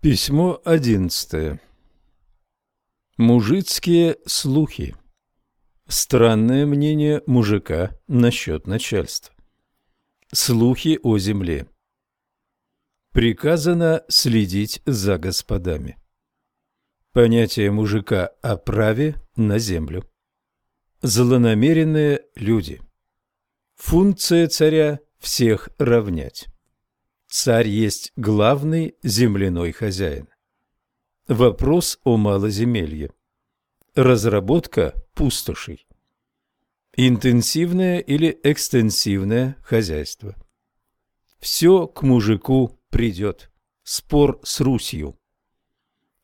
Письмо одиннадцатое. Мужицкие слухи. Странное мнение мужика насчет начальства. Слухи о земле. Приказано следить за господами. Понятие мужика о праве на землю. Злонамеренные люди. Функция царя – всех равнять. Царь есть главный земляной хозяин. Вопрос о малоземелье. Разработка пустошей. Интенсивное или экстенсивное хозяйство. Все к мужику придет. Спор с Русью.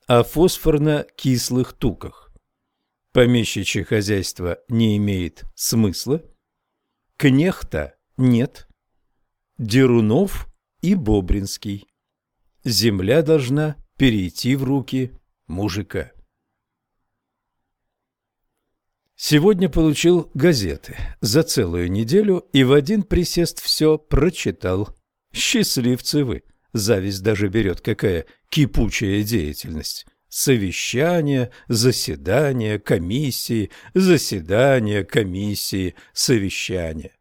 О фосфорно-кислых туках. Помещичье хозяйство не имеет смысла. Кнехта нет. Дерунов и Бобринский. Земля должна перейти в руки мужика. Сегодня получил газеты за целую неделю и в один присест все прочитал. Счастливцы вы! Зависть даже берет, какая кипучая деятельность. Совещания, заседания, комиссии, заседания, комиссии, совещания.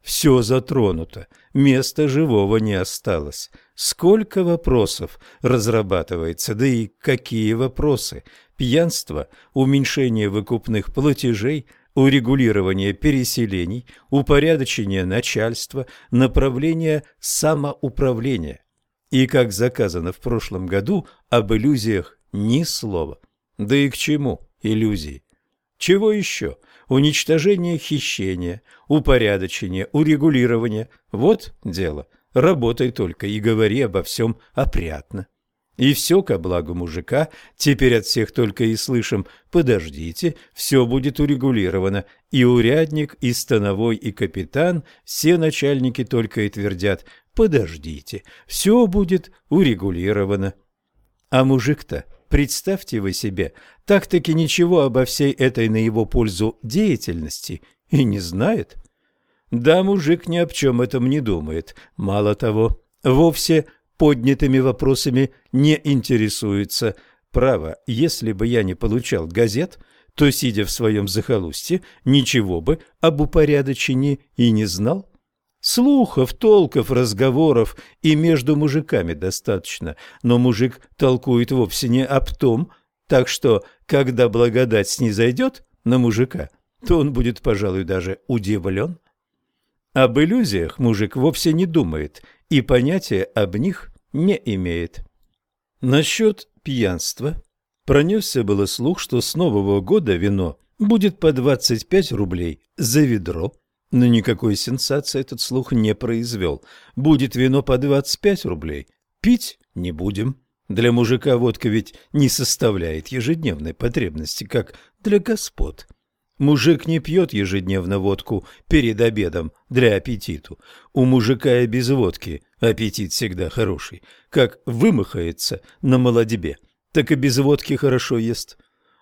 Все затронуто, места живого не осталось. Сколько вопросов разрабатывается, да и какие вопросы? Пьянство, уменьшение выкупных платежей, урегулирование переселений, упорядочение начальства, направление самоуправления. И, как заказано в прошлом году, об иллюзиях ни слова. Да и к чему иллюзии? Чего еще? Уничтожение хищения, упорядочение, урегулирование. Вот дело. Работай только и говори обо всем опрятно. И все ко благу мужика, теперь от всех только и слышим «подождите, все будет урегулировано». И урядник, и становой, и капитан, все начальники только и твердят «подождите, все будет урегулировано». А мужик-то Представьте вы себе, так-таки ничего обо всей этой на его пользу деятельности и не знает. Да, мужик ни об чем этом не думает. Мало того, вовсе поднятыми вопросами не интересуется. Право, если бы я не получал газет, то, сидя в своем захолустье, ничего бы об упорядочении и не знал. Слухов, толков, разговоров и между мужиками достаточно, но мужик толкует вовсе не об том, так что, когда благодать снизойдет на мужика, то он будет, пожалуй, даже удивлен. Об иллюзиях мужик вовсе не думает и понятия об них не имеет. Насчет пьянства пронесся было слух, что с Нового года вино будет по 25 рублей за ведро, но никакой сенсации этот слух не произвел. Будет вино по 25 рублей, пить не будем. Для мужика водка ведь не составляет ежедневной потребности, как для господ. Мужик не пьет ежедневно водку перед обедом для аппетиту. У мужика и без водки аппетит всегда хороший. Как вымахается на молодебе, так и без водки хорошо ест.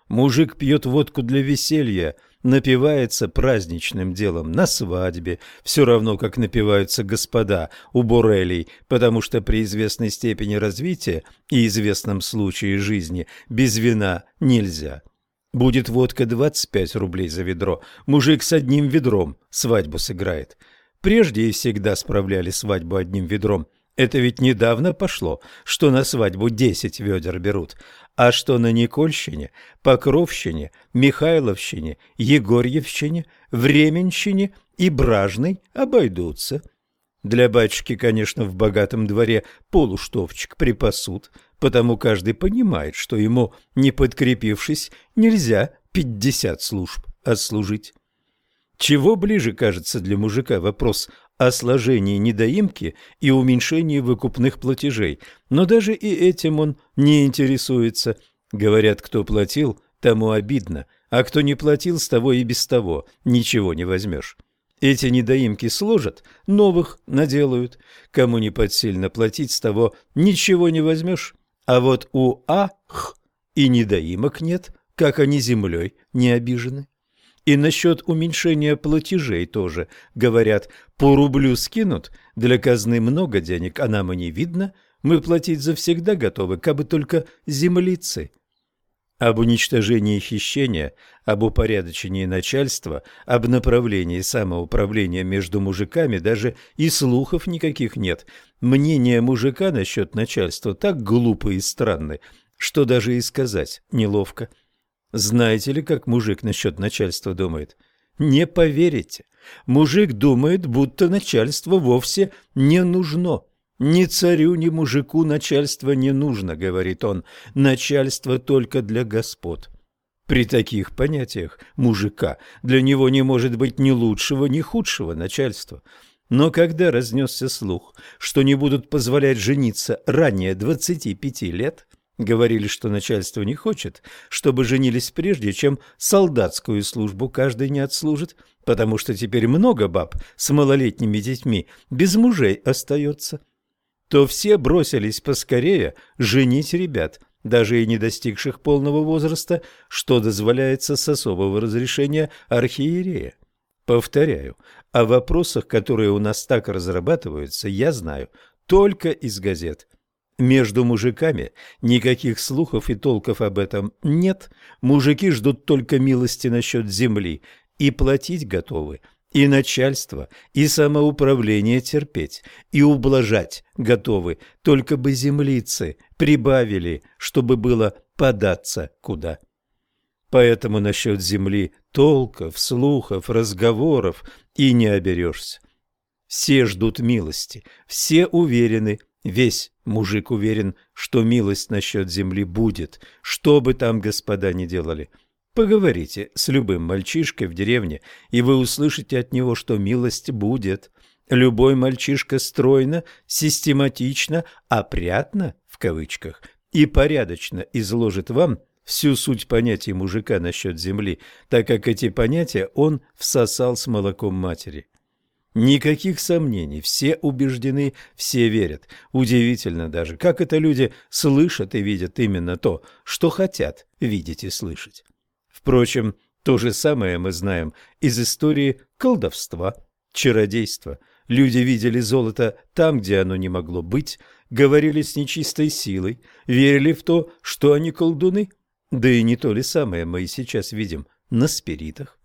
Мужик пьет водку для веселья – напивается праздничным делом на свадьбе, все равно как напиваются господа у Борелей, потому что при известной степени развития и известном случае жизни без вина нельзя. Будет водка 25 рублей за ведро, мужик с одним ведром свадьбу сыграет. Прежде и всегда справляли свадьбу одним ведром – это ведь недавно пошло, что на свадьбу десять ведер берут, а что на Никольщине, Покровщине, Михайловщине, Егорьевщине, Временщине и Бражной обойдутся. Для батюшки, конечно, в богатом дворе полуштовчик припасут, потому каждый понимает, что ему, не подкрепившись, нельзя пятьдесят служб отслужить. Чего ближе кажется для мужика вопрос о сложении недоимки и уменьшении выкупных платежей, но даже и этим он не интересуется. Говорят, кто платил, тому обидно, а кто не платил, с того и без того ничего не возьмешь. Эти недоимки сложат, новых наделают. Кому не подсильно платить, с того ничего не возьмешь. А вот у ах и недоимок нет, как они землей не обижены. И насчет уменьшения платежей тоже. Говорят, по рублю скинут, для казны много денег, а нам и не видно. Мы платить завсегда готовы, кабы только землицы. Об уничтожении хищения, об упорядочении начальства, об направлении самоуправления между мужиками даже и слухов никаких нет. Мнение мужика насчет начальства так глупо и странно, что даже и сказать неловко. Знаете ли, как мужик насчет начальства думает? Не поверите. Мужик думает, будто начальство вовсе не нужно. «Ни царю, ни мужику начальство не нужно», — говорит он, — «начальство только для господ». При таких понятиях мужика для него не может быть ни лучшего, ни худшего начальства. Но когда разнесся слух, что не будут позволять жениться ранее 25 лет, говорили, что начальство не хочет, чтобы женились прежде, чем солдатскую службу каждый не отслужит, потому что теперь много баб с малолетними детьми без мужей остается то все бросились поскорее женить ребят, даже и не достигших полного возраста, что дозволяется с особого разрешения архиерея. Повторяю, о вопросах, которые у нас так разрабатываются, я знаю только из газет. Между мужиками никаких слухов и толков об этом нет. Мужики ждут только милости насчет земли и платить готовы и начальство, и самоуправление терпеть, и ублажать готовы, только бы землицы прибавили, чтобы было податься куда. Поэтому насчет земли толков, слухов, разговоров и не оберешься. Все ждут милости, все уверены, весь мужик уверен, что милость насчет земли будет, что бы там господа ни делали – Поговорите с любым мальчишкой в деревне, и вы услышите от него, что милость будет. Любой мальчишка стройно, систематично, опрятно, в кавычках, и порядочно изложит вам всю суть понятий мужика насчет земли, так как эти понятия он всосал с молоком матери. Никаких сомнений, все убеждены, все верят. Удивительно даже, как это люди слышат и видят именно то, что хотят видеть и слышать. Впрочем, то же самое мы знаем из истории колдовства, чародейства. Люди видели золото там, где оно не могло быть, говорили с нечистой силой, верили в то, что они колдуны. Да и не то ли самое мы и сейчас видим на спиритах.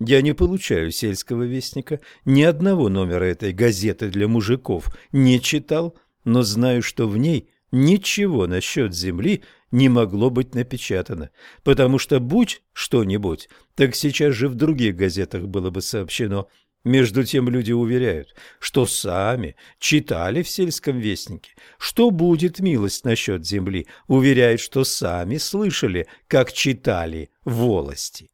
Я не получаю сельского вестника, ни одного номера этой газеты для мужиков не читал, но знаю, что в ней ничего насчет земли не могло быть напечатано, потому что будь что-нибудь, так сейчас же в других газетах было бы сообщено. Между тем люди уверяют, что сами читали в сельском вестнике, что будет милость насчет земли, уверяют, что сами слышали, как читали волости.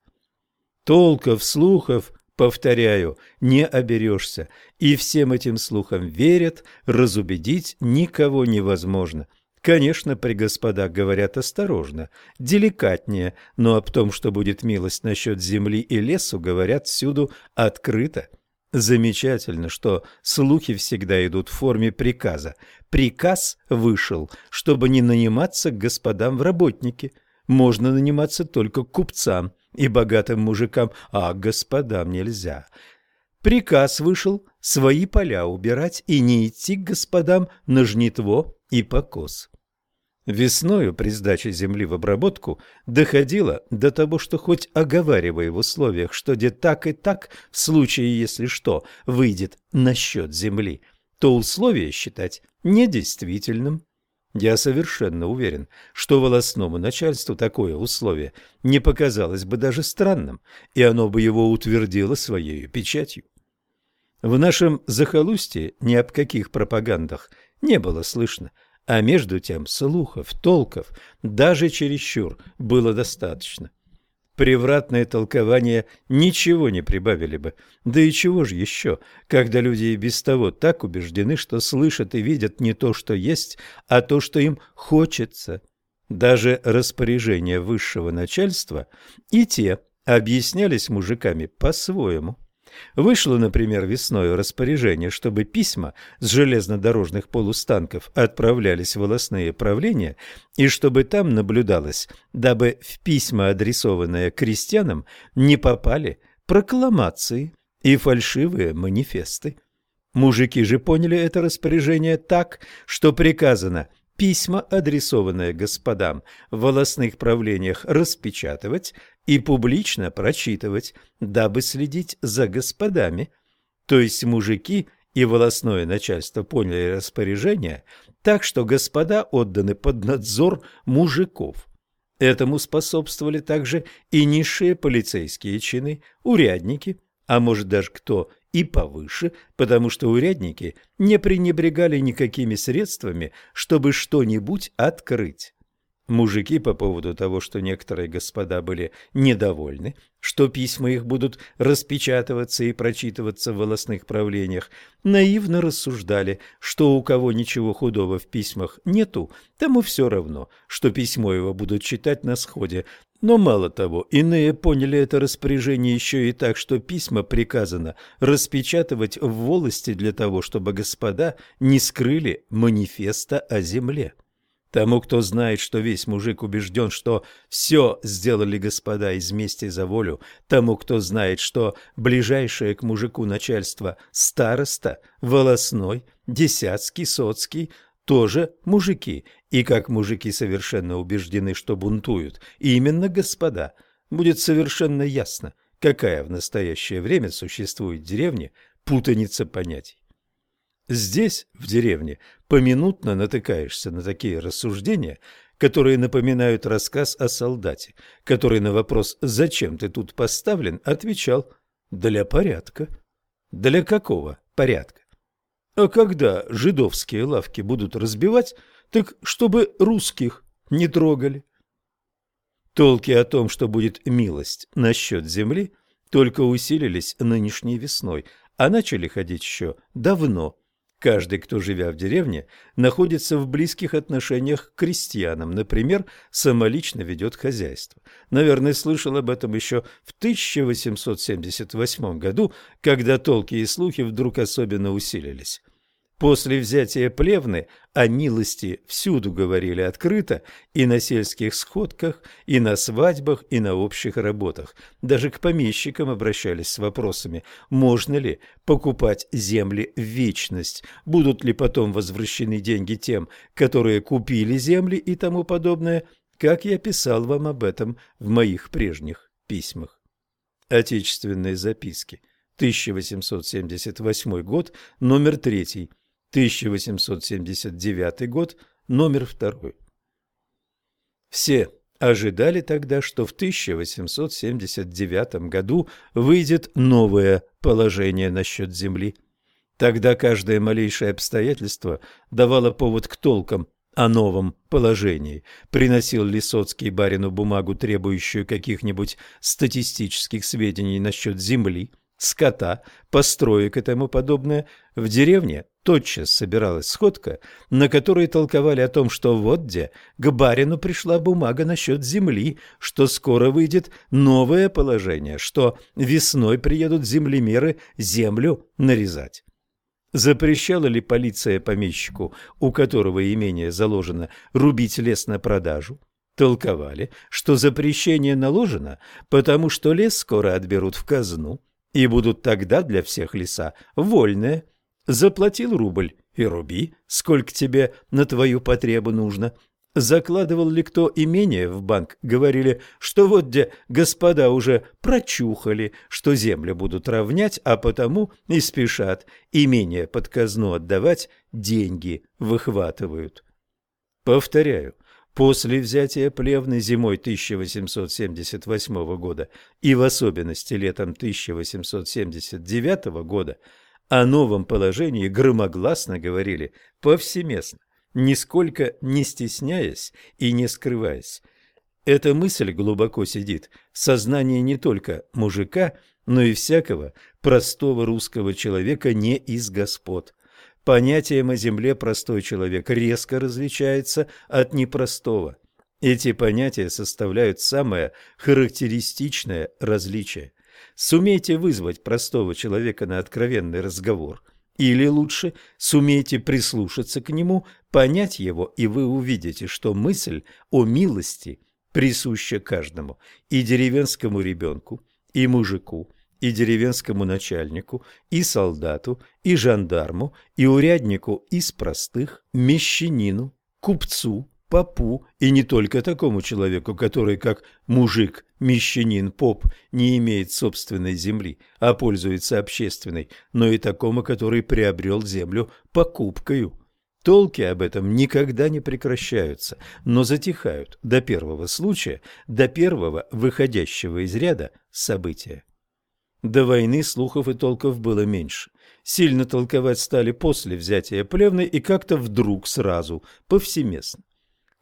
Толков, слухов, повторяю, не оберешься, и всем этим слухам верят, разубедить никого невозможно. Конечно, при господах говорят осторожно, деликатнее, но об том, что будет милость насчет земли и лесу, говорят всюду открыто. Замечательно, что слухи всегда идут в форме приказа. Приказ вышел, чтобы не наниматься к господам в работники. Можно наниматься только к купцам и богатым мужикам, а господам нельзя. Приказ вышел свои поля убирать и не идти к господам на жнитво и покос. Весною при сдаче земли в обработку доходило до того, что хоть оговаривая в условиях, что где так и так, в случае, если что, выйдет насчет земли, то условие считать недействительным. Я совершенно уверен, что волосному начальству такое условие не показалось бы даже странным, и оно бы его утвердило своей печатью. В нашем захолустье ни об каких пропагандах не было слышно – а между тем слухов, толков, даже чересчур, было достаточно. Превратное толкование ничего не прибавили бы. Да и чего же еще, когда люди и без того так убеждены, что слышат и видят не то, что есть, а то, что им хочется. Даже распоряжения высшего начальства и те объяснялись мужиками по-своему. Вышло, например, весной распоряжение, чтобы письма с железнодорожных полустанков отправлялись в волосные правления, и чтобы там наблюдалось, дабы в письма, адресованные крестьянам, не попали прокламации и фальшивые манифесты. Мужики же поняли это распоряжение так, что приказано письма, адресованные господам в волосных правлениях, распечатывать и публично прочитывать, дабы следить за господами. То есть мужики и волосное начальство поняли распоряжение так, что господа отданы под надзор мужиков. Этому способствовали также и низшие полицейские чины, урядники, а может даже кто и повыше, потому что урядники не пренебрегали никакими средствами, чтобы что-нибудь открыть. Мужики по поводу того, что некоторые господа были недовольны, что письма их будут распечатываться и прочитываться в волосных правлениях, наивно рассуждали, что у кого ничего худого в письмах нету, тому все равно, что письмо его будут читать на сходе. Но мало того, иные поняли это распоряжение еще и так, что письма приказано распечатывать в волости для того, чтобы господа не скрыли манифеста о земле. Тому, кто знает, что весь мужик убежден, что все сделали господа из мести за волю, тому, кто знает, что ближайшее к мужику начальство староста, волосной, десятский, соцкий, тоже мужики, и как мужики совершенно убеждены, что бунтуют, именно господа, будет совершенно ясно, какая в настоящее время существует в деревне путаница понятий. Здесь, в деревне, поминутно натыкаешься на такие рассуждения, которые напоминают рассказ о солдате, который на вопрос «Зачем ты тут поставлен?» отвечал «Для порядка». Для какого порядка? А когда жидовские лавки будут разбивать, так чтобы русских не трогали. Толки о том, что будет милость насчет земли, только усилились нынешней весной, а начали ходить еще давно – Каждый, кто, живя в деревне, находится в близких отношениях к крестьянам, например, самолично ведет хозяйство. Наверное, слышал об этом еще в 1878 году, когда толки и слухи вдруг особенно усилились. После взятия Плевны о милости всюду говорили открыто, и на сельских сходках, и на свадьбах, и на общих работах. Даже к помещикам обращались с вопросами, можно ли покупать земли в вечность, будут ли потом возвращены деньги тем, которые купили земли и тому подобное, как я писал вам об этом в моих прежних письмах. Отечественные записки. 1878 год, номер третий. 1879 год, номер второй. Все ожидали тогда, что в 1879 году выйдет новое положение насчет земли. Тогда каждое малейшее обстоятельство давало повод к толкам о новом положении. Приносил Лисоцкий барину бумагу, требующую каких-нибудь статистических сведений насчет земли, скота, построек и тому подобное, в деревне тотчас собиралась сходка, на которой толковали о том, что вот где к барину пришла бумага насчет земли, что скоро выйдет новое положение, что весной приедут землемеры землю нарезать. Запрещала ли полиция помещику, у которого имение заложено, рубить лес на продажу? Толковали, что запрещение наложено, потому что лес скоро отберут в казну, и будут тогда для всех леса вольные. Заплатил рубль и руби, сколько тебе на твою потребу нужно. Закладывал ли кто имение в банк, говорили, что вот где господа уже прочухали, что землю будут равнять, а потому и спешат имение под казну отдавать, деньги выхватывают. Повторяю, После взятия Плевны зимой 1878 года и в особенности летом 1879 года о новом положении громогласно говорили повсеместно, нисколько не стесняясь и не скрываясь. Эта мысль глубоко сидит в сознании не только мужика, но и всякого простого русского человека не из господ. Понятием о земле простой человек резко различается от непростого. Эти понятия составляют самое характеристичное различие. Сумейте вызвать простого человека на откровенный разговор, или лучше, сумейте прислушаться к нему, понять его, и вы увидите, что мысль о милости присуща каждому, и деревенскому ребенку, и мужику, и деревенскому начальнику, и солдату, и жандарму, и уряднику из простых, мещанину, купцу, попу, и не только такому человеку, который, как мужик, мещанин, поп, не имеет собственной земли, а пользуется общественной, но и такому, который приобрел землю покупкою. Толки об этом никогда не прекращаются, но затихают до первого случая, до первого выходящего из ряда события. До войны слухов и толков было меньше. Сильно толковать стали после взятия Плевны и как-то вдруг сразу, повсеместно.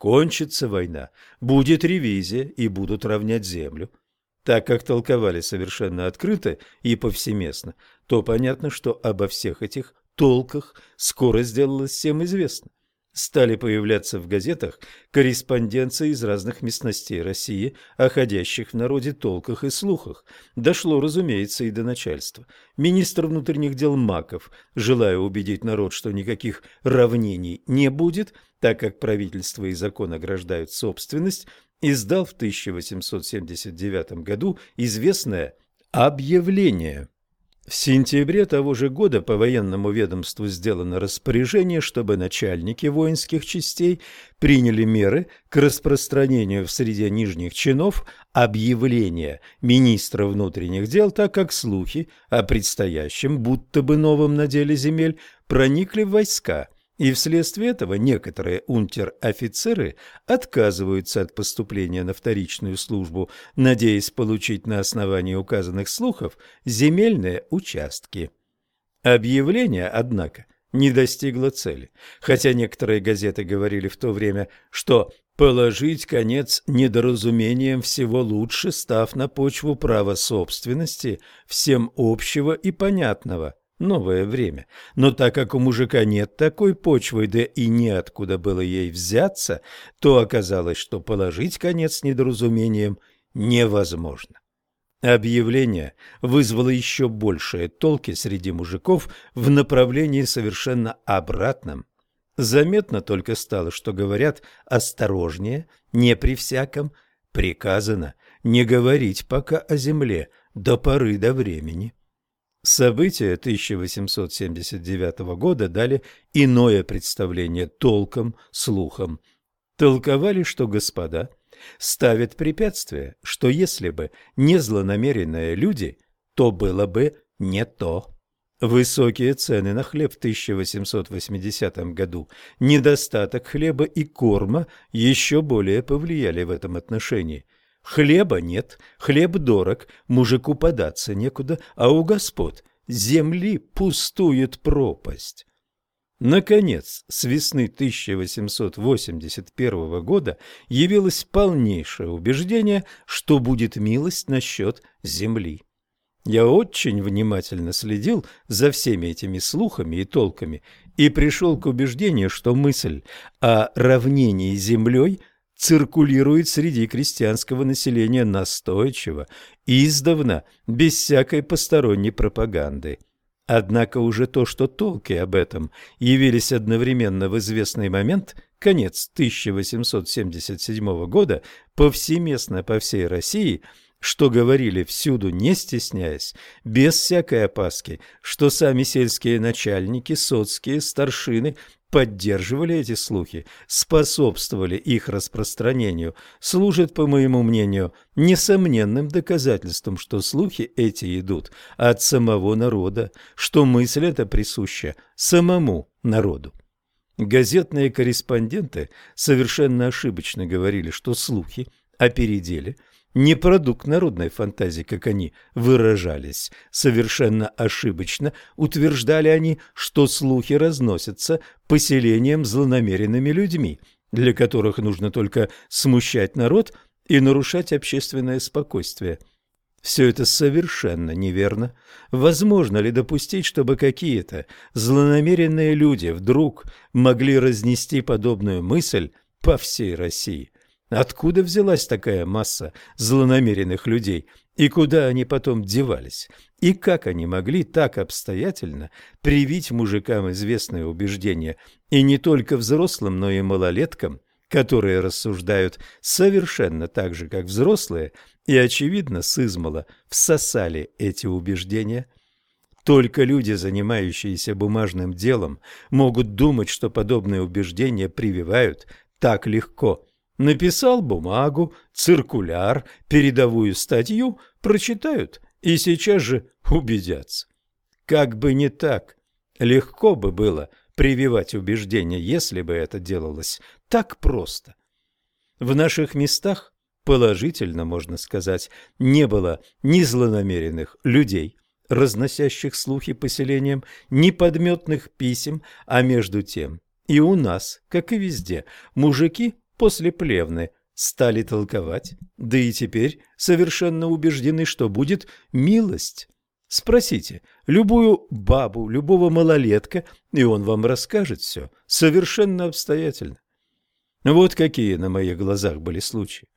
Кончится война, будет ревизия и будут равнять землю. Так как толковали совершенно открыто и повсеместно, то понятно, что обо всех этих толках скоро сделалось всем известно. Стали появляться в газетах корреспонденции из разных местностей России о ходящих в народе толках и слухах. Дошло, разумеется, и до начальства. Министр внутренних дел Маков, желая убедить народ, что никаких равнений не будет, так как правительство и закон ограждают собственность, издал в 1879 году известное «Объявление». В сентябре того же года по военному ведомству сделано распоряжение, чтобы начальники воинских частей приняли меры к распространению в среде нижних чинов объявления министра внутренних дел, так как слухи о предстоящем, будто бы новом наделе земель, проникли в войска – и вследствие этого некоторые унтер-офицеры отказываются от поступления на вторичную службу, надеясь получить на основании указанных слухов земельные участки. Объявление, однако, не достигло цели, хотя некоторые газеты говорили в то время, что положить конец недоразумениям всего лучше, став на почву права собственности всем общего и понятного – новое время. Но так как у мужика нет такой почвы, да и неоткуда было ей взяться, то оказалось, что положить конец недоразумениям невозможно. Объявление вызвало еще большие толки среди мужиков в направлении совершенно обратном. Заметно только стало, что говорят осторожнее, не при всяком, приказано не говорить пока о земле до поры до времени. События 1879 года дали иное представление толком, слухам. Толковали, что господа ставят препятствия, что если бы не злонамеренные люди, то было бы не то. Высокие цены на хлеб в 1880 году, недостаток хлеба и корма еще более повлияли в этом отношении. Хлеба нет, хлеб дорог, мужику податься некуда, а у господ земли пустует пропасть. Наконец, с весны 1881 года явилось полнейшее убеждение, что будет милость насчет земли. Я очень внимательно следил за всеми этими слухами и толками и пришел к убеждению, что мысль о равнении землей – циркулирует среди крестьянского населения настойчиво, издавна, без всякой посторонней пропаганды. Однако уже то, что толки об этом явились одновременно в известный момент, конец 1877 года, повсеместно по всей России, что говорили всюду, не стесняясь, без всякой опаски, что сами сельские начальники, соцкие, старшины поддерживали эти слухи, способствовали их распространению, служит, по моему мнению, несомненным доказательством, что слухи эти идут от самого народа, что мысль эта присуща самому народу. Газетные корреспонденты совершенно ошибочно говорили, что слухи о переделе – не продукт народной фантазии, как они выражались. Совершенно ошибочно утверждали они, что слухи разносятся поселением злонамеренными людьми, для которых нужно только смущать народ и нарушать общественное спокойствие. Все это совершенно неверно. Возможно ли допустить, чтобы какие-то злонамеренные люди вдруг могли разнести подобную мысль по всей России? Откуда взялась такая масса злонамеренных людей, и куда они потом девались, и как они могли так обстоятельно привить мужикам известное убеждение, и не только взрослым, но и малолеткам, которые рассуждают совершенно так же, как взрослые, и, очевидно, сызмало всосали эти убеждения. Только люди, занимающиеся бумажным делом, могут думать, что подобные убеждения прививают так легко. Написал бумагу, циркуляр, передовую статью, прочитают и сейчас же убедятся. Как бы не так, легко бы было прививать убеждения, если бы это делалось так просто. В наших местах положительно, можно сказать, не было ни злонамеренных людей, разносящих слухи поселениям, ни подметных писем, а между тем и у нас, как и везде, мужики после плевны стали толковать, да и теперь совершенно убеждены, что будет милость. Спросите любую бабу, любого малолетка, и он вам расскажет все совершенно обстоятельно. Вот какие на моих глазах были случаи.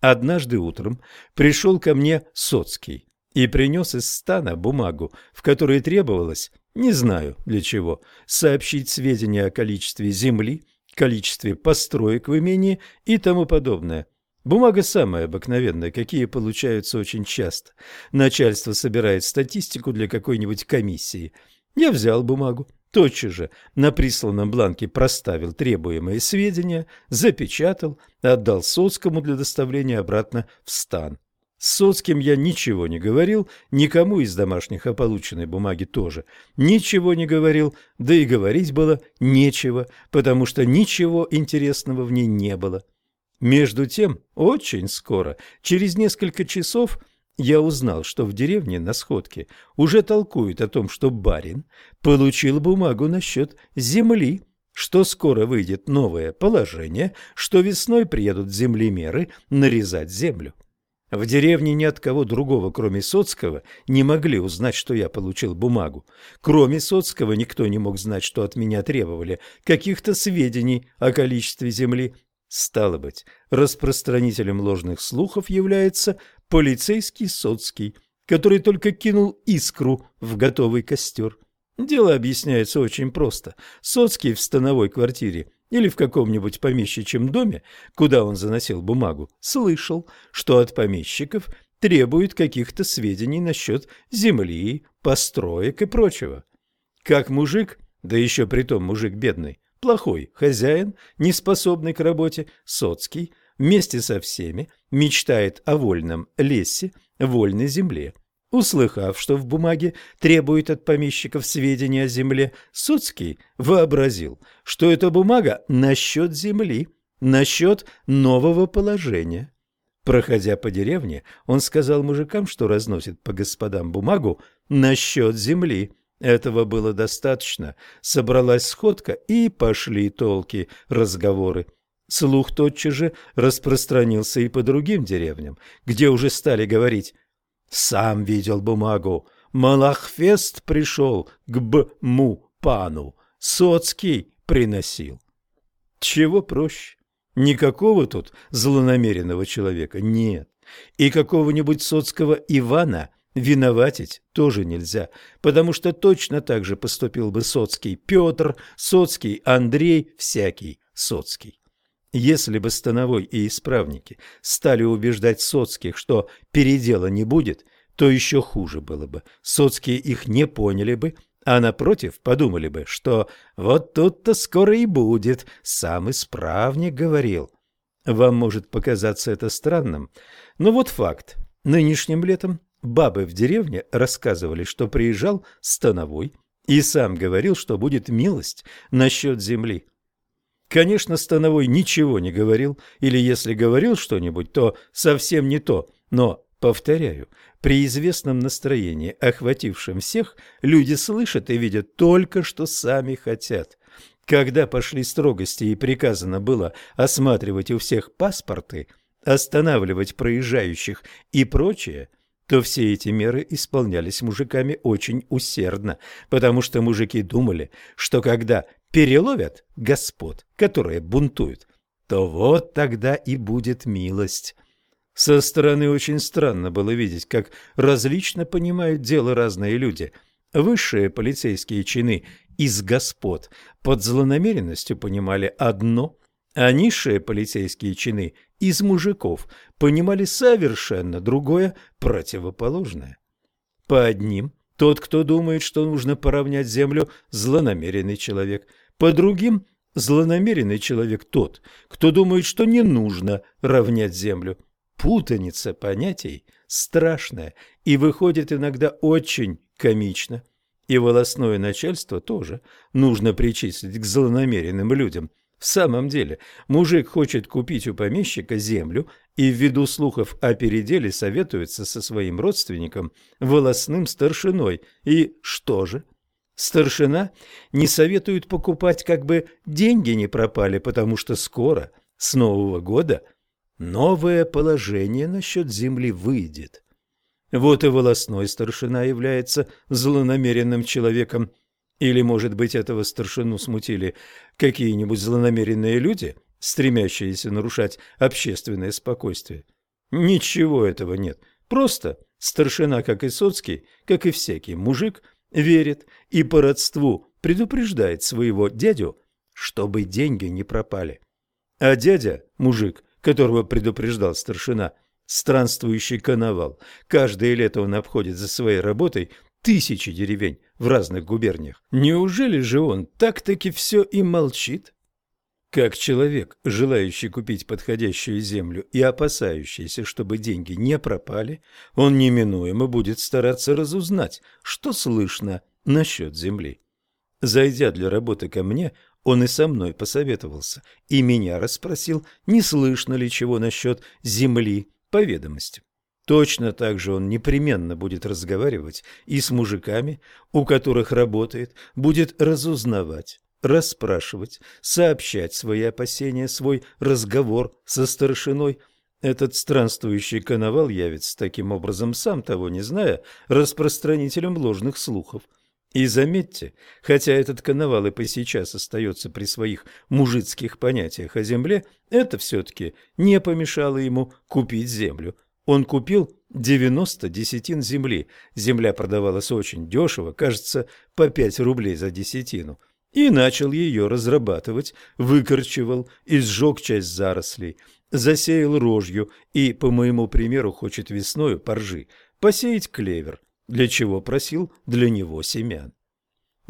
Однажды утром пришел ко мне Соцкий и принес из стана бумагу, в которой требовалось, не знаю для чего, сообщить сведения о количестве земли, количестве построек в имении и тому подобное. Бумага самая обыкновенная, какие получаются очень часто. Начальство собирает статистику для какой-нибудь комиссии. Я взял бумагу, тотчас же на присланном бланке проставил требуемые сведения, запечатал, отдал Соцкому для доставления обратно в стан. С Соцким я ничего не говорил, никому из домашних о полученной бумаге тоже ничего не говорил, да и говорить было нечего, потому что ничего интересного в ней не было. Между тем, очень скоро, через несколько часов, я узнал, что в деревне на сходке уже толкуют о том, что барин получил бумагу насчет земли, что скоро выйдет новое положение, что весной приедут землемеры нарезать землю. В деревне ни от кого другого, кроме Соцкого, не могли узнать, что я получил бумагу. Кроме Соцкого никто не мог знать, что от меня требовали каких-то сведений о количестве земли. Стало быть, распространителем ложных слухов является полицейский Соцкий, который только кинул искру в готовый костер. Дело объясняется очень просто. Соцкий в становой квартире или в каком-нибудь помещичьем доме, куда он заносил бумагу, слышал, что от помещиков требуют каких-то сведений насчет земли, построек и прочего. Как мужик, да еще притом мужик бедный, плохой хозяин, неспособный к работе, соцкий, вместе со всеми мечтает о вольном лесе, вольной земле, Услыхав, что в бумаге требуют от помещиков сведения о земле, Суцкий вообразил, что эта бумага насчет земли, насчет нового положения. Проходя по деревне, он сказал мужикам, что разносит по господам бумагу насчет земли. Этого было достаточно. Собралась сходка, и пошли толки, разговоры. Слух тотчас же распространился и по другим деревням, где уже стали говорить сам видел бумагу. Малахфест пришел к Б-му пану. Соцкий приносил. Чего проще? Никакого тут злонамеренного человека нет. И какого-нибудь соцкого Ивана виноватить тоже нельзя, потому что точно так же поступил бы соцкий Петр, соцкий Андрей, всякий соцкий. Если бы Становой и исправники стали убеждать соцких, что передела не будет, то еще хуже было бы. Соцкие их не поняли бы, а напротив подумали бы, что вот тут-то скоро и будет, сам исправник говорил. Вам может показаться это странным, но вот факт. Нынешним летом бабы в деревне рассказывали, что приезжал Становой и сам говорил, что будет милость насчет земли. Конечно, Становой ничего не говорил, или если говорил что-нибудь, то совсем не то. Но, повторяю, при известном настроении, охватившем всех, люди слышат и видят только, что сами хотят. Когда пошли строгости и приказано было осматривать у всех паспорты, останавливать проезжающих и прочее – то все эти меры исполнялись мужиками очень усердно, потому что мужики думали, что когда переловят господ, которые бунтуют, то вот тогда и будет милость. Со стороны очень странно было видеть, как различно понимают дело разные люди. Высшие полицейские чины из господ под злонамеренностью понимали одно, А низшие полицейские чины из мужиков понимали совершенно другое, противоположное. По одним – тот, кто думает, что нужно поравнять землю, злонамеренный человек. По другим – злонамеренный человек тот, кто думает, что не нужно равнять землю. Путаница понятий страшная и выходит иногда очень комично. И волосное начальство тоже нужно причислить к злонамеренным людям. В самом деле, мужик хочет купить у помещика землю и ввиду слухов о переделе советуется со своим родственником, волосным старшиной. И что же? Старшина не советует покупать, как бы деньги не пропали, потому что скоро, с Нового года, новое положение насчет земли выйдет. Вот и волосной старшина является злонамеренным человеком. Или, может быть, этого старшину смутили какие-нибудь злонамеренные люди, стремящиеся нарушать общественное спокойствие? Ничего этого нет. Просто старшина, как и Соцкий, как и всякий мужик, верит и по родству предупреждает своего дядю, чтобы деньги не пропали. А дядя, мужик, которого предупреждал старшина, странствующий коновал. Каждое лето он обходит за своей работой тысячи деревень в разных губерниях. Неужели же он так-таки все и молчит? Как человек, желающий купить подходящую землю и опасающийся, чтобы деньги не пропали, он неминуемо будет стараться разузнать, что слышно насчет земли. Зайдя для работы ко мне, он и со мной посоветовался, и меня расспросил, не слышно ли чего насчет земли по ведомости. Точно так же он непременно будет разговаривать и с мужиками, у которых работает, будет разузнавать, расспрашивать, сообщать свои опасения, свой разговор со старшиной. Этот странствующий коновал явится таким образом, сам того не зная, распространителем ложных слухов. И заметьте, хотя этот коновал и по сейчас остается при своих мужицких понятиях о земле, это все-таки не помешало ему купить землю. Он купил 90 десятин земли. Земля продавалась очень дешево, кажется, по 5 рублей за десятину. И начал ее разрабатывать, выкорчевал и сжег часть зарослей, засеял рожью и, по моему примеру, хочет весною поржи посеять клевер – для чего просил для него семян.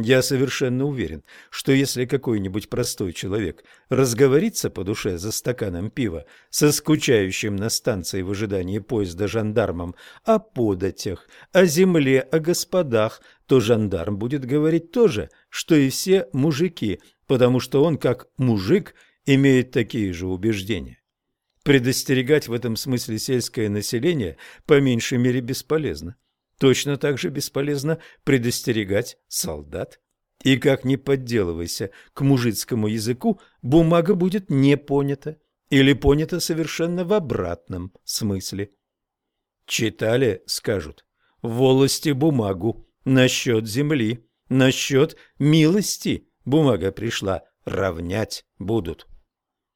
Я совершенно уверен, что если какой-нибудь простой человек разговорится по душе за стаканом пива со скучающим на станции в ожидании поезда жандармом о податях, о земле, о господах, то жандарм будет говорить то же, что и все мужики, потому что он, как мужик, имеет такие же убеждения. Предостерегать в этом смысле сельское население по меньшей мере бесполезно. Точно так же бесполезно предостерегать солдат. И как ни подделывайся к мужицкому языку, бумага будет не понята или понята совершенно в обратном смысле. Читали, скажут, волости бумагу, насчет земли, насчет милости бумага пришла, равнять будут.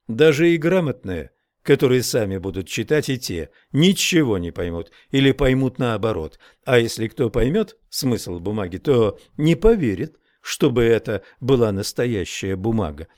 Даже и грамотные которые сами будут читать и те, ничего не поймут или поймут наоборот. А если кто поймет смысл бумаги, то не поверит, чтобы это была настоящая бумага.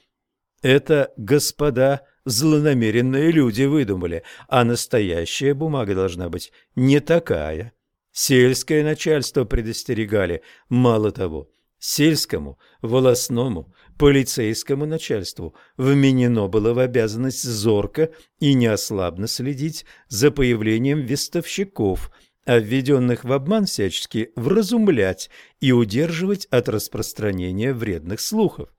Это, господа, злонамеренные люди выдумали, а настоящая бумага должна быть не такая. Сельское начальство предостерегали, мало того, сельскому, волосному, полицейскому начальству вменено было в обязанность зорко и неослабно следить за появлением вестовщиков, а в обман всячески вразумлять и удерживать от распространения вредных слухов.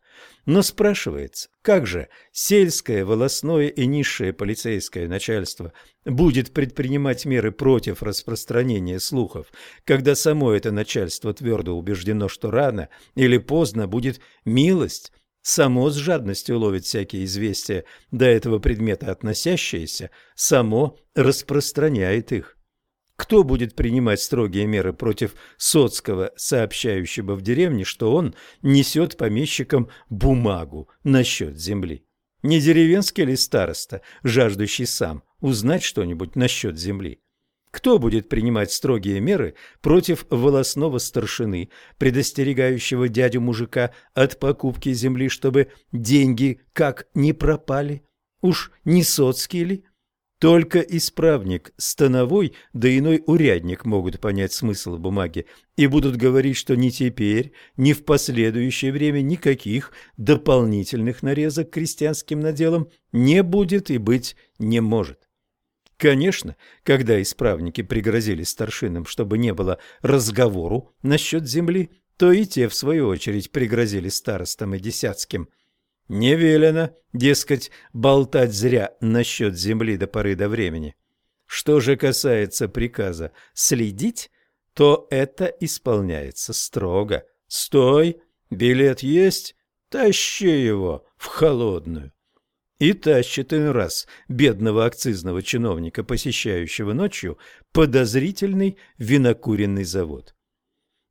Но спрашивается, как же сельское, волосное и низшее полицейское начальство будет предпринимать меры против распространения слухов, когда само это начальство твердо убеждено, что рано или поздно будет милость, само с жадностью ловит всякие известия до этого предмета относящиеся, само распространяет их. Кто будет принимать строгие меры против Соцкого, сообщающего в деревне, что он несет помещикам бумагу насчет земли? Не деревенский ли староста, жаждущий сам узнать что-нибудь насчет земли? Кто будет принимать строгие меры против волосного старшины, предостерегающего дядю-мужика от покупки земли, чтобы деньги как не пропали? Уж не соцкий ли? Только исправник, становой, да иной урядник могут понять смысл бумаги и будут говорить, что ни теперь, ни в последующее время никаких дополнительных нарезок крестьянским наделам не будет и быть не может. Конечно, когда исправники пригрозили старшинам, чтобы не было разговору насчет земли, то и те, в свою очередь, пригрозили старостам и десятским – не велено, дескать, болтать зря насчет земли до поры до времени. Что же касается приказа следить, то это исполняется строго. Стой, билет есть, тащи его в холодную. И тащит иной раз бедного акцизного чиновника, посещающего ночью подозрительный винокуренный завод.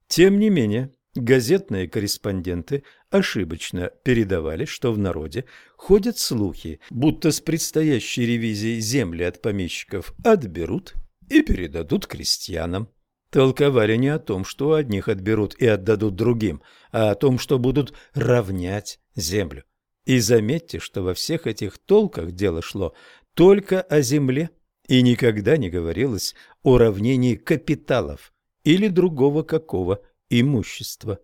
Тем не менее, Газетные корреспонденты ошибочно передавали, что в народе ходят слухи, будто с предстоящей ревизией земли от помещиков отберут и передадут крестьянам. Толковали не о том, что одних отберут и отдадут другим, а о том, что будут равнять землю. И заметьте, что во всех этих толках дело шло только о земле, и никогда не говорилось о равнении капиталов или другого какого имущества.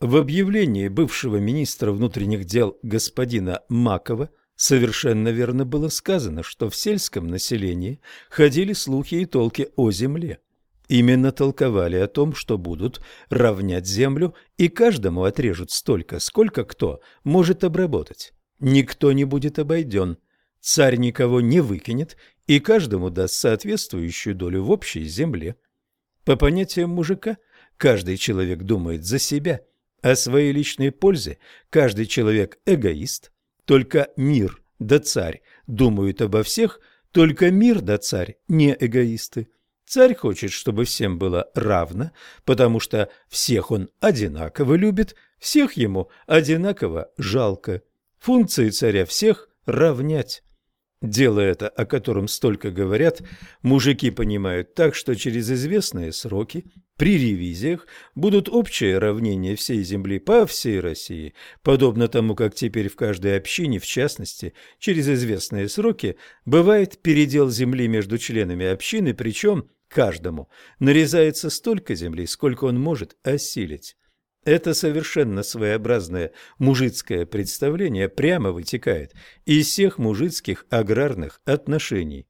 В объявлении бывшего министра внутренних дел господина Макова совершенно верно было сказано, что в сельском населении ходили слухи и толки о земле. Именно толковали о том, что будут равнять землю и каждому отрежут столько, сколько кто может обработать. Никто не будет обойден, царь никого не выкинет и каждому даст соответствующую долю в общей земле. По понятиям мужика – Каждый человек думает за себя, о своей личной пользе каждый человек эгоист. Только мир да царь думают обо всех, только мир да царь не эгоисты. Царь хочет, чтобы всем было равно, потому что всех он одинаково любит, всех ему одинаково жалко. Функции царя всех равнять. Дело это, о котором столько говорят, мужики понимают так, что через известные сроки при ревизиях будут общее равнение всей земли по всей России, подобно тому, как теперь в каждой общине, в частности, через известные сроки, бывает передел земли между членами общины, причем каждому нарезается столько земли, сколько он может осилить. Это совершенно своеобразное мужицкое представление прямо вытекает из всех мужицких аграрных отношений.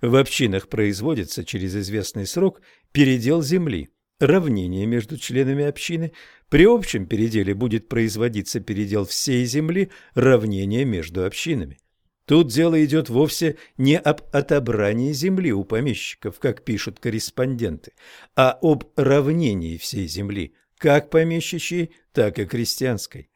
В общинах производится через известный срок передел земли, равнение между членами общины. При общем переделе будет производиться передел всей земли, равнение между общинами. Тут дело идет вовсе не об отобрании земли у помещиков, как пишут корреспонденты, а об равнении всей земли, как помещичьей, так и крестьянской.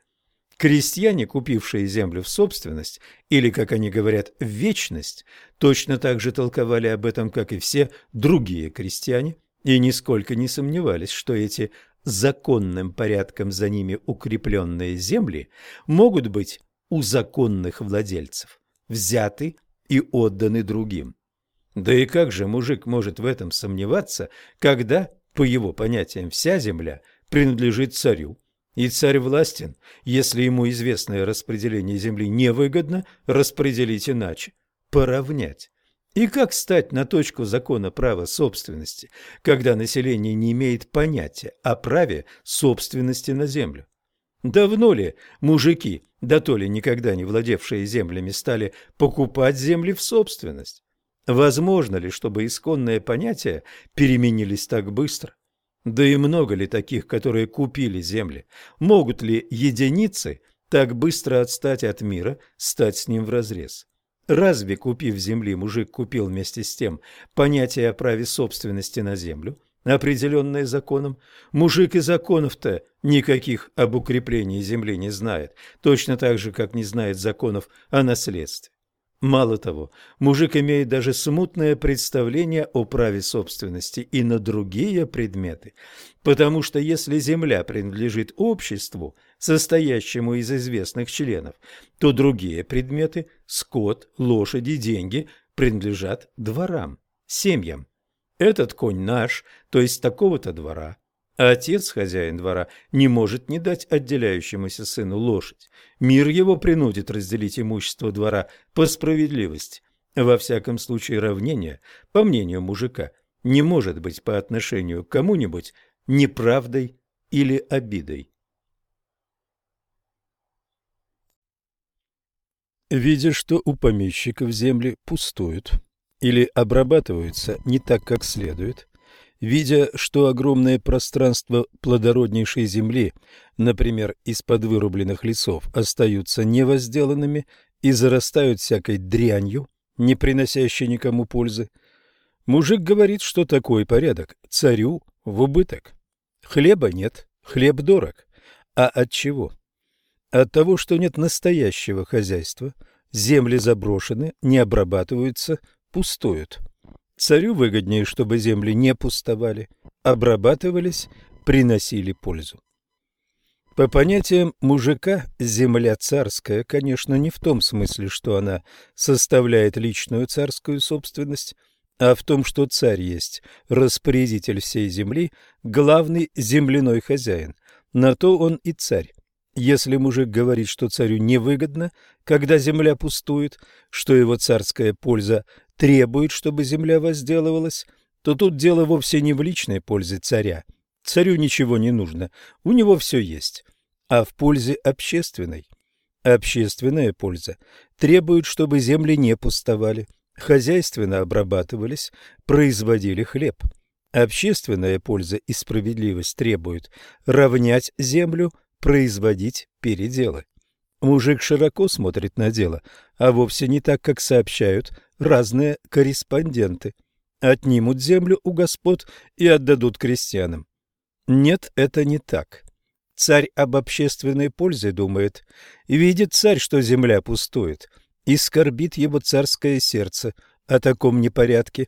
Крестьяне, купившие землю в собственность, или, как они говорят, в вечность, точно так же толковали об этом, как и все другие крестьяне, и нисколько не сомневались, что эти законным порядком за ними укрепленные земли могут быть у законных владельцев, взяты и отданы другим. Да и как же мужик может в этом сомневаться, когда, по его понятиям, вся земля – принадлежит царю, и царь властен, если ему известное распределение земли невыгодно, распределить иначе, поравнять. И как стать на точку закона права собственности, когда население не имеет понятия о праве собственности на землю? Давно ли мужики, да то ли никогда не владевшие землями, стали покупать земли в собственность? Возможно ли, чтобы исконные понятия переменились так быстро? Да и много ли таких, которые купили земли? Могут ли единицы так быстро отстать от мира, стать с ним вразрез? Разве, купив земли, мужик купил вместе с тем понятие о праве собственности на землю, определенное законом? Мужик и законов-то никаких об укреплении земли не знает, точно так же, как не знает законов о наследстве. Мало того, мужик имеет даже смутное представление о праве собственности и на другие предметы, потому что если земля принадлежит обществу, состоящему из известных членов, то другие предметы – скот, лошади, деньги – принадлежат дворам, семьям. Этот конь наш, то есть такого-то двора. А отец, хозяин двора, не может не дать отделяющемуся сыну лошадь. Мир его принудит разделить имущество двора по справедливости. Во всяком случае, равнение, по мнению мужика, не может быть по отношению к кому-нибудь неправдой или обидой. Видя, что у помещиков земли пустуют или обрабатываются не так, как следует, видя, что огромное пространство плодороднейшей земли, например, из-под вырубленных лесов, остаются невозделанными и зарастают всякой дрянью, не приносящей никому пользы, мужик говорит, что такой порядок царю в убыток. Хлеба нет, хлеб дорог. А от чего? От того, что нет настоящего хозяйства, земли заброшены, не обрабатываются, пустуют. Царю выгоднее, чтобы земли не пустовали, обрабатывались, приносили пользу. По понятиям мужика, земля царская, конечно, не в том смысле, что она составляет личную царскую собственность, а в том, что царь есть распорядитель всей земли, главный земляной хозяин. На то он и царь. Если мужик говорит, что царю невыгодно, когда земля пустует, что его царская польза требует, чтобы земля возделывалась, то тут дело вовсе не в личной пользе царя. Царю ничего не нужно, у него все есть, а в пользе общественной. Общественная польза требует, чтобы земли не пустовали, хозяйственно обрабатывались, производили хлеб. Общественная польза и справедливость требуют равнять землю, производить переделы. Мужик широко смотрит на дело, а вовсе не так, как сообщают разные корреспонденты. Отнимут землю у господ и отдадут крестьянам. Нет, это не так. Царь об общественной пользе думает. Видит царь, что земля пустует, и скорбит его царское сердце о таком непорядке.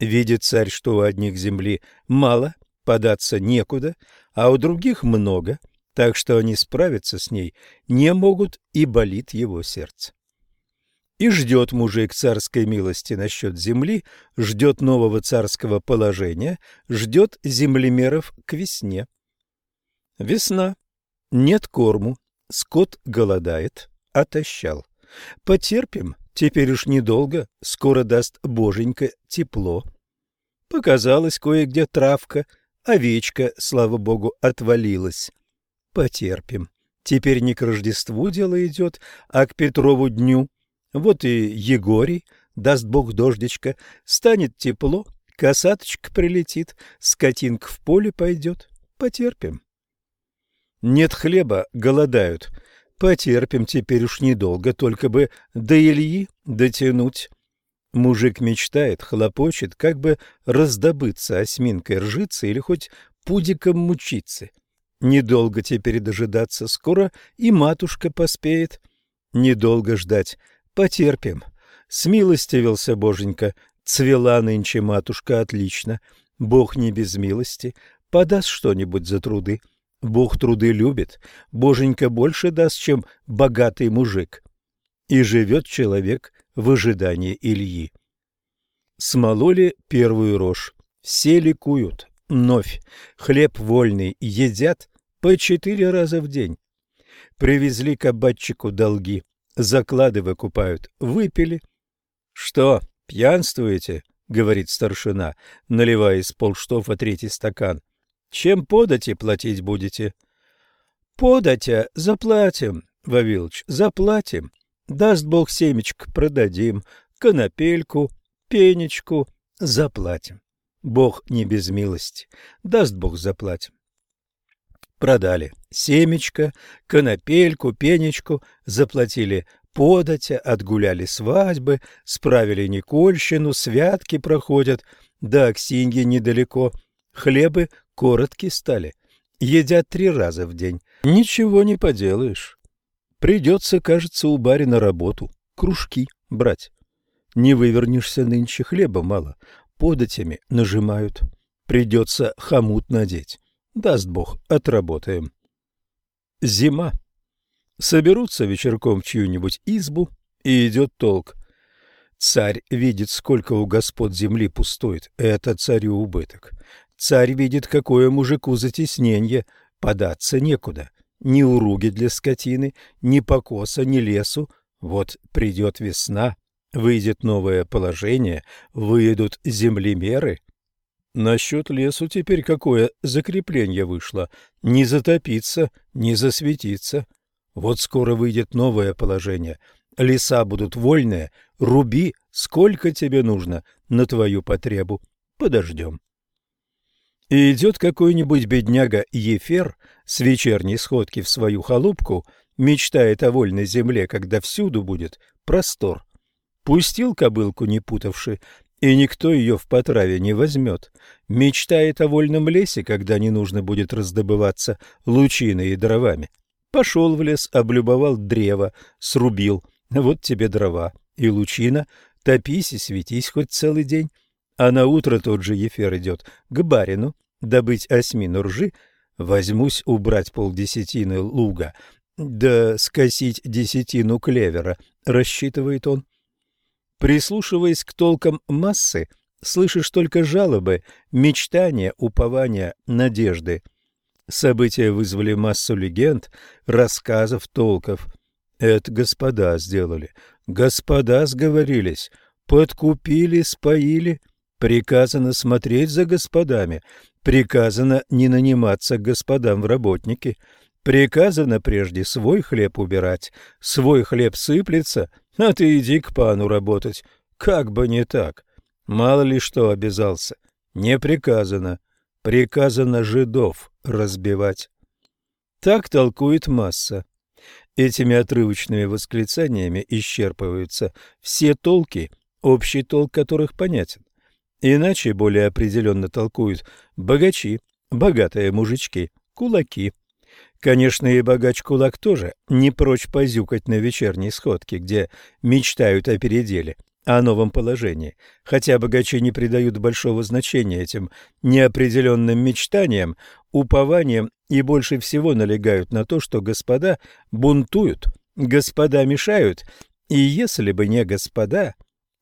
Видит царь, что у одних земли мало, податься некуда, а у других много – так что они справиться с ней не могут, и болит его сердце. И ждет мужик царской милости насчет земли, ждет нового царского положения, ждет землемеров к весне. Весна. Нет корму, скот голодает, отощал. Потерпим, теперь уж недолго, скоро даст боженька тепло. Показалось кое-где травка, овечка, слава богу, отвалилась. Потерпим. Теперь не к Рождеству дело идет, а к Петрову дню. Вот и Егорий, даст бог дождичка, станет тепло, косаточка прилетит, скотинка в поле пойдет. Потерпим. Нет хлеба, голодают. Потерпим теперь уж недолго, только бы до Ильи дотянуть. Мужик мечтает, хлопочет, как бы раздобыться осьминкой ржицы или хоть пудиком мучиться. Недолго теперь дожидаться, скоро и матушка поспеет. Недолго ждать, потерпим. Смилостивился боженька, цвела нынче матушка отлично. Бог не без милости, подаст что-нибудь за труды. Бог труды любит, боженька больше даст, чем богатый мужик. И живет человек в ожидании Ильи. Смололи первую рожь, все ликуют, Новь. Хлеб вольный едят по четыре раза в день. Привезли кабачику долги. Заклады выкупают. Выпили. — Что, пьянствуете? — говорит старшина, наливая из полштофа третий стакан. — Чем подати платить будете? — Податя заплатим, Вавилович, заплатим. Даст бог семечко продадим, конопельку, пенечку заплатим. Бог не без милости. Даст Бог заплатим. Продали семечко, конопельку, пенечку, заплатили податя, отгуляли свадьбы, справили Никольщину, святки проходят, да Аксиньи недалеко. Хлебы короткие стали, едят три раза в день. Ничего не поделаешь. Придется, кажется, у барина работу, кружки брать. Не вывернешься нынче, хлеба мало податями нажимают. Придется хомут надеть. Даст бог, отработаем. Зима. Соберутся вечерком в чью-нибудь избу, и идет толк. Царь видит, сколько у господ земли пустует. Это царю убыток. Царь видит, какое мужику затеснение. Податься некуда. Ни уруги для скотины, ни покоса, ни лесу. Вот придет весна, выйдет новое положение, выйдут землемеры. Насчет лесу теперь какое закрепление вышло. Не затопиться, не засветиться. Вот скоро выйдет новое положение. Леса будут вольные, руби, сколько тебе нужно на твою потребу. Подождем. И идет какой-нибудь бедняга Ефер с вечерней сходки в свою халупку, мечтает о вольной земле, когда всюду будет простор. Пустил кобылку, не путавши, и никто ее в потраве не возьмет. Мечтает о вольном лесе, когда не нужно будет раздобываться лучиной и дровами. Пошел в лес, облюбовал древо, срубил. Вот тебе дрова и лучина, топись и светись хоть целый день. А на утро тот же Ефер идет к барину, добыть осьмину ржи, возьмусь убрать полдесятины луга, да скосить десятину клевера, рассчитывает он. Прислушиваясь к толкам массы, слышишь только жалобы, мечтания, упования, надежды. События вызвали массу легенд, рассказов, толков. Это господа сделали, господа сговорились, подкупили, споили. Приказано смотреть за господами, приказано не наниматься господам в работники, приказано прежде свой хлеб убирать, свой хлеб сыплется — а ты иди к пану работать. Как бы не так. Мало ли что обязался. Не приказано. Приказано жидов разбивать. Так толкует масса. Этими отрывочными восклицаниями исчерпываются все толки, общий толк которых понятен. Иначе более определенно толкуют богачи, богатые мужички, кулаки – Конечно, и богач-кулак тоже не прочь позюкать на вечерней сходке, где мечтают о переделе, о новом положении, хотя богачи не придают большого значения этим неопределенным мечтаниям, упованиям и больше всего налегают на то, что господа бунтуют, господа мешают, и если бы не господа,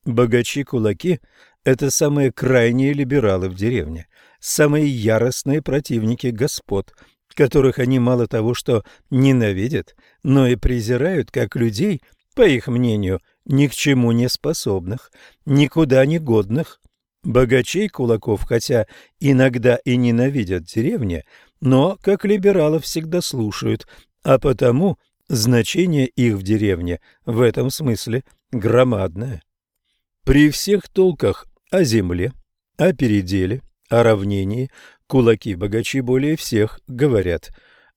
богачи-кулаки – это самые крайние либералы в деревне, самые яростные противники господ – которых они мало того, что ненавидят, но и презирают как людей, по их мнению, ни к чему не способных, никуда не годных. Богачей кулаков, хотя иногда и ненавидят деревни, но, как либералов, всегда слушают, а потому значение их в деревне в этом смысле громадное. При всех толках о земле, о переделе, о равнении Кулаки-богачи более всех говорят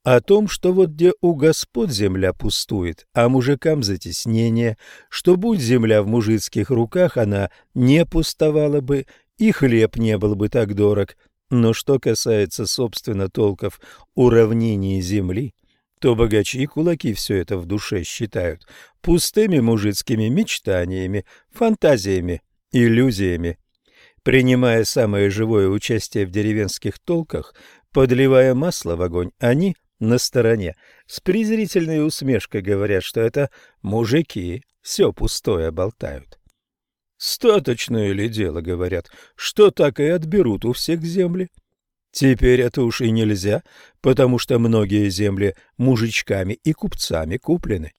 о том, что вот где у господ земля пустует, а мужикам затеснение, что будь земля в мужицких руках, она не пустовала бы, и хлеб не был бы так дорог. Но что касается, собственно, толков уравнения земли, то богачи и кулаки все это в душе считают пустыми мужицкими мечтаниями, фантазиями, иллюзиями принимая самое живое участие в деревенских толках, подливая масло в огонь, они на стороне с презрительной усмешкой говорят, что это мужики все пустое болтают. Статочное ли дело, говорят, что так и отберут у всех земли? Теперь это уж и нельзя, потому что многие земли мужичками и купцами куплены.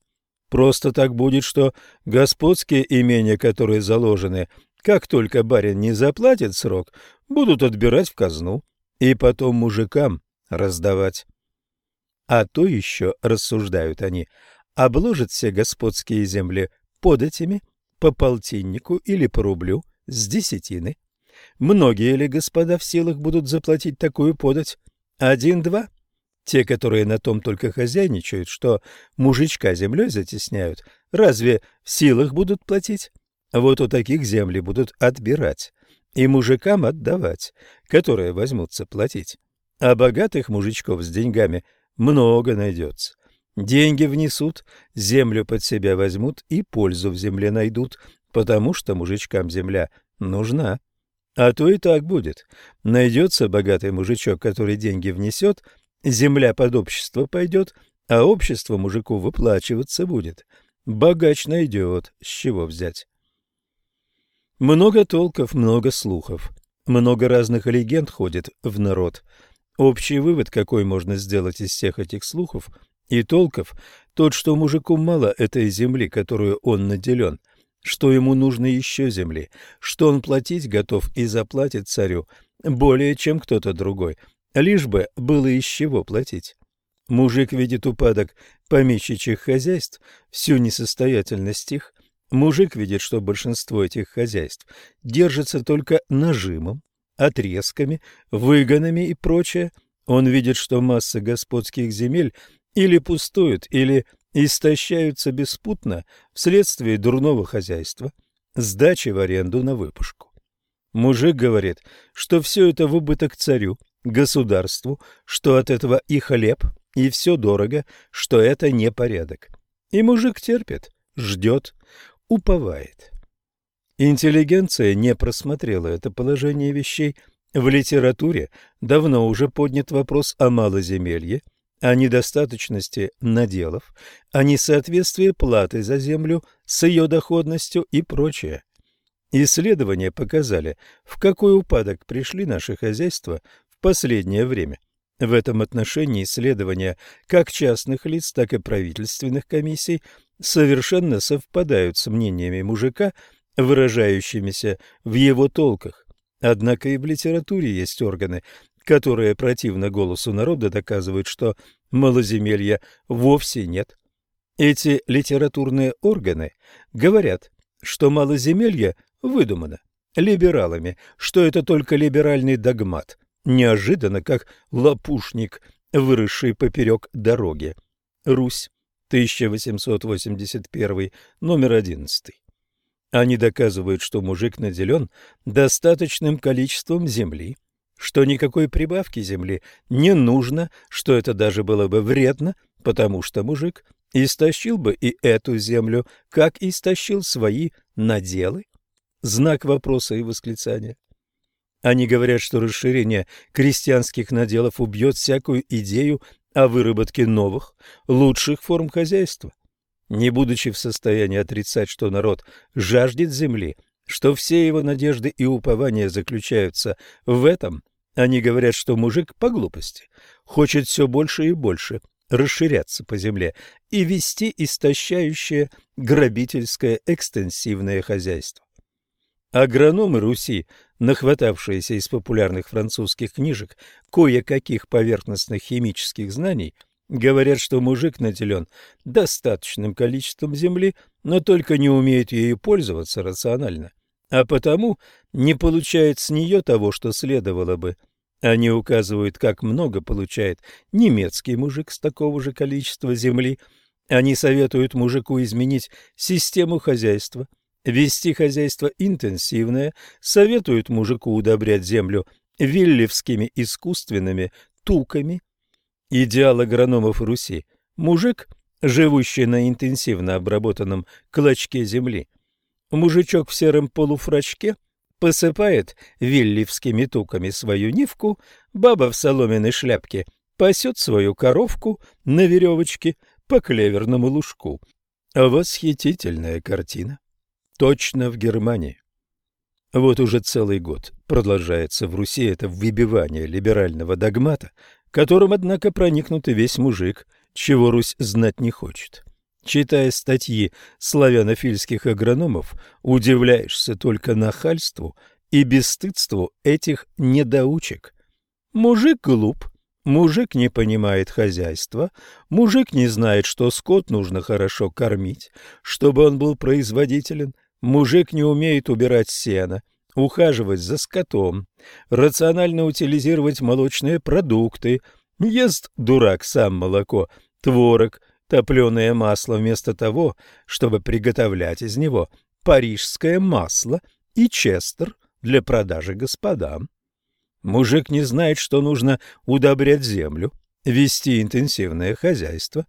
Просто так будет, что господские имения, которые заложены как только барин не заплатит срок, будут отбирать в казну и потом мужикам раздавать. А то еще, рассуждают они, обложат все господские земли податями по полтиннику или по рублю с десятины. Многие ли господа в силах будут заплатить такую подать? Один-два? Те, которые на том только хозяйничают, что мужичка землей затесняют, разве в силах будут платить? Вот у таких земли будут отбирать и мужикам отдавать, которые возьмутся платить. А богатых мужичков с деньгами много найдется. Деньги внесут, землю под себя возьмут и пользу в земле найдут, потому что мужичкам земля нужна. А то и так будет. Найдется богатый мужичок, который деньги внесет, земля под общество пойдет, а общество мужику выплачиваться будет. Богач найдет, с чего взять. Много толков, много слухов, много разных легенд ходит в народ. Общий вывод, какой можно сделать из всех этих слухов и толков, тот, что мужику мало этой земли, которую он наделен, что ему нужно еще земли, что он платить готов и заплатит царю более, чем кто-то другой, лишь бы было из чего платить. Мужик видит упадок помещичьих хозяйств, всю несостоятельность их. Мужик видит, что большинство этих хозяйств держится только нажимом, отрезками, выгонами и прочее. Он видит, что масса господских земель или пустуют, или истощаются беспутно вследствие дурного хозяйства, сдачи в аренду на выпушку. Мужик говорит, что все это в убыток царю, государству, что от этого и хлеб, и все дорого, что это не порядок. И мужик терпит, ждет, уповает. Интеллигенция не просмотрела это положение вещей. В литературе давно уже поднят вопрос о малоземелье, о недостаточности наделов, о несоответствии платы за землю с ее доходностью и прочее. Исследования показали, в какой упадок пришли наши хозяйства в последнее время. В этом отношении исследования как частных лиц, так и правительственных комиссий совершенно совпадают с мнениями мужика, выражающимися в его толках. Однако и в литературе есть органы, которые противно голосу народа доказывают, что малоземелья вовсе нет. Эти литературные органы говорят, что малоземелье выдумано либералами, что это только либеральный догмат, неожиданно, как лопушник, выросший поперек дороги. Русь, 1881, номер 11. Они доказывают, что мужик наделен достаточным количеством земли, что никакой прибавки земли не нужно, что это даже было бы вредно, потому что мужик истощил бы и эту землю, как истощил свои наделы. Знак вопроса и восклицания. Они говорят, что расширение крестьянских наделов убьет всякую идею о выработке новых, лучших форм хозяйства. Не будучи в состоянии отрицать, что народ жаждет земли, что все его надежды и упования заключаются в этом, они говорят, что мужик по глупости хочет все больше и больше расширяться по земле и вести истощающее грабительское экстенсивное хозяйство. Агрономы Руси нахватавшиеся из популярных французских книжек кое-каких поверхностных химических знаний, говорят, что мужик наделен достаточным количеством земли, но только не умеет ею пользоваться рационально, а потому не получает с нее того, что следовало бы. Они указывают, как много получает немецкий мужик с такого же количества земли. Они советуют мужику изменить систему хозяйства – Вести хозяйство интенсивное, советуют мужику удобрять землю виллевскими искусственными туками. Идеал агрономов Руси – мужик, живущий на интенсивно обработанном клочке земли. Мужичок в сером полуфрачке посыпает виллевскими туками свою нивку, баба в соломенной шляпке пасет свою коровку на веревочке по клеверному лужку. Восхитительная картина точно в Германии. Вот уже целый год продолжается в Руси это выбивание либерального догмата, которым, однако, проникнут и весь мужик, чего Русь знать не хочет. Читая статьи славянофильских агрономов, удивляешься только нахальству и бесстыдству этих недоучек. Мужик глуп, мужик не понимает хозяйства, мужик не знает, что скот нужно хорошо кормить, чтобы он был производителен, Мужик не умеет убирать сено, ухаживать за скотом, рационально утилизировать молочные продукты, ест дурак сам молоко, творог, топленое масло вместо того, чтобы приготовлять из него парижское масло и честер для продажи господам. Мужик не знает, что нужно удобрять землю, вести интенсивное хозяйство,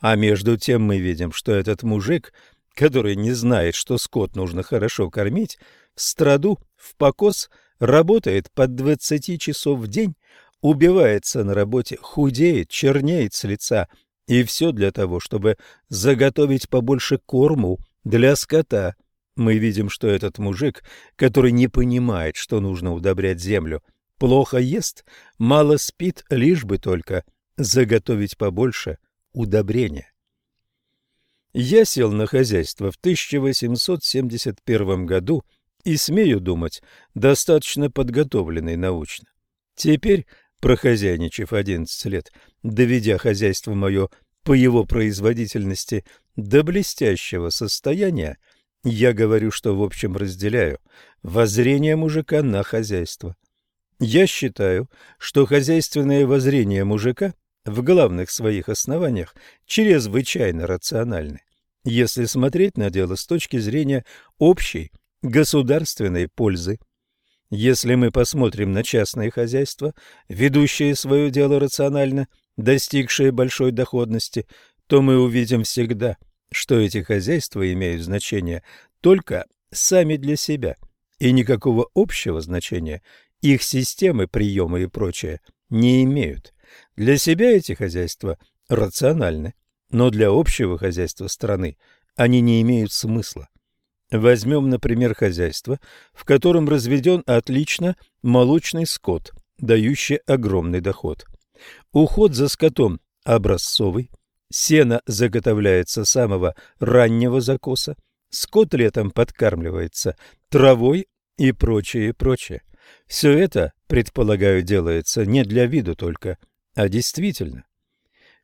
а между тем мы видим, что этот мужик который не знает, что скот нужно хорошо кормить, в страду, в покос, работает под 20 часов в день, убивается на работе, худеет, чернеет с лица, и все для того, чтобы заготовить побольше корму для скота. Мы видим, что этот мужик, который не понимает, что нужно удобрять землю, плохо ест, мало спит, лишь бы только заготовить побольше удобрения. Я сел на хозяйство в 1871 году и, смею думать, достаточно подготовленный научно. Теперь, прохозяйничав 11 лет, доведя хозяйство мое по его производительности до блестящего состояния, я говорю, что в общем разделяю воззрение мужика на хозяйство. Я считаю, что хозяйственное воззрение мужика в главных своих основаниях чрезвычайно рациональны, если смотреть на дело с точки зрения общей государственной пользы. Если мы посмотрим на частные хозяйства, ведущие свое дело рационально, достигшие большой доходности, то мы увидим всегда, что эти хозяйства имеют значение только сами для себя, и никакого общего значения их системы, приемы и прочее не имеют. Для себя эти хозяйства рациональны, но для общего хозяйства страны они не имеют смысла. Возьмем, например, хозяйство, в котором разведен отлично молочный скот, дающий огромный доход. Уход за скотом образцовый, сено заготовляется самого раннего закоса, скот летом подкармливается травой и прочее, прочее. Все это, предполагаю, делается не для виду только, а действительно.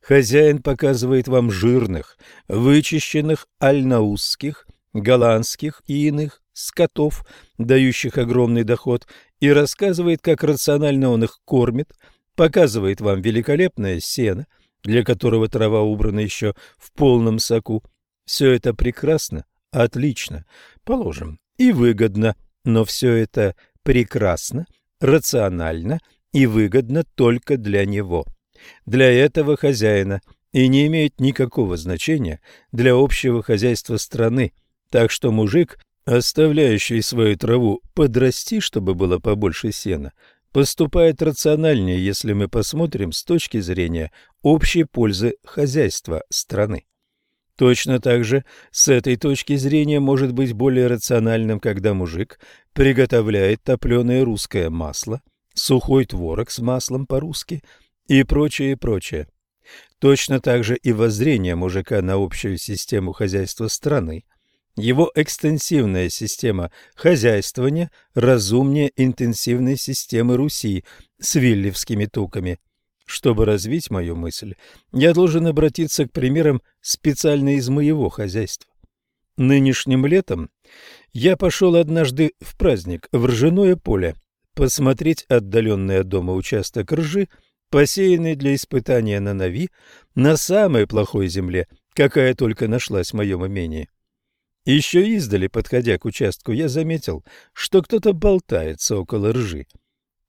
Хозяин показывает вам жирных, вычищенных альнаузских, голландских и иных скотов, дающих огромный доход, и рассказывает, как рационально он их кормит, показывает вам великолепное сено, для которого трава убрана еще в полном соку. Все это прекрасно, отлично, положим, и выгодно, но все это прекрасно, рационально и выгодно только для него, для этого хозяина, и не имеет никакого значения для общего хозяйства страны. Так что мужик, оставляющий свою траву подрасти, чтобы было побольше сена, поступает рациональнее, если мы посмотрим с точки зрения общей пользы хозяйства страны. Точно так же с этой точки зрения может быть более рациональным, когда мужик приготовляет топленое русское масло, сухой творог с маслом по-русски и прочее, прочее. Точно так же и воззрение мужика на общую систему хозяйства страны. Его экстенсивная система хозяйствования разумнее интенсивной системы Руси с виллевскими туками – чтобы развить мою мысль, я должен обратиться к примерам специально из моего хозяйства. Нынешним летом я пошел однажды в праздник в ржаное поле посмотреть отдаленный от дома участок ржи, посеянный для испытания на Нави, на самой плохой земле, какая только нашлась в моем имении. Еще издали, подходя к участку, я заметил, что кто-то болтается около ржи.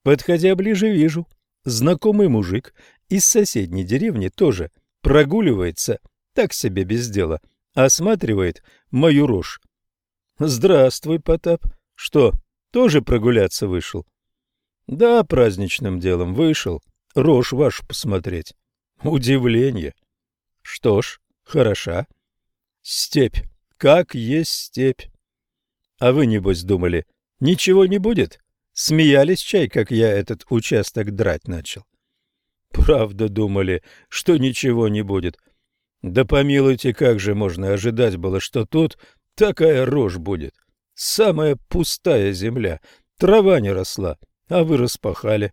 Подходя ближе, вижу — Знакомый мужик из соседней деревни тоже прогуливается, так себе без дела, осматривает мою рожь. Здравствуй, Потап. Что, тоже прогуляться вышел? Да, праздничным делом вышел. Рожь вашу посмотреть. Удивление. Что ж, хороша. Степь. Как есть степь. А вы, небось, думали, ничего не будет? Смеялись чай, как я этот участок драть начал. Правда думали, что ничего не будет. Да помилуйте, как же можно ожидать было, что тут такая рожь будет. Самая пустая земля, трава не росла, а вы распахали.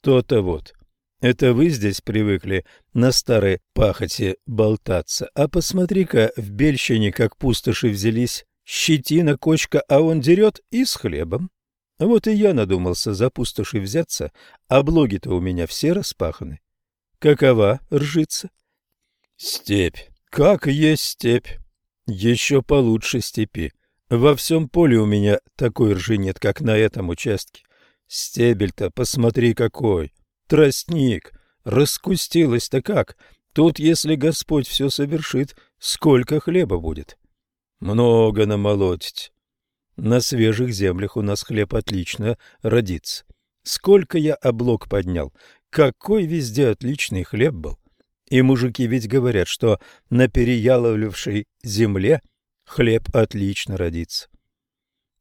То-то вот. Это вы здесь привыкли на старой пахоте болтаться, а посмотри-ка, в Бельщине как пустоши взялись, щетина, кочка, а он дерет и с хлебом. Вот и я надумался за пустоши взяться, а блоги-то у меня все распаханы. Какова ржица? Степь. Как есть степь. Еще получше степи. Во всем поле у меня такой ржи нет, как на этом участке. Стебель-то, посмотри какой. Тростник. Раскустилась-то как. Тут, если Господь все совершит, сколько хлеба будет? Много намолотить. На свежих землях у нас хлеб отлично родится. Сколько я облог поднял, какой везде отличный хлеб был. И мужики ведь говорят, что на переяловлившей земле хлеб отлично родится.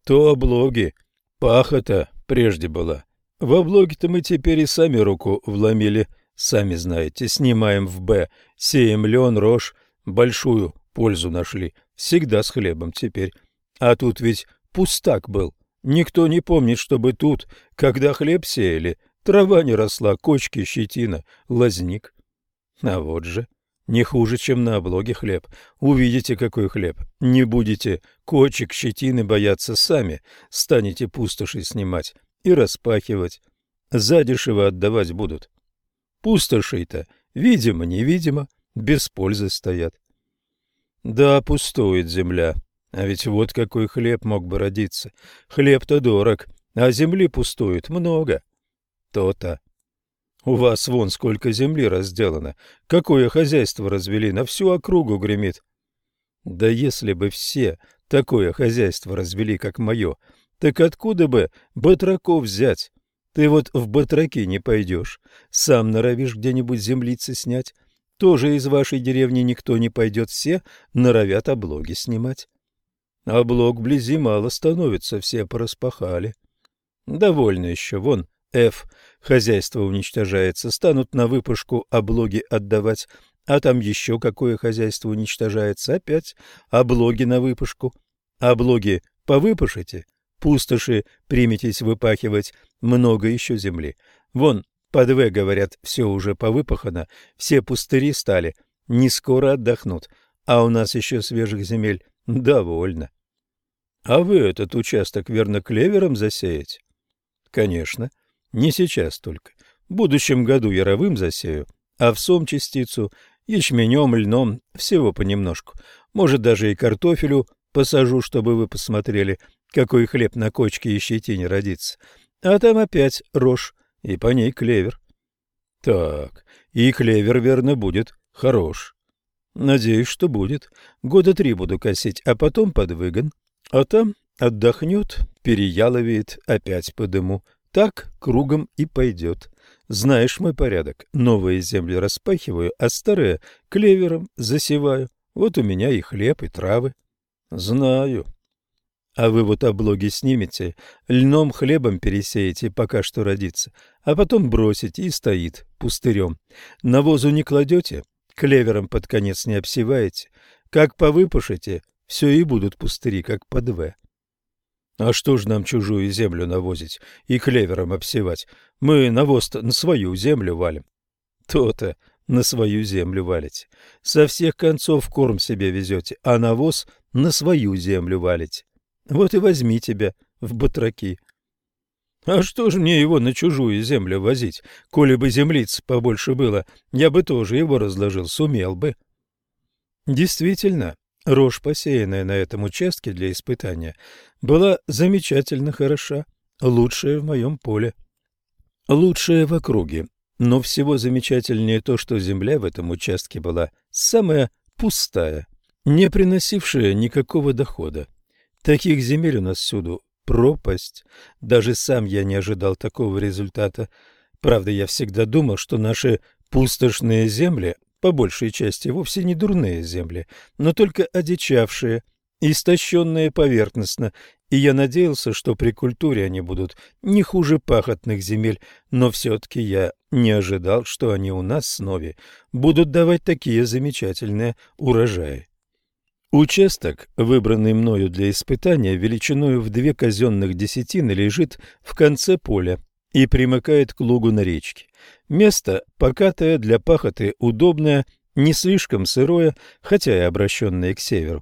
То облоги, пахота прежде была. В облоге-то мы теперь и сами руку вломили, сами знаете, снимаем в Б, сеем лен, рожь, большую пользу нашли, всегда с хлебом теперь. А тут ведь пустак был, никто не помнит, чтобы тут, когда хлеб сеяли, трава не росла, кочки, щетина, лазник. А вот же, не хуже, чем на облоге хлеб. Увидите, какой хлеб. Не будете кочек, щетины бояться сами, станете пустоши снимать и распахивать. Задешево отдавать будут. Пустошей-то, видимо-невидимо, без пользы стоят. Да, пустует земля. А ведь вот какой хлеб мог бы родиться. Хлеб-то дорог, а земли пустует много. То-то. У вас вон сколько земли разделано. Какое хозяйство развели, на всю округу гремит. Да если бы все такое хозяйство развели, как мое, так откуда бы батраков взять? Ты вот в батраки не пойдешь, сам норовишь где-нибудь землицы снять. Тоже из вашей деревни никто не пойдет, все норовят облоги снимать. Облог вблизи мало становится, все пораспахали. Довольно еще, вон, Ф. Хозяйство уничтожается, станут на выпушку облоги отдавать, а там еще какое хозяйство уничтожается, опять облоги на выпушку. Облоги повыпушите, пустоши приметесь выпахивать, много еще земли. Вон, под В, говорят, все уже повыпахано, все пустыри стали, не скоро отдохнут, а у нас еще свежих земель довольно. А вы этот участок верно клевером засеете? Конечно. Не сейчас только. В будущем году яровым засею, а в сом частицу ячменем, льном, всего понемножку. Может, даже и картофелю посажу, чтобы вы посмотрели, какой хлеб на кочке и щетине родится. А там опять рожь, и по ней клевер. Так, и клевер, верно, будет хорош. Надеюсь, что будет. Года три буду косить, а потом под выгон. А там отдохнет, переяловеет, опять по дыму. Так кругом и пойдет. Знаешь мой порядок. Новые земли распахиваю, а старые клевером засеваю. Вот у меня и хлеб, и травы. Знаю. А вы вот облоги снимете, льном хлебом пересеете, пока что родится, а потом бросите и стоит пустырем. Навозу не кладете, клевером под конец не обсеваете. Как повыпушите, все и будут пустыри, как по две. А что ж нам чужую землю навозить и клевером обсевать? Мы навоз на свою землю валим. То-то на свою землю валите. Со всех концов корм себе везете, а навоз на свою землю валите. Вот и возьми тебя в батраки. А что ж мне его на чужую землю возить? Коли бы землиц побольше было, я бы тоже его разложил, сумел бы. Действительно, Рожь, посеянная на этом участке для испытания, была замечательно хороша, лучшая в моем поле. Лучшая в округе, но всего замечательнее то, что земля в этом участке была самая пустая, не приносившая никакого дохода. Таких земель у нас всюду пропасть. Даже сам я не ожидал такого результата. Правда, я всегда думал, что наши пустошные земли по большей части вовсе не дурные земли, но только одичавшие, истощенные поверхностно, и я надеялся, что при культуре они будут не хуже пахотных земель, но все-таки я не ожидал, что они у нас с Нови будут давать такие замечательные урожаи. Участок, выбранный мною для испытания, величиною в две казенных десятины, лежит в конце поля и примыкает к лугу на речке. Место покатое, для пахоты удобное, не слишком сырое, хотя и обращенное к северу.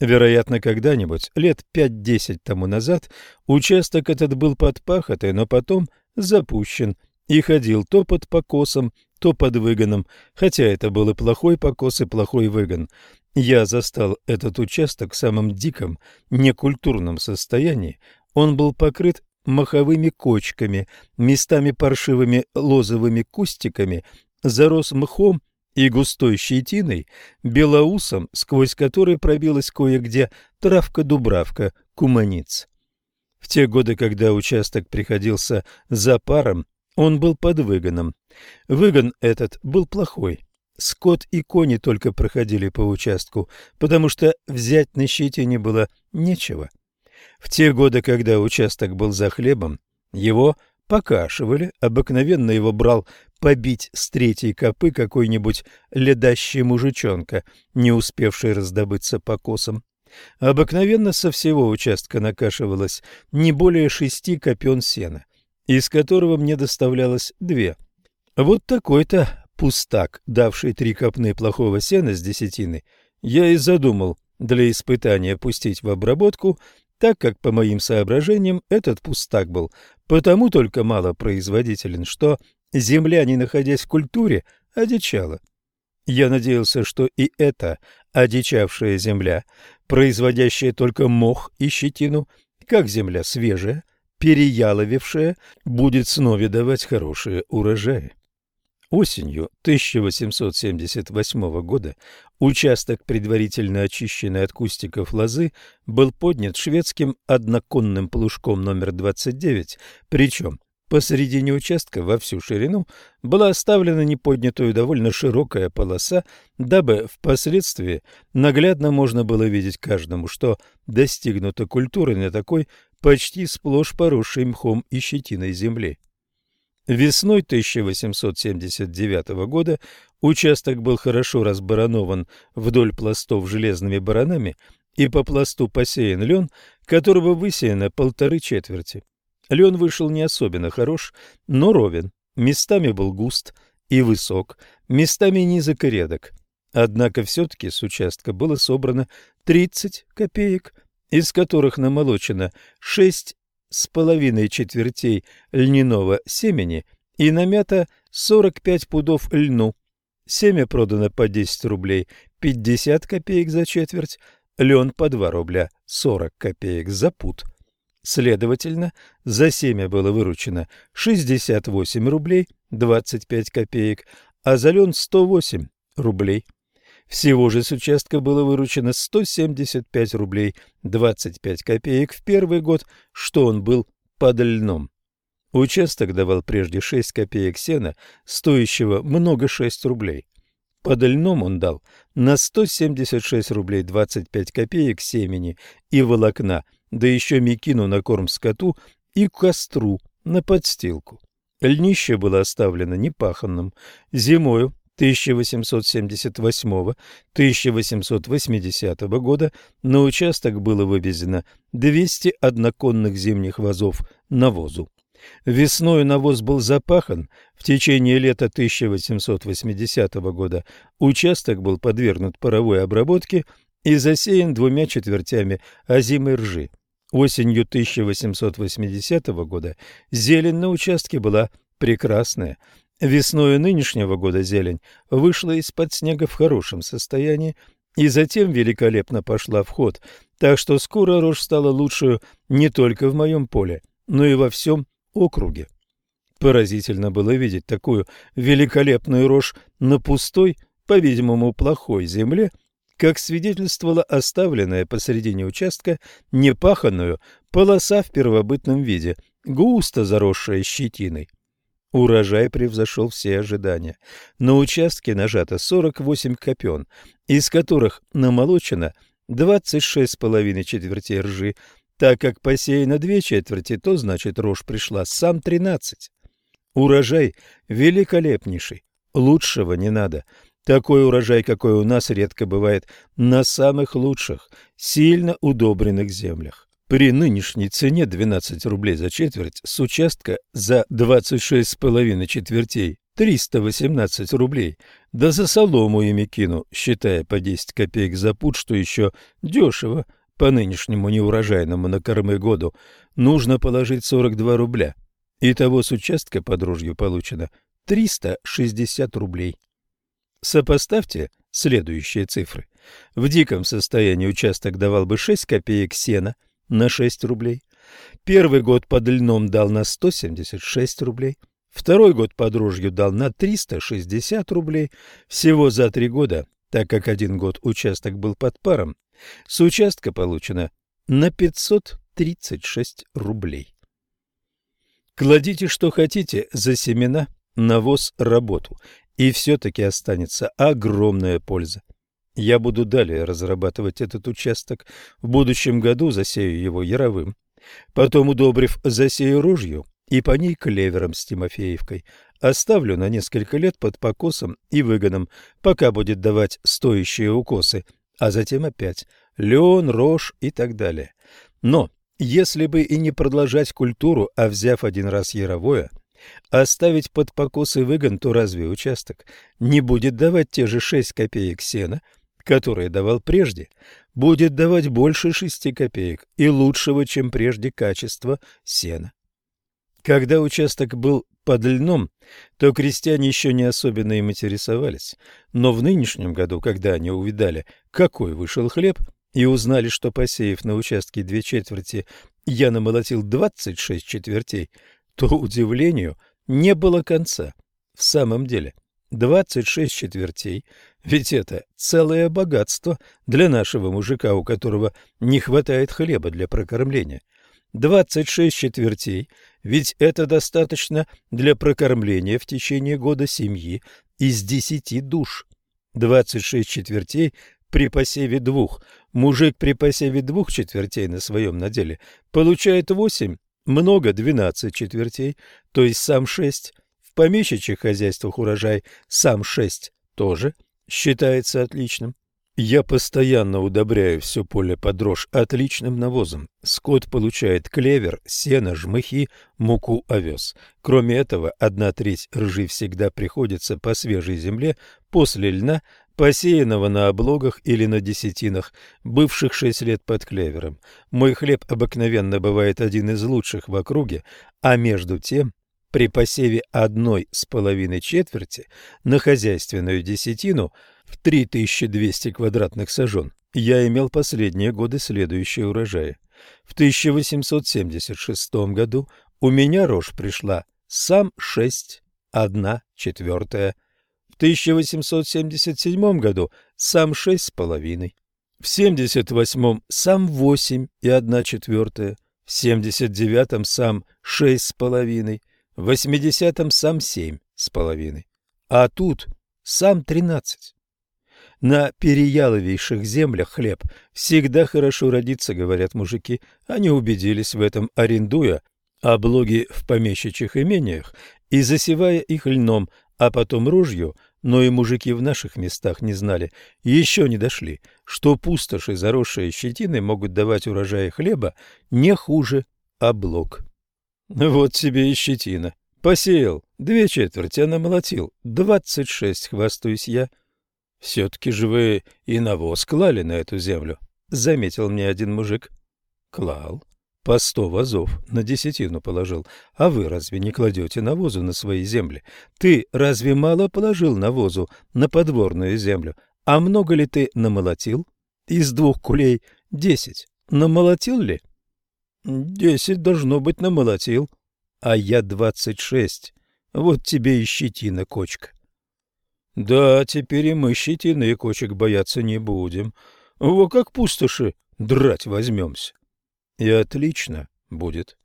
Вероятно, когда-нибудь, лет пять-десять тому назад, участок этот был под пахотой, но потом запущен и ходил то под покосом, то под выгоном, хотя это был и плохой покос, и плохой выгон. Я застал этот участок в самом диком, некультурном состоянии. Он был покрыт маховыми кочками, местами паршивыми лозовыми кустиками, зарос мхом и густой щетиной, белоусом, сквозь который пробилась кое-где травка-дубравка, куманиц. В те годы, когда участок приходился за паром, он был под выгоном. Выгон этот был плохой. скот и кони только проходили по участку, потому что взять на щите не было нечего. В те годы, когда участок был за хлебом, его покашивали, обыкновенно его брал побить с третьей копы какой-нибудь ледащий мужичонка, не успевший раздобыться по косам. Обыкновенно со всего участка накашивалось не более шести копен сена, из которого мне доставлялось две. Вот такой-то пустак, давший три копны плохого сена с десятины, я и задумал для испытания пустить в обработку, так как, по моим соображениям, этот пустак был потому только малопроизводителен, что земля, не находясь в культуре, одичала. Я надеялся, что и эта одичавшая земля, производящая только мох и щетину, как земля свежая, переяловевшая, будет снова давать хорошие урожаи. Осенью 1878 года участок, предварительно очищенный от кустиков лозы, был поднят шведским одноконным плужком номер 29, причем посередине участка во всю ширину была оставлена неподнятую довольно широкая полоса, дабы впоследствии наглядно можно было видеть каждому, что достигнуто культуры на такой почти сплошь поросшей мхом и щетиной земли. Весной 1879 года участок был хорошо разбаронован вдоль пластов железными баранами и по пласту посеян лен, которого высеяно полторы четверти. Лен вышел не особенно хорош, но ровен, местами был густ и высок, местами низок и редок. Однако все-таки с участка было собрано 30 копеек, из которых намолочено 6 с половиной четвертей льняного семени и намято 45 пудов льну. Семя продано по 10 рублей 50 копеек за четверть, лен по 2 рубля 40 копеек за пуд. Следовательно, за семя было выручено 68 рублей 25 копеек, а за лен 108 рублей. Всего же с участка было выручено 175 рублей 25 копеек в первый год, что он был под льном. Участок давал прежде 6 копеек сена, стоящего много 6 рублей. Под льном он дал на 176 рублей 25 копеек семени и волокна, да еще мекину на корм скоту и костру на подстилку. Льнище было оставлено непаханным. Зимою 1878-1880 года на участок было вывезено 200 одноконных зимних вазов навозу. Весной навоз был запахан, в течение лета 1880 года участок был подвергнут паровой обработке и засеян двумя четвертями озимой ржи. Осенью 1880 года зелень на участке была прекрасная, Весной нынешнего года зелень вышла из-под снега в хорошем состоянии и затем великолепно пошла в ход, так что скоро рожь стала лучшую не только в моем поле, но и во всем округе. Поразительно было видеть такую великолепную рожь на пустой, по-видимому, плохой земле, как свидетельствовала оставленная посредине участка непаханную полоса в первобытном виде, густо заросшая щетиной. Урожай превзошел все ожидания. На участке нажато 48 копен, из которых намолочено 26,5 четвертей ржи, так как посеяно две четверти, то значит рожь пришла сам 13. Урожай великолепнейший, лучшего не надо. Такой урожай, какой у нас редко бывает на самых лучших, сильно удобренных землях. При нынешней цене 12 рублей за четверть с участка за 26,5 четвертей 318 рублей, да за солому ими кину, считая по 10 копеек за пуд, что еще дешево по нынешнему неурожайному на кормы году, нужно положить 42 рубля. Итого с участка под ружью получено 360 рублей. Сопоставьте следующие цифры. В диком состоянии участок давал бы 6 копеек сена – на 6 рублей. Первый год под льном дал на 176 рублей. Второй год под ружью дал на 360 рублей. Всего за три года, так как один год участок был под паром, с участка получено на 536 рублей. Кладите что хотите за семена, навоз работу, и все-таки останется огромная польза. Я буду далее разрабатывать этот участок. В будущем году засею его яровым. Потом, удобрив, засею ружью и по ней клевером с Тимофеевкой. Оставлю на несколько лет под покосом и выгоном, пока будет давать стоящие укосы, а затем опять лен, рожь и так далее. Но если бы и не продолжать культуру, а взяв один раз яровое, оставить под покосы выгон, то разве участок не будет давать те же шесть копеек сена, которые давал прежде, будет давать больше шести копеек и лучшего, чем прежде, качества сена? Когда участок был под льном, то крестьяне еще не особенно им интересовались. Но в нынешнем году, когда они увидали, какой вышел хлеб, и узнали, что, посеяв на участке две четверти, я намолотил двадцать шесть четвертей, то удивлению не было конца. В самом деле, двадцать шесть четвертей, ведь это целое богатство для нашего мужика, у которого не хватает хлеба для прокормления. Двадцать шесть четвертей ведь это достаточно для прокормления в течение года семьи из десяти душ. Двадцать шесть четвертей при посеве двух. Мужик при посеве двух четвертей на своем наделе получает восемь, много двенадцать четвертей, то есть сам шесть. В помещичьих хозяйствах урожай сам шесть тоже считается отличным. Я постоянно удобряю все поле под рожь отличным навозом. Скот получает клевер, сено, жмыхи, муку, овес. Кроме этого, одна треть ржи всегда приходится по свежей земле после льна, посеянного на облогах или на десятинах, бывших шесть лет под клевером. Мой хлеб обыкновенно бывает один из лучших в округе, а между тем при посеве одной с половиной четверти на хозяйственную десятину – в 3200 квадратных сажен я имел последние годы следующие урожаи. В 1876 году у меня рожь пришла сам 6, 1 четвертая. В 1877 году сам 6 с половиной. В 78 сам 8 и 1 четвертая. В 79 сам 6 с половиной. В 80 сам 7 с половиной. А тут сам 13. На переяловейших землях хлеб всегда хорошо родится, говорят мужики. Они убедились в этом, арендуя облоги в помещичьих имениях и засевая их льном, а потом ружью, но и мужики в наших местах не знали, еще не дошли, что пустоши, заросшие щетиной, могут давать урожай хлеба не хуже облог. Вот тебе и щетина. Посеял, две четверти, а намолотил, двадцать шесть, хвастаюсь я. Все-таки же вы и навоз клали на эту землю, — заметил мне один мужик. Клал. По сто вазов на десятину положил. А вы разве не кладете навозу на свои земли? Ты разве мало положил навозу на подворную землю? А много ли ты намолотил? Из двух кулей десять. Намолотил ли? Десять должно быть намолотил. А я двадцать шесть. Вот тебе и щетина, кочка. Да, теперь и мы щетины и кочек бояться не будем. Во как пустоши драть возьмемся. И отлично будет.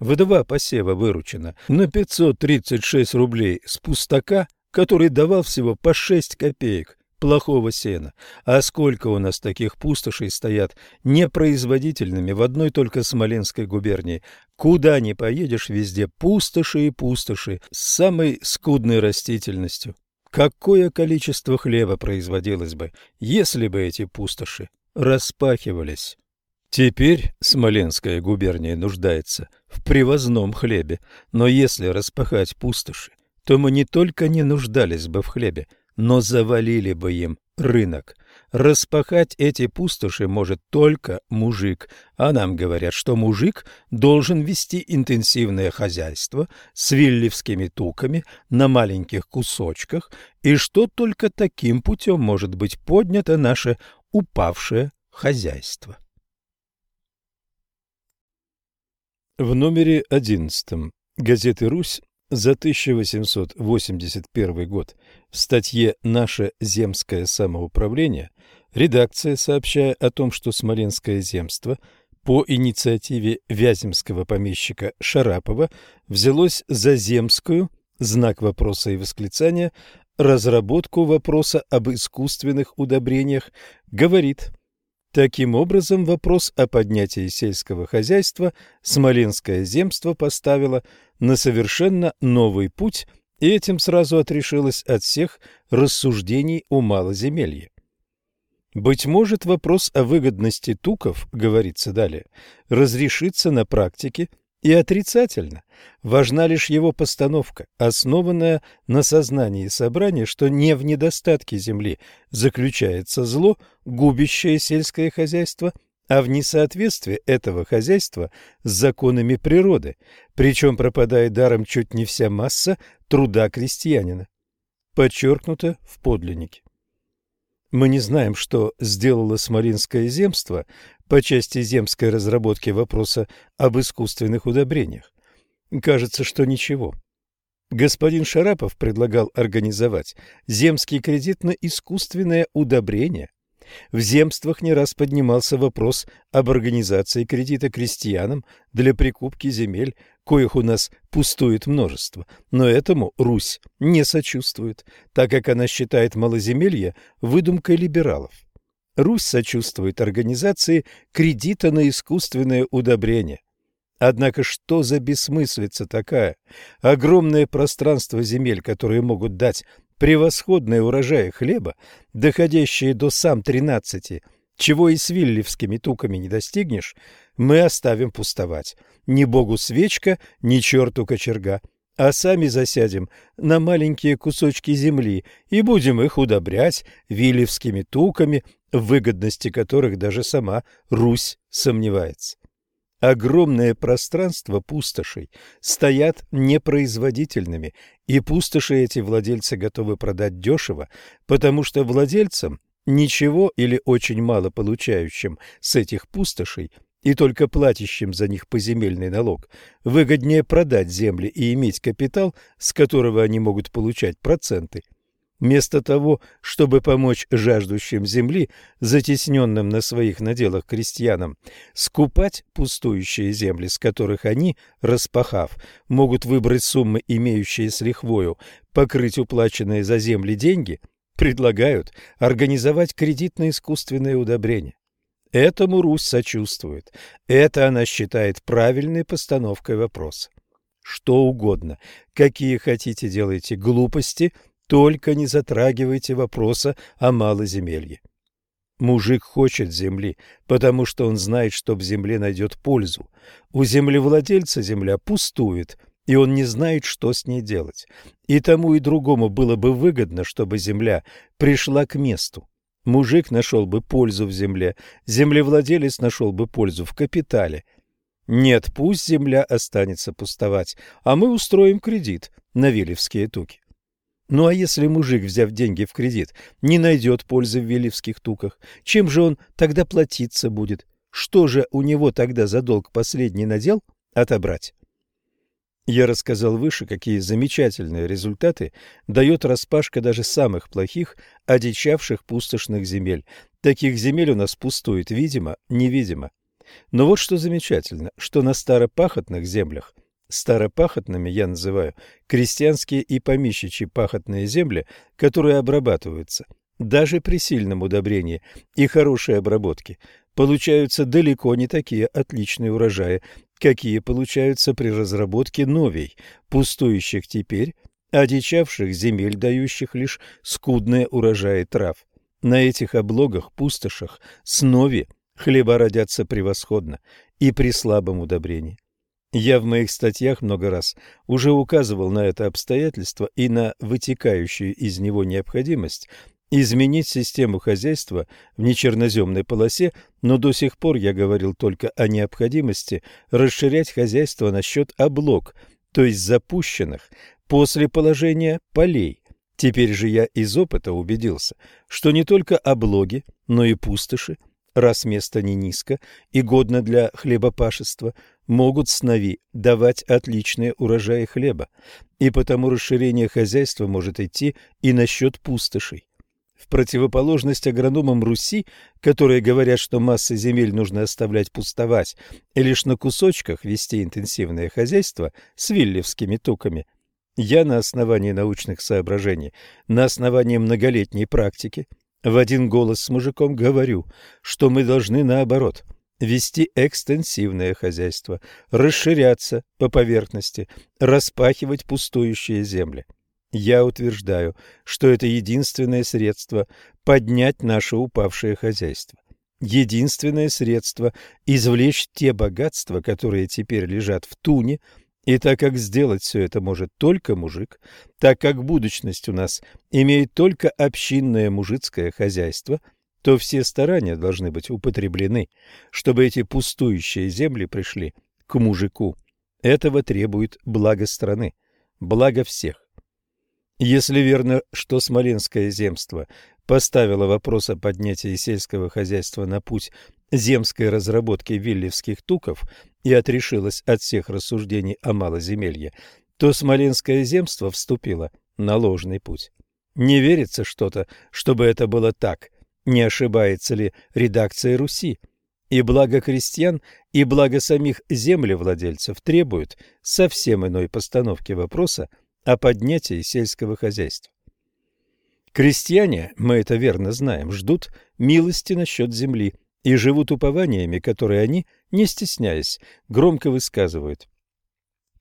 В два посева выручено на 536 рублей с пустака, который давал всего по 6 копеек плохого сена. А сколько у нас таких пустошей стоят непроизводительными в одной только Смоленской губернии. Куда ни поедешь, везде пустоши и пустоши с самой скудной растительностью. Какое количество хлеба производилось бы, если бы эти пустоши распахивались? Теперь Смоленская губерния нуждается в привозном хлебе, но если распахать пустоши, то мы не только не нуждались бы в хлебе, но завалили бы им рынок. Распахать эти пустоши может только мужик, а нам говорят, что мужик должен вести интенсивное хозяйство с виллевскими туками на маленьких кусочках, и что только таким путем может быть поднято наше упавшее хозяйство. В номере одиннадцатом газеты «Русь» за 1881 год в статье «Наше земское самоуправление» редакция, сообщая о том, что Смоленское земство по инициативе вяземского помещика Шарапова взялось за земскую знак вопроса и восклицания, разработку вопроса об искусственных удобрениях, говорит Таким образом, вопрос о поднятии сельского хозяйства Смоленское земство поставило на совершенно новый путь и этим сразу отрешилось от всех рассуждений о малоземелье. Быть может, вопрос о выгодности туков, говорится далее, разрешится на практике и отрицательно. Важна лишь его постановка, основанная на сознании собрания, что не в недостатке земли заключается зло, губящее сельское хозяйство, а в несоответствии этого хозяйства с законами природы, причем пропадает даром чуть не вся масса труда крестьянина. Подчеркнуто в подлиннике. Мы не знаем, что сделало Смолинское земство по части земской разработки вопроса об искусственных удобрениях. Кажется, что ничего. Господин Шарапов предлагал организовать земский кредит на искусственное удобрение. В земствах не раз поднимался вопрос об организации кредита крестьянам для прикупки земель, коих у нас пустует множество. Но этому Русь не сочувствует, так как она считает малоземелье выдумкой либералов. Русь сочувствует организации кредита на искусственное удобрение. Однако что за бессмыслица такая? Огромное пространство земель, которые могут дать превосходные урожаи хлеба, доходящие до сам тринадцати, чего и с виллевскими туками не достигнешь, мы оставим пустовать. Ни богу свечка, ни черту кочерга а сами засядем на маленькие кусочки земли и будем их удобрять вилевскими туками, в выгодности которых даже сама Русь сомневается. Огромное пространство пустошей стоят непроизводительными, и пустоши эти владельцы готовы продать дешево, потому что владельцам ничего или очень мало получающим с этих пустошей – и только платящим за них поземельный налог выгоднее продать земли и иметь капитал, с которого они могут получать проценты. Вместо того, чтобы помочь жаждущим земли, затесненным на своих наделах крестьянам, скупать пустующие земли, с которых они, распахав, могут выбрать суммы, имеющие с лихвою, покрыть уплаченные за земли деньги, предлагают организовать кредитно-искусственное удобрение. Этому Русь сочувствует. Это она считает правильной постановкой вопроса. Что угодно, какие хотите делайте глупости, только не затрагивайте вопроса о малоземелье. Мужик хочет земли, потому что он знает, что в земле найдет пользу. У землевладельца земля пустует, и он не знает, что с ней делать. И тому и другому было бы выгодно, чтобы земля пришла к месту. Мужик нашел бы пользу в земле, землевладелец нашел бы пользу в капитале. Нет, пусть земля останется пустовать, а мы устроим кредит на вилевские туки. Ну а если мужик, взяв деньги в кредит, не найдет пользы в вилевских туках, чем же он тогда платиться будет? Что же у него тогда за долг последний надел отобрать? Я рассказал выше, какие замечательные результаты дает распашка даже самых плохих, одичавших пустошных земель. Таких земель у нас пустует, видимо, невидимо. Но вот что замечательно, что на старопахотных землях, старопахотными я называю крестьянские и помещичьи пахотные земли, которые обрабатываются, даже при сильном удобрении и хорошей обработке, получаются далеко не такие отличные урожаи, какие получаются при разработке новей, пустующих теперь, одичавших земель, дающих лишь скудные урожаи трав. На этих облогах, пустошах, снове хлеба родятся превосходно и при слабом удобрении. Я в моих статьях много раз уже указывал на это обстоятельство и на вытекающую из него необходимость изменить систему хозяйства в нечерноземной полосе, но до сих пор я говорил только о необходимости расширять хозяйство насчет облог, то есть запущенных после положения полей. Теперь же я из опыта убедился, что не только облоги, но и пустоши, раз место не низко и годно для хлебопашества, могут снови давать отличные урожаи хлеба, и потому расширение хозяйства может идти и насчет пустошей. В противоположность агрономам Руси, которые говорят, что массы земель нужно оставлять пустовать и лишь на кусочках вести интенсивное хозяйство с виллевскими туками, Я на основании научных соображений, на основании многолетней практики, в один голос с мужиком говорю, что мы должны наоборот вести экстенсивное хозяйство, расширяться по поверхности, распахивать пустующие земли. Я утверждаю, что это единственное средство поднять наше упавшее хозяйство. Единственное средство извлечь те богатства, которые теперь лежат в туне, и так как сделать все это может только мужик, так как будущность у нас имеет только общинное мужицкое хозяйство, то все старания должны быть употреблены, чтобы эти пустующие земли пришли к мужику. Этого требует благо страны, благо всех. Если верно, что Смоленское земство поставило вопрос о поднятии сельского хозяйства на путь земской разработки виллевских туков и отрешилось от всех рассуждений о малоземелье, то Смоленское земство вступило на ложный путь. Не верится что-то, чтобы это было так. Не ошибается ли редакция Руси? И благо крестьян, и благо самих землевладельцев требуют совсем иной постановки вопроса о поднятии сельского хозяйства. Крестьяне, мы это верно знаем, ждут милости насчет земли и живут упованиями, которые они, не стесняясь, громко высказывают.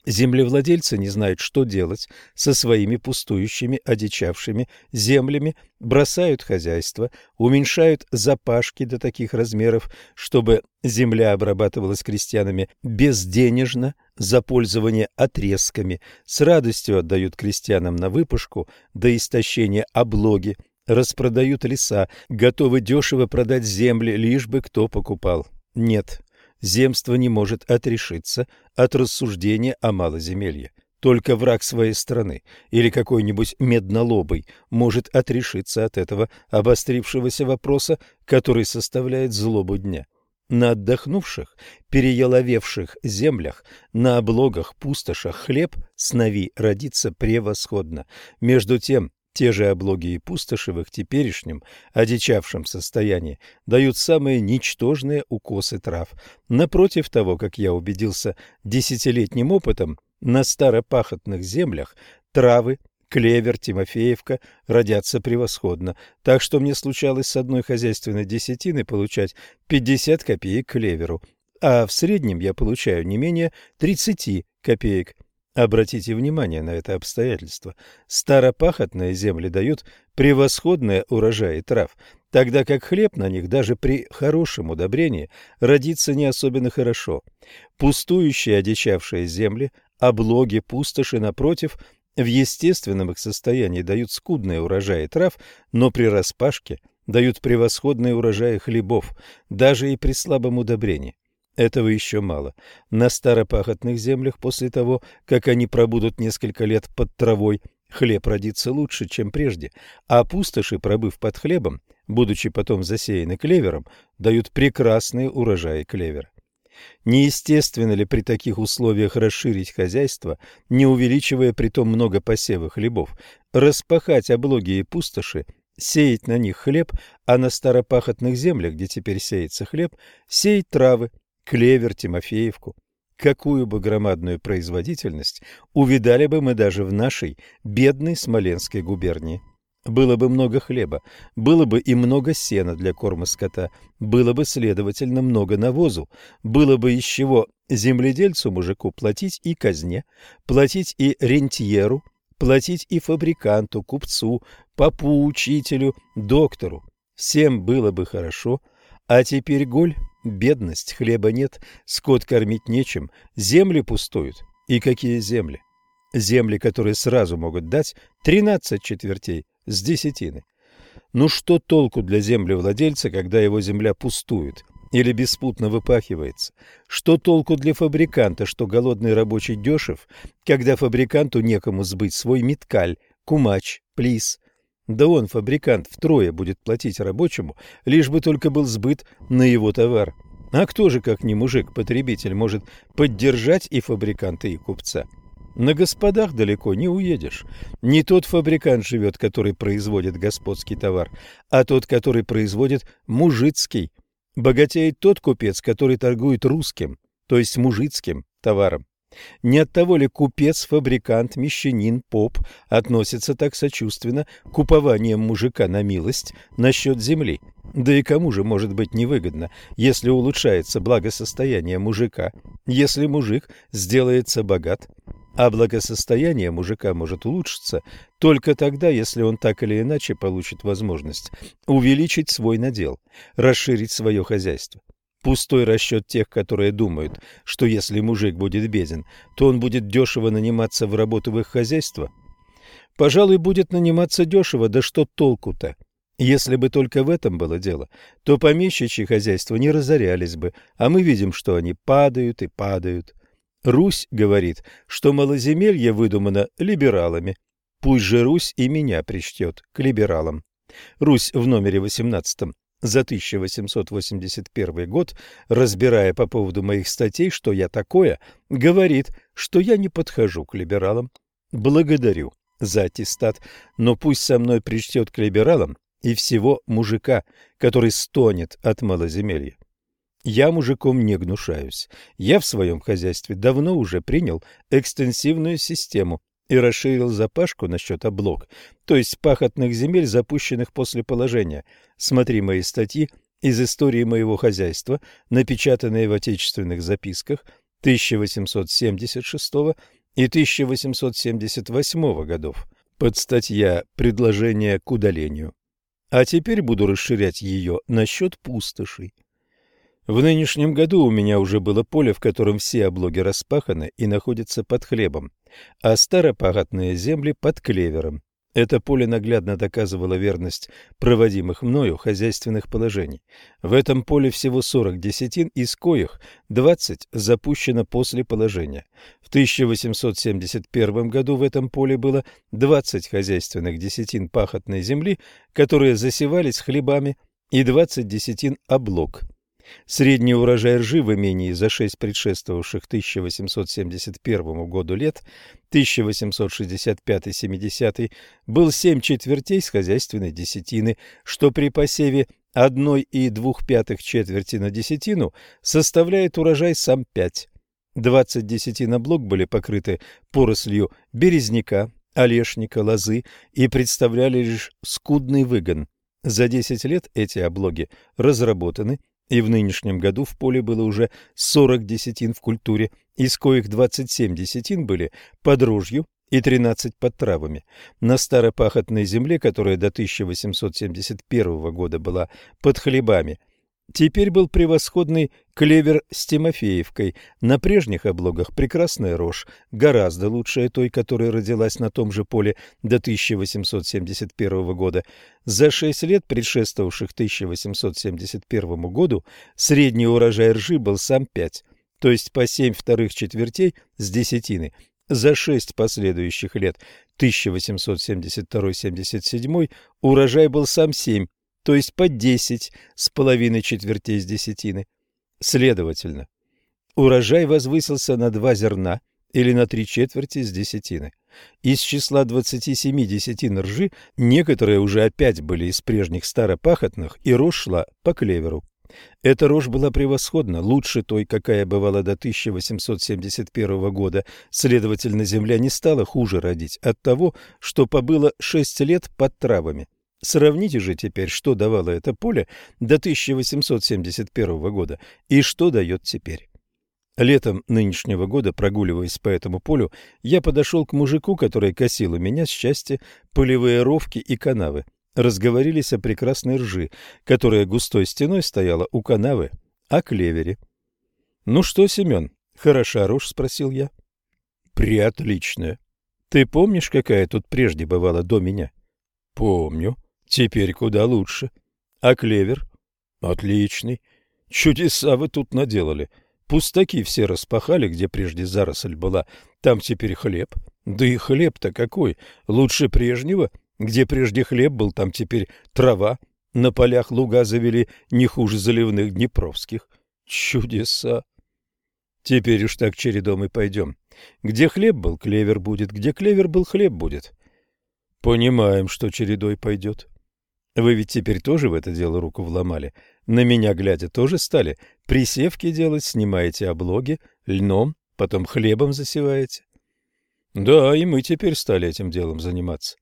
Землевладельцы не знают, что делать со своими пустующими, одичавшими землями, бросают хозяйство, уменьшают запашки до таких размеров, чтобы земля обрабатывалась крестьянами безденежно за пользование отрезками, с радостью отдают крестьянам на выпашку до истощения облоги, распродают леса, готовы дешево продать земли, лишь бы кто покупал. Нет, земство не может отрешиться от рассуждения о малоземелье. Только враг своей страны или какой-нибудь меднолобый может отрешиться от этого обострившегося вопроса, который составляет злобу дня. На отдохнувших, переяловевших землях, на облогах, пустошах хлеб снови родится превосходно. Между тем, те же облоги и пустоши в их теперешнем, одичавшем состоянии дают самые ничтожные укосы трав. Напротив того, как я убедился десятилетним опытом, на старопахотных землях травы, клевер, тимофеевка родятся превосходно, так что мне случалось с одной хозяйственной десятины получать 50 копеек клеверу, а в среднем я получаю не менее 30 копеек Обратите внимание на это обстоятельство. Старопахотные земли дают превосходные урожаи трав, тогда как хлеб на них даже при хорошем удобрении родится не особенно хорошо. Пустующие одичавшие земли, облоги, пустоши, напротив, в естественном их состоянии дают скудные урожаи трав, но при распашке дают превосходные урожаи хлебов, даже и при слабом удобрении. Этого еще мало. На старопахотных землях после того, как они пробудут несколько лет под травой, хлеб родится лучше, чем прежде, а пустоши, пробыв под хлебом, будучи потом засеяны клевером, дают прекрасные урожаи клевера. Неестественно ли при таких условиях расширить хозяйство, не увеличивая при том много посевов хлебов, распахать облоги и пустоши, сеять на них хлеб, а на старопахотных землях, где теперь сеется хлеб, сеять травы, клевер, Тимофеевку. Какую бы громадную производительность увидали бы мы даже в нашей бедной Смоленской губернии. Было бы много хлеба, было бы и много сена для корма скота, было бы, следовательно, много навозу, было бы из чего земледельцу-мужику платить и казне, платить и рентьеру, платить и фабриканту, купцу, попу, учителю, доктору. Всем было бы хорошо, а теперь голь Бедность, хлеба нет, скот кормить нечем, земли пустуют. И какие земли? Земли, которые сразу могут дать 13 четвертей с десятины. Ну что толку для землевладельца, когда его земля пустует или беспутно выпахивается? Что толку для фабриканта, что голодный рабочий дешев, когда фабриканту некому сбыть свой меткаль, кумач, плис? Да он, фабрикант, втрое будет платить рабочему, лишь бы только был сбыт на его товар. А кто же, как не мужик, потребитель, может поддержать и фабриканта, и купца? На господах далеко не уедешь. Не тот фабрикант живет, который производит господский товар, а тот, который производит мужицкий. Богатеет тот купец, который торгует русским, то есть мужицким товаром. Не от того ли купец, фабрикант, мещанин, поп относится так сочувственно к упованиям мужика на милость насчет земли? Да и кому же может быть невыгодно, если улучшается благосостояние мужика, если мужик сделается богат? А благосостояние мужика может улучшиться только тогда, если он так или иначе получит возможность увеличить свой надел, расширить свое хозяйство. Пустой расчет тех, которые думают, что если мужик будет беден, то он будет дешево наниматься в работу в их хозяйство. Пожалуй, будет наниматься дешево, да что толку-то? Если бы только в этом было дело, то помещичьи хозяйства не разорялись бы, а мы видим, что они падают и падают. Русь говорит, что малоземелье выдумано либералами. Пусть же Русь и меня причтет к либералам. Русь в номере 18 за 1881 год, разбирая по поводу моих статей, что я такое, говорит, что я не подхожу к либералам. Благодарю за аттестат, но пусть со мной причтет к либералам и всего мужика, который стонет от малоземелья. Я мужиком не гнушаюсь. Я в своем хозяйстве давно уже принял экстенсивную систему и расширил запашку насчет облог, то есть пахотных земель, запущенных после положения. Смотри мои статьи из истории моего хозяйства, напечатанные в отечественных записках 1876 и 1878 годов, под статья «Предложение к удалению». А теперь буду расширять ее насчет пустошей. В нынешнем году у меня уже было поле, в котором все облоги распаханы и находятся под хлебом, а старопахотные земли под клевером. Это поле наглядно доказывало верность проводимых мною хозяйственных положений. В этом поле всего 40 десятин, из коих 20 запущено после положения. В 1871 году в этом поле было 20 хозяйственных десятин пахотной земли, которые засевались хлебами, и 20 десятин облог. Средний урожай ржи в имении за шесть предшествовавших 1871 году лет, 1865-70, был семь четвертей с хозяйственной десятины, что при посеве одной и двух пятых четверти на десятину составляет урожай сам пять. Двадцать десятин облог были покрыты порослью березняка, олешника, лозы и представляли лишь скудный выгон. За десять лет эти облоги разработаны и в нынешнем году в поле было уже 40 десятин в культуре, из коих 27 десятин были под ружью и 13 под травами. На старопахотной земле, которая до 1871 года была под хлебами, Теперь был превосходный клевер с Тимофеевкой. На прежних облогах прекрасная рожь, гораздо лучшая той, которая родилась на том же поле до 1871 года. За шесть лет, предшествовавших 1871 году, средний урожай ржи был сам пять, то есть по семь вторых четвертей с десятины. За шесть последующих лет 1872-77 урожай был сам семь, то есть по десять с половиной четвертей с десятины. Следовательно, урожай возвысился на два зерна или на три четверти с десятины. Из числа 27 десятин ржи некоторые уже опять были из прежних старопахотных, и рожь шла по клеверу. Эта рожь была превосходна, лучше той, какая бывала до 1871 года, следовательно, земля не стала хуже родить от того, что побыло шесть лет под травами. Сравните же теперь, что давало это поле до 1871 года и что дает теперь. Летом нынешнего года, прогуливаясь по этому полю, я подошел к мужику, который косил у меня счастье полевые ровки и канавы. Разговорились о прекрасной ржи, которая густой стеной стояла у канавы, о клевере. — Ну что, Семен, хороша рожь? — спросил я. — Преотличная. Ты помнишь, какая тут прежде бывала до меня? — Помню. Теперь куда лучше. А клевер? Отличный. Чудеса вы тут наделали. Пустаки все распахали, где прежде заросль была. Там теперь хлеб. Да и хлеб-то какой? Лучше прежнего. Где прежде хлеб был, там теперь трава. На полях луга завели не хуже заливных днепровских. Чудеса. Теперь уж так чередом и пойдем. Где хлеб был, клевер будет. Где клевер был, хлеб будет. Понимаем, что чередой пойдет. Вы ведь теперь тоже в это дело руку вломали. На меня глядя тоже стали присевки делать, снимаете облоги, льном потом хлебом засеваете. Да, и мы теперь стали этим делом заниматься.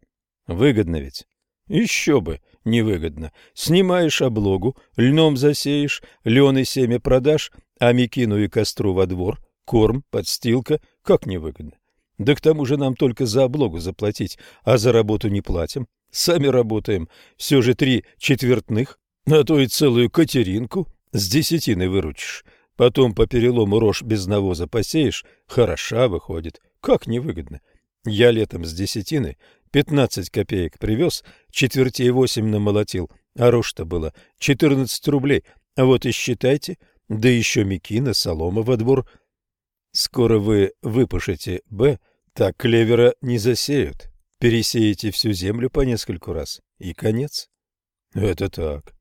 Выгодно ведь? Еще бы, невыгодно. Снимаешь облогу, льном засеешь, лен и семя продашь, а мекину и костру во двор, корм, подстилка, как невыгодно. Да к тому же нам только за облогу заплатить, а за работу не платим. Сами работаем, все же три четвертных, а то и целую катеринку с десятины выручишь. Потом по перелому рожь без навоза посеешь, хороша выходит. Как невыгодно. Я летом с десятины пятнадцать копеек привез, четвертей восемь намолотил, а рожь-то было четырнадцать рублей. А вот и считайте, да еще мекина, солома во двор. Скоро вы выпашете «Б», так клевера не засеют. Пересеете всю землю по нескольку раз, и конец. Это так.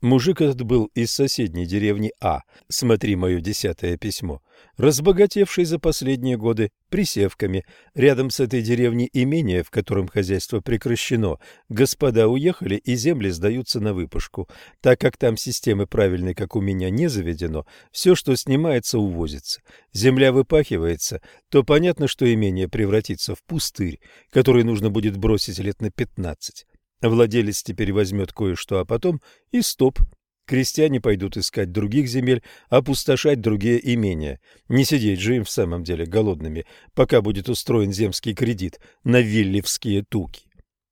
Мужик этот был из соседней деревни А, смотри мое десятое письмо, разбогатевший за последние годы присевками. Рядом с этой деревней имение, в котором хозяйство прекращено. Господа уехали, и земли сдаются на выпашку. Так как там системы правильной, как у меня, не заведено, все, что снимается, увозится. Земля выпахивается, то понятно, что имение превратится в пустырь, который нужно будет бросить лет на пятнадцать. Владелец теперь возьмет кое-что, а потом и стоп. Крестьяне пойдут искать других земель, опустошать другие имения. Не сидеть же им в самом деле голодными, пока будет устроен земский кредит на виллевские туки.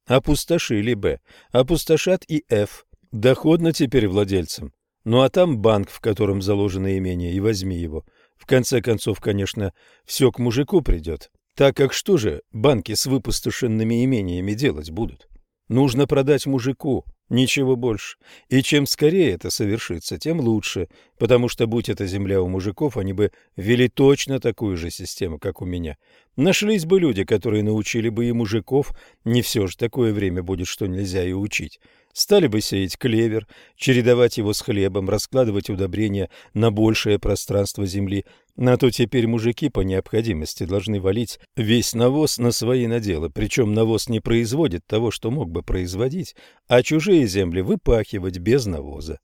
Опустошили Б. Опустошат и Ф. Доходно теперь владельцам. Ну а там банк, в котором заложено имение, и возьми его. В конце концов, конечно, все к мужику придет. Так как что же банки с выпустошенными имениями делать будут? Нужно продать мужику, ничего больше. И чем скорее это совершится, тем лучше, потому что, будь это земля у мужиков, они бы ввели точно такую же систему, как у меня. Нашлись бы люди, которые научили бы и мужиков, не все же такое время будет, что нельзя и учить. Стали бы сеять клевер, чередовать его с хлебом, раскладывать удобрения на большее пространство земли, на то теперь мужики по необходимости должны валить весь навоз на свои наделы, причем навоз не производит того, что мог бы производить, а чужие земли выпахивать без навоза.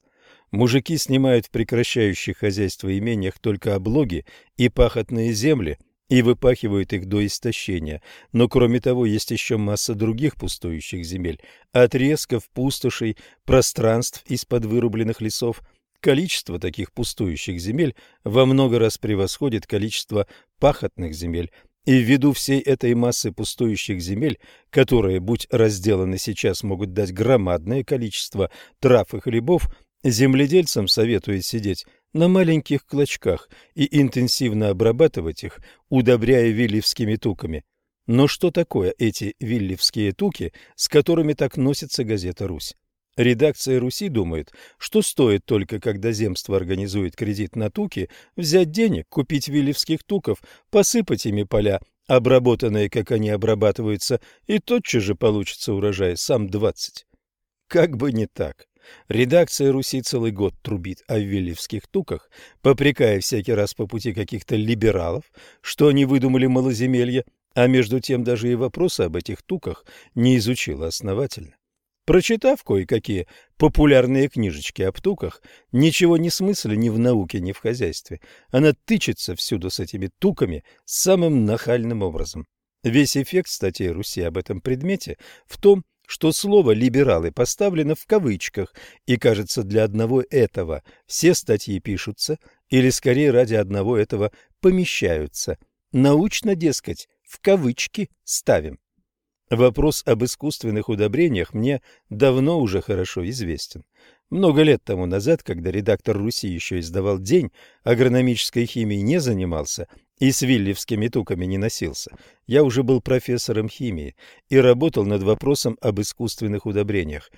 Мужики снимают в прекращающих хозяйство имениях только облоги и пахотные земли и выпахивают их до истощения. Но кроме того, есть еще масса других пустующих земель, отрезков, пустошей, пространств из-под вырубленных лесов – Количество таких пустующих земель во много раз превосходит количество пахотных земель, и ввиду всей этой массы пустующих земель, которые, будь разделаны сейчас, могут дать громадное количество трав и хлебов, земледельцам советует сидеть на маленьких клочках и интенсивно обрабатывать их, удобряя виллевскими туками. Но что такое эти виллевские туки, с которыми так носится газета «Русь»? Редакция Руси думает, что стоит только, когда земство организует кредит на туки, взять денег, купить вилевских туков, посыпать ими поля, обработанные, как они обрабатываются, и тотчас же получится урожай, сам двадцать. Как бы не так. Редакция Руси целый год трубит о виллевских туках, попрекая всякий раз по пути каких-то либералов, что они выдумали малоземелье, а между тем даже и вопросы об этих туках не изучила основательно. Прочитав кое-какие популярные книжечки о птуках, ничего не смысля ни в науке, ни в хозяйстве. Она тычется всюду с этими туками самым нахальным образом. Весь эффект статей Руси об этом предмете в том, что слово «либералы» поставлено в кавычках, и, кажется, для одного этого все статьи пишутся, или скорее ради одного этого помещаются. Научно, дескать, в кавычки ставим. Вопрос об искусственных удобрениях мне давно уже хорошо известен. Много лет тому назад, когда редактор Руси еще издавал «День», агрономической химией не занимался и с виллевскими туками не носился, я уже был профессором химии и работал над вопросом об искусственных удобрениях.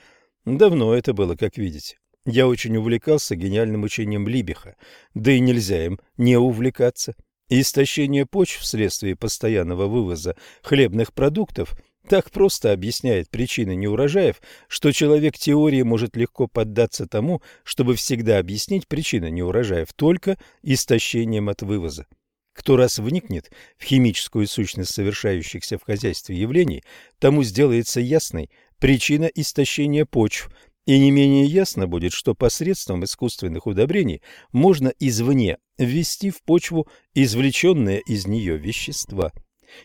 Давно это было, как видите. Я очень увлекался гениальным учением Либиха, да и нельзя им не увлекаться. Истощение почв вследствие постоянного вывоза хлебных продуктов так просто объясняет причины неурожаев, что человек теории может легко поддаться тому, чтобы всегда объяснить причины неурожаев только истощением от вывоза. Кто раз вникнет в химическую сущность совершающихся в хозяйстве явлений, тому сделается ясной причина истощения почв, И не менее ясно будет, что посредством искусственных удобрений можно извне ввести в почву извлеченные из нее вещества.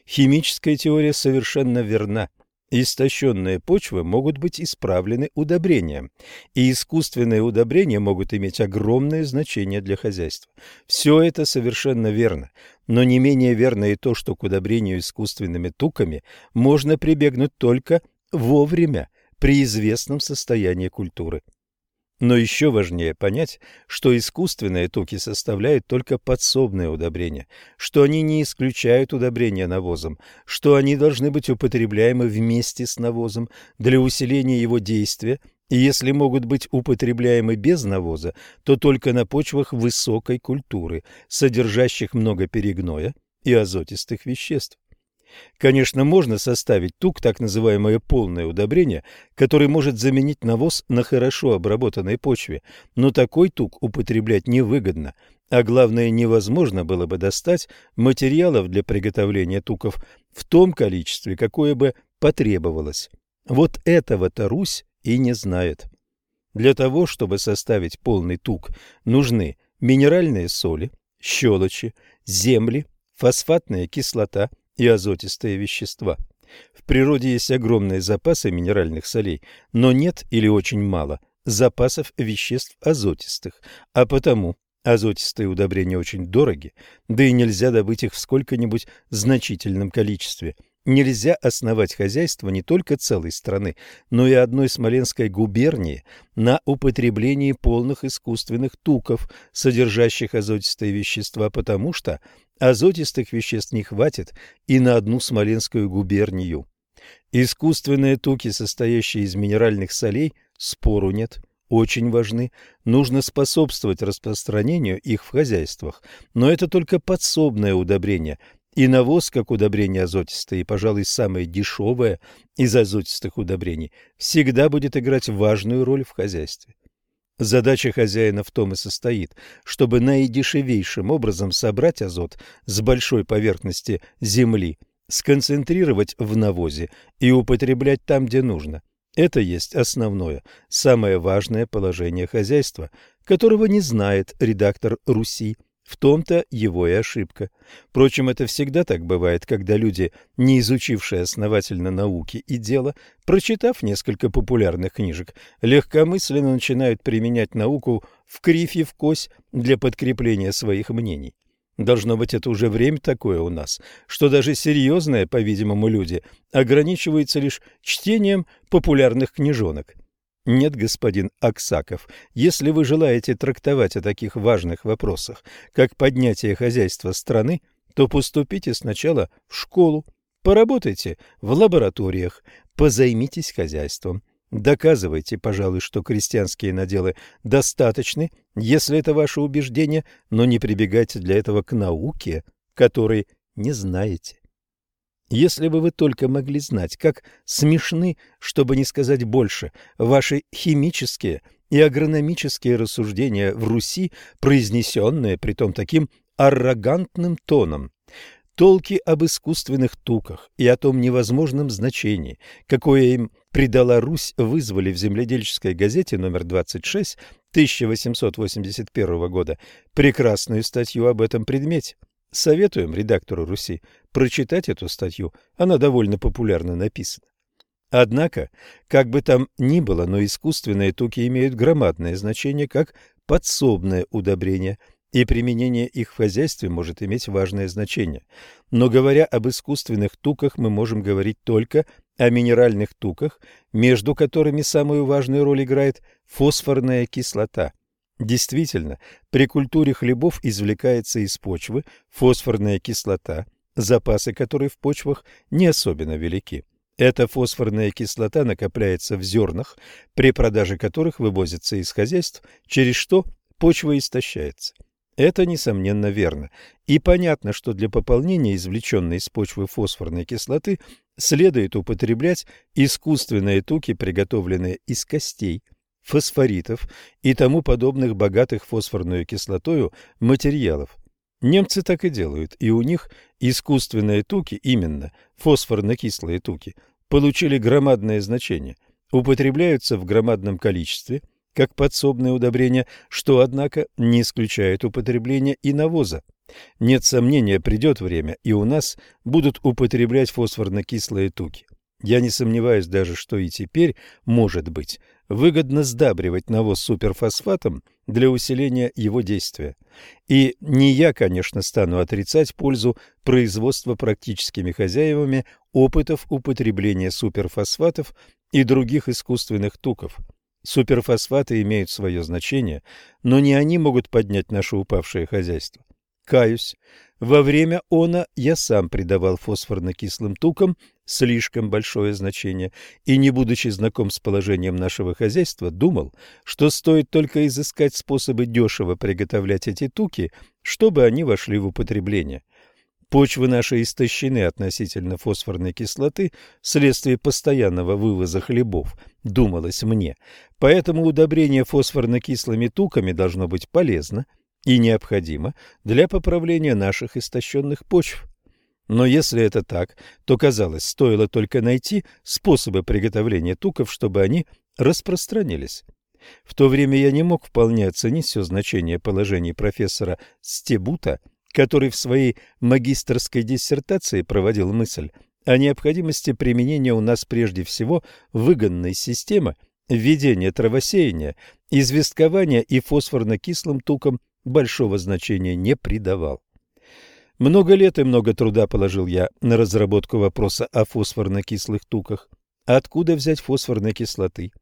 Химическая теория совершенно верна. Истощенные почвы могут быть исправлены удобрением, и искусственные удобрения могут иметь огромное значение для хозяйства. Все это совершенно верно, но не менее верно и то, что к удобрению искусственными туками можно прибегнуть только вовремя, при известном состоянии культуры. Но еще важнее понять, что искусственные туки составляют только подсобные удобрения, что они не исключают удобрения навозом, что они должны быть употребляемы вместе с навозом для усиления его действия, и если могут быть употребляемы без навоза, то только на почвах высокой культуры, содержащих много перегноя и азотистых веществ. Конечно, можно составить тук, так называемое полное удобрение, который может заменить навоз на хорошо обработанной почве, но такой тук употреблять невыгодно, а главное, невозможно было бы достать материалов для приготовления туков в том количестве, какое бы потребовалось. Вот этого-то Русь и не знает. Для того, чтобы составить полный тук, нужны минеральные соли, щелочи, земли, фосфатная кислота – и азотистые вещества. В природе есть огромные запасы минеральных солей, но нет или очень мало запасов веществ азотистых, а потому азотистые удобрения очень дороги, да и нельзя добыть их в сколько-нибудь значительном количестве. Нельзя основать хозяйство не только целой страны, но и одной Смоленской губернии на употреблении полных искусственных туков, содержащих азотистые вещества, потому что Азотистых веществ не хватит и на одну Смоленскую губернию. Искусственные туки, состоящие из минеральных солей, спору нет, очень важны. Нужно способствовать распространению их в хозяйствах, но это только подсобное удобрение. И навоз, как удобрение азотистое, и, пожалуй, самое дешевое из азотистых удобрений, всегда будет играть важную роль в хозяйстве. Задача хозяина в том и состоит, чтобы наидешевейшим образом собрать азот с большой поверхности земли, сконцентрировать в навозе и употреблять там, где нужно. Это есть основное, самое важное положение хозяйства, которого не знает редактор Руси. В том-то его и ошибка. Впрочем, это всегда так бывает, когда люди, не изучившие основательно науки и дела, прочитав несколько популярных книжек, легкомысленно начинают применять науку в кривь и в кось для подкрепления своих мнений. Должно быть, это уже время такое у нас, что даже серьезные, по-видимому, люди ограничиваются лишь чтением популярных книжонок. Нет, господин Аксаков, если вы желаете трактовать о таких важных вопросах, как поднятие хозяйства страны, то поступите сначала в школу, поработайте в лабораториях, позаймитесь хозяйством. Доказывайте, пожалуй, что крестьянские наделы достаточны, если это ваше убеждение, но не прибегайте для этого к науке, которой не знаете. Если бы вы только могли знать, как смешны, чтобы не сказать больше, ваши химические и агрономические рассуждения в Руси, произнесенные притом таким аррогантным тоном. Толки об искусственных туках и о том невозможном значении, какое им придала Русь, вызвали в земледельческой газете номер 26 1881 года прекрасную статью об этом предмете. Советуем редактору Руси прочитать эту статью, она довольно популярно написана. Однако, как бы там ни было, но искусственные туки имеют громадное значение как подсобное удобрение, и применение их в хозяйстве может иметь важное значение. Но говоря об искусственных туках, мы можем говорить только о минеральных туках, между которыми самую важную роль играет фосфорная кислота – Действительно, при культуре хлебов извлекается из почвы фосфорная кислота, запасы которой в почвах не особенно велики. Эта фосфорная кислота накопляется в зернах, при продаже которых вывозится из хозяйств, через что почва истощается. Это, несомненно, верно. И понятно, что для пополнения извлеченной из почвы фосфорной кислоты следует употреблять искусственные туки, приготовленные из костей, фосфоритов и тому подобных богатых фосфорную кислотою материалов. Немцы так и делают, и у них искусственные туки, именно фосфорно-кислые туки, получили громадное значение. употребляются в громадном количестве, как подсобное удобрение, что, однако, не исключает употребление и навоза. Нет сомнения, придет время, и у нас будут употреблять фосфорно-кислые туки. Я не сомневаюсь даже, что и теперь, может быть, выгодно сдабривать навоз суперфосфатом для усиления его действия. И не я, конечно, стану отрицать пользу производства практическими хозяевами опытов употребления суперфосфатов и других искусственных туков. Суперфосфаты имеют свое значение, но не они могут поднять наше упавшее хозяйство. Каюсь, во время она я сам придавал фосфорно-кислым тукам слишком большое значение и, не будучи знаком с положением нашего хозяйства, думал, что стоит только изыскать способы дешево приготовлять эти туки, чтобы они вошли в употребление. Почвы наши истощены относительно фосфорной кислоты вследствие постоянного вывоза хлебов, думалось мне, поэтому удобрение фосфорно-кислыми туками должно быть полезно – и необходимо для поправления наших истощенных почв. Но если это так, то, казалось, стоило только найти способы приготовления туков, чтобы они распространились. В то время я не мог вполне оценить все значение положений профессора Стебута, который в своей магистрской диссертации проводил мысль о необходимости применения у нас прежде всего выгодной системы введения травосеяния, известкования и фосфорно-кислым туком большого значения не придавал. Много лет и много труда положил я на разработку вопроса о фосфорно-кислых туках. Откуда взять фосфорной кислоты?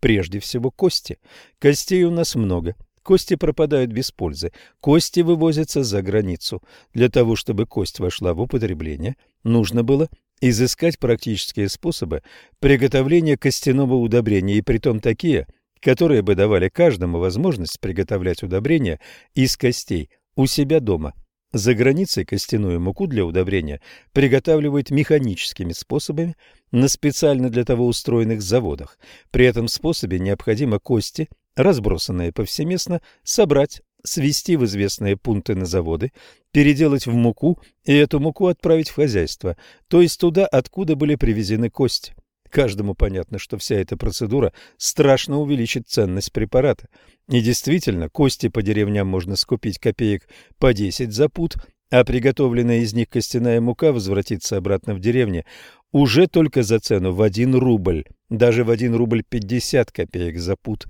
Прежде всего кости. Костей у нас много. Кости пропадают без пользы. Кости вывозятся за границу. Для того, чтобы кость вошла в употребление, нужно было изыскать практические способы приготовления костяного удобрения, и притом такие – которые бы давали каждому возможность приготовлять удобрения из костей у себя дома. За границей костяную муку для удобрения приготавливают механическими способами на специально для того устроенных заводах. При этом способе необходимо кости, разбросанные повсеместно, собрать, свести в известные пункты на заводы, переделать в муку и эту муку отправить в хозяйство, то есть туда, откуда были привезены кости. Каждому понятно, что вся эта процедура страшно увеличит ценность препарата. И действительно, кости по деревням можно скупить копеек по 10 за пуд, а приготовленная из них костяная мука возвратится обратно в деревню уже только за цену в 1 рубль, даже в 1 рубль 50 копеек за пуд.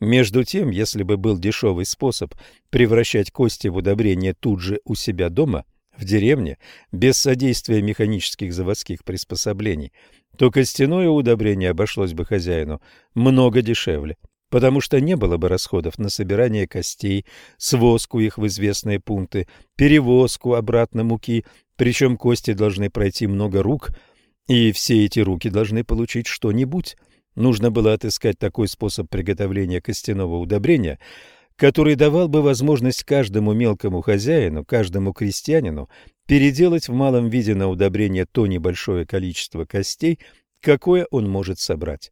Между тем, если бы был дешевый способ превращать кости в удобрение тут же у себя дома, в деревне, без содействия механических заводских приспособлений, то костяное удобрение обошлось бы хозяину много дешевле, потому что не было бы расходов на собирание костей, свозку их в известные пункты, перевозку обратно муки, причем кости должны пройти много рук, и все эти руки должны получить что-нибудь. Нужно было отыскать такой способ приготовления костяного удобрения, который давал бы возможность каждому мелкому хозяину, каждому крестьянину переделать в малом виде на удобрение то небольшое количество костей, какое он может собрать.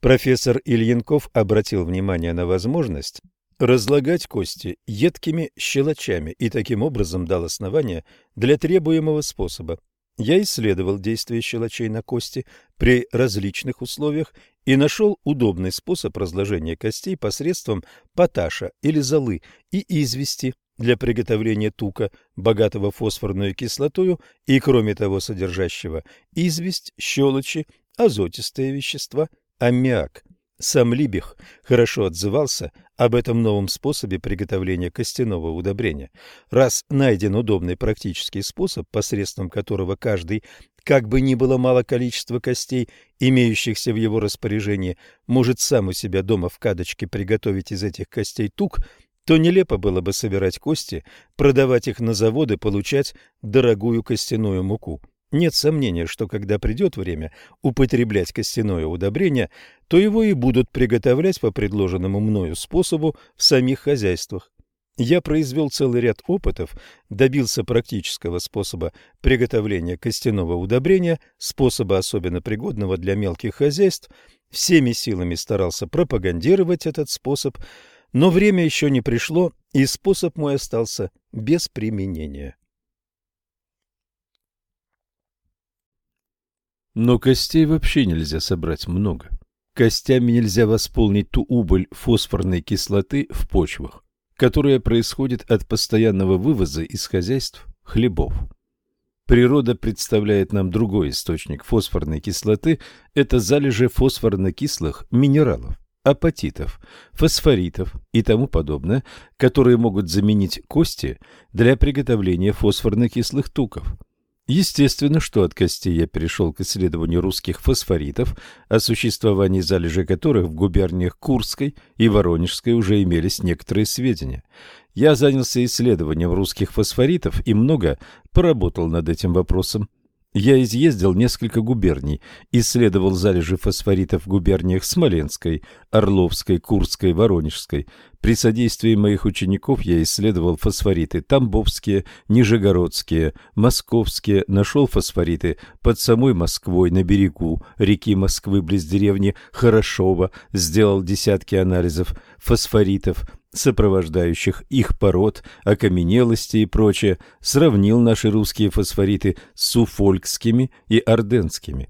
Профессор Ильинков обратил внимание на возможность разлагать кости едкими щелочами и таким образом дал основание для требуемого способа. Я исследовал действие щелочей на кости при различных условиях и нашел удобный способ разложения костей посредством поташа или золы и извести для приготовления тука, богатого фосфорную кислотою и, кроме того, содержащего известь, щелочи, азотистые вещества, аммиак. Сам Либих хорошо отзывался об этом новом способе приготовления костяного удобрения. Раз найден удобный практический способ, посредством которого каждый, как бы ни было мало количества костей, имеющихся в его распоряжении, может сам у себя дома в кадочке приготовить из этих костей тук, то нелепо было бы собирать кости, продавать их на заводы, получать дорогую костяную муку. Нет сомнения, что когда придет время употреблять костяное удобрение, то его и будут приготовлять по предложенному мною способу в самих хозяйствах. Я произвел целый ряд опытов, добился практического способа приготовления костяного удобрения, способа особенно пригодного для мелких хозяйств, всеми силами старался пропагандировать этот способ, но время еще не пришло, и способ мой остался без применения. Но костей вообще нельзя собрать много. Костями нельзя восполнить ту убыль фосфорной кислоты в почвах, которая происходит от постоянного вывоза из хозяйств хлебов. Природа представляет нам другой источник фосфорной кислоты – это залежи фосфорно-кислых минералов, апатитов, фосфоритов и тому подобное, которые могут заменить кости для приготовления фосфорно-кислых туков – Естественно, что от костей я перешел к исследованию русских фосфоритов, о существовании залежей которых в губерниях Курской и Воронежской уже имелись некоторые сведения. Я занялся исследованием русских фосфоритов и много поработал над этим вопросом. Я изъездил несколько губерний, исследовал залежи фосфоритов в губерниях Смоленской, Орловской, Курской, Воронежской. При содействии моих учеников я исследовал фосфориты Тамбовские, Нижегородские, Московские, нашел фосфориты под самой Москвой на берегу реки Москвы близ деревни Хорошово, сделал десятки анализов фосфоритов, сопровождающих их пород, окаменелости и прочее, сравнил наши русские фосфориты с суфолькскими и орденскими.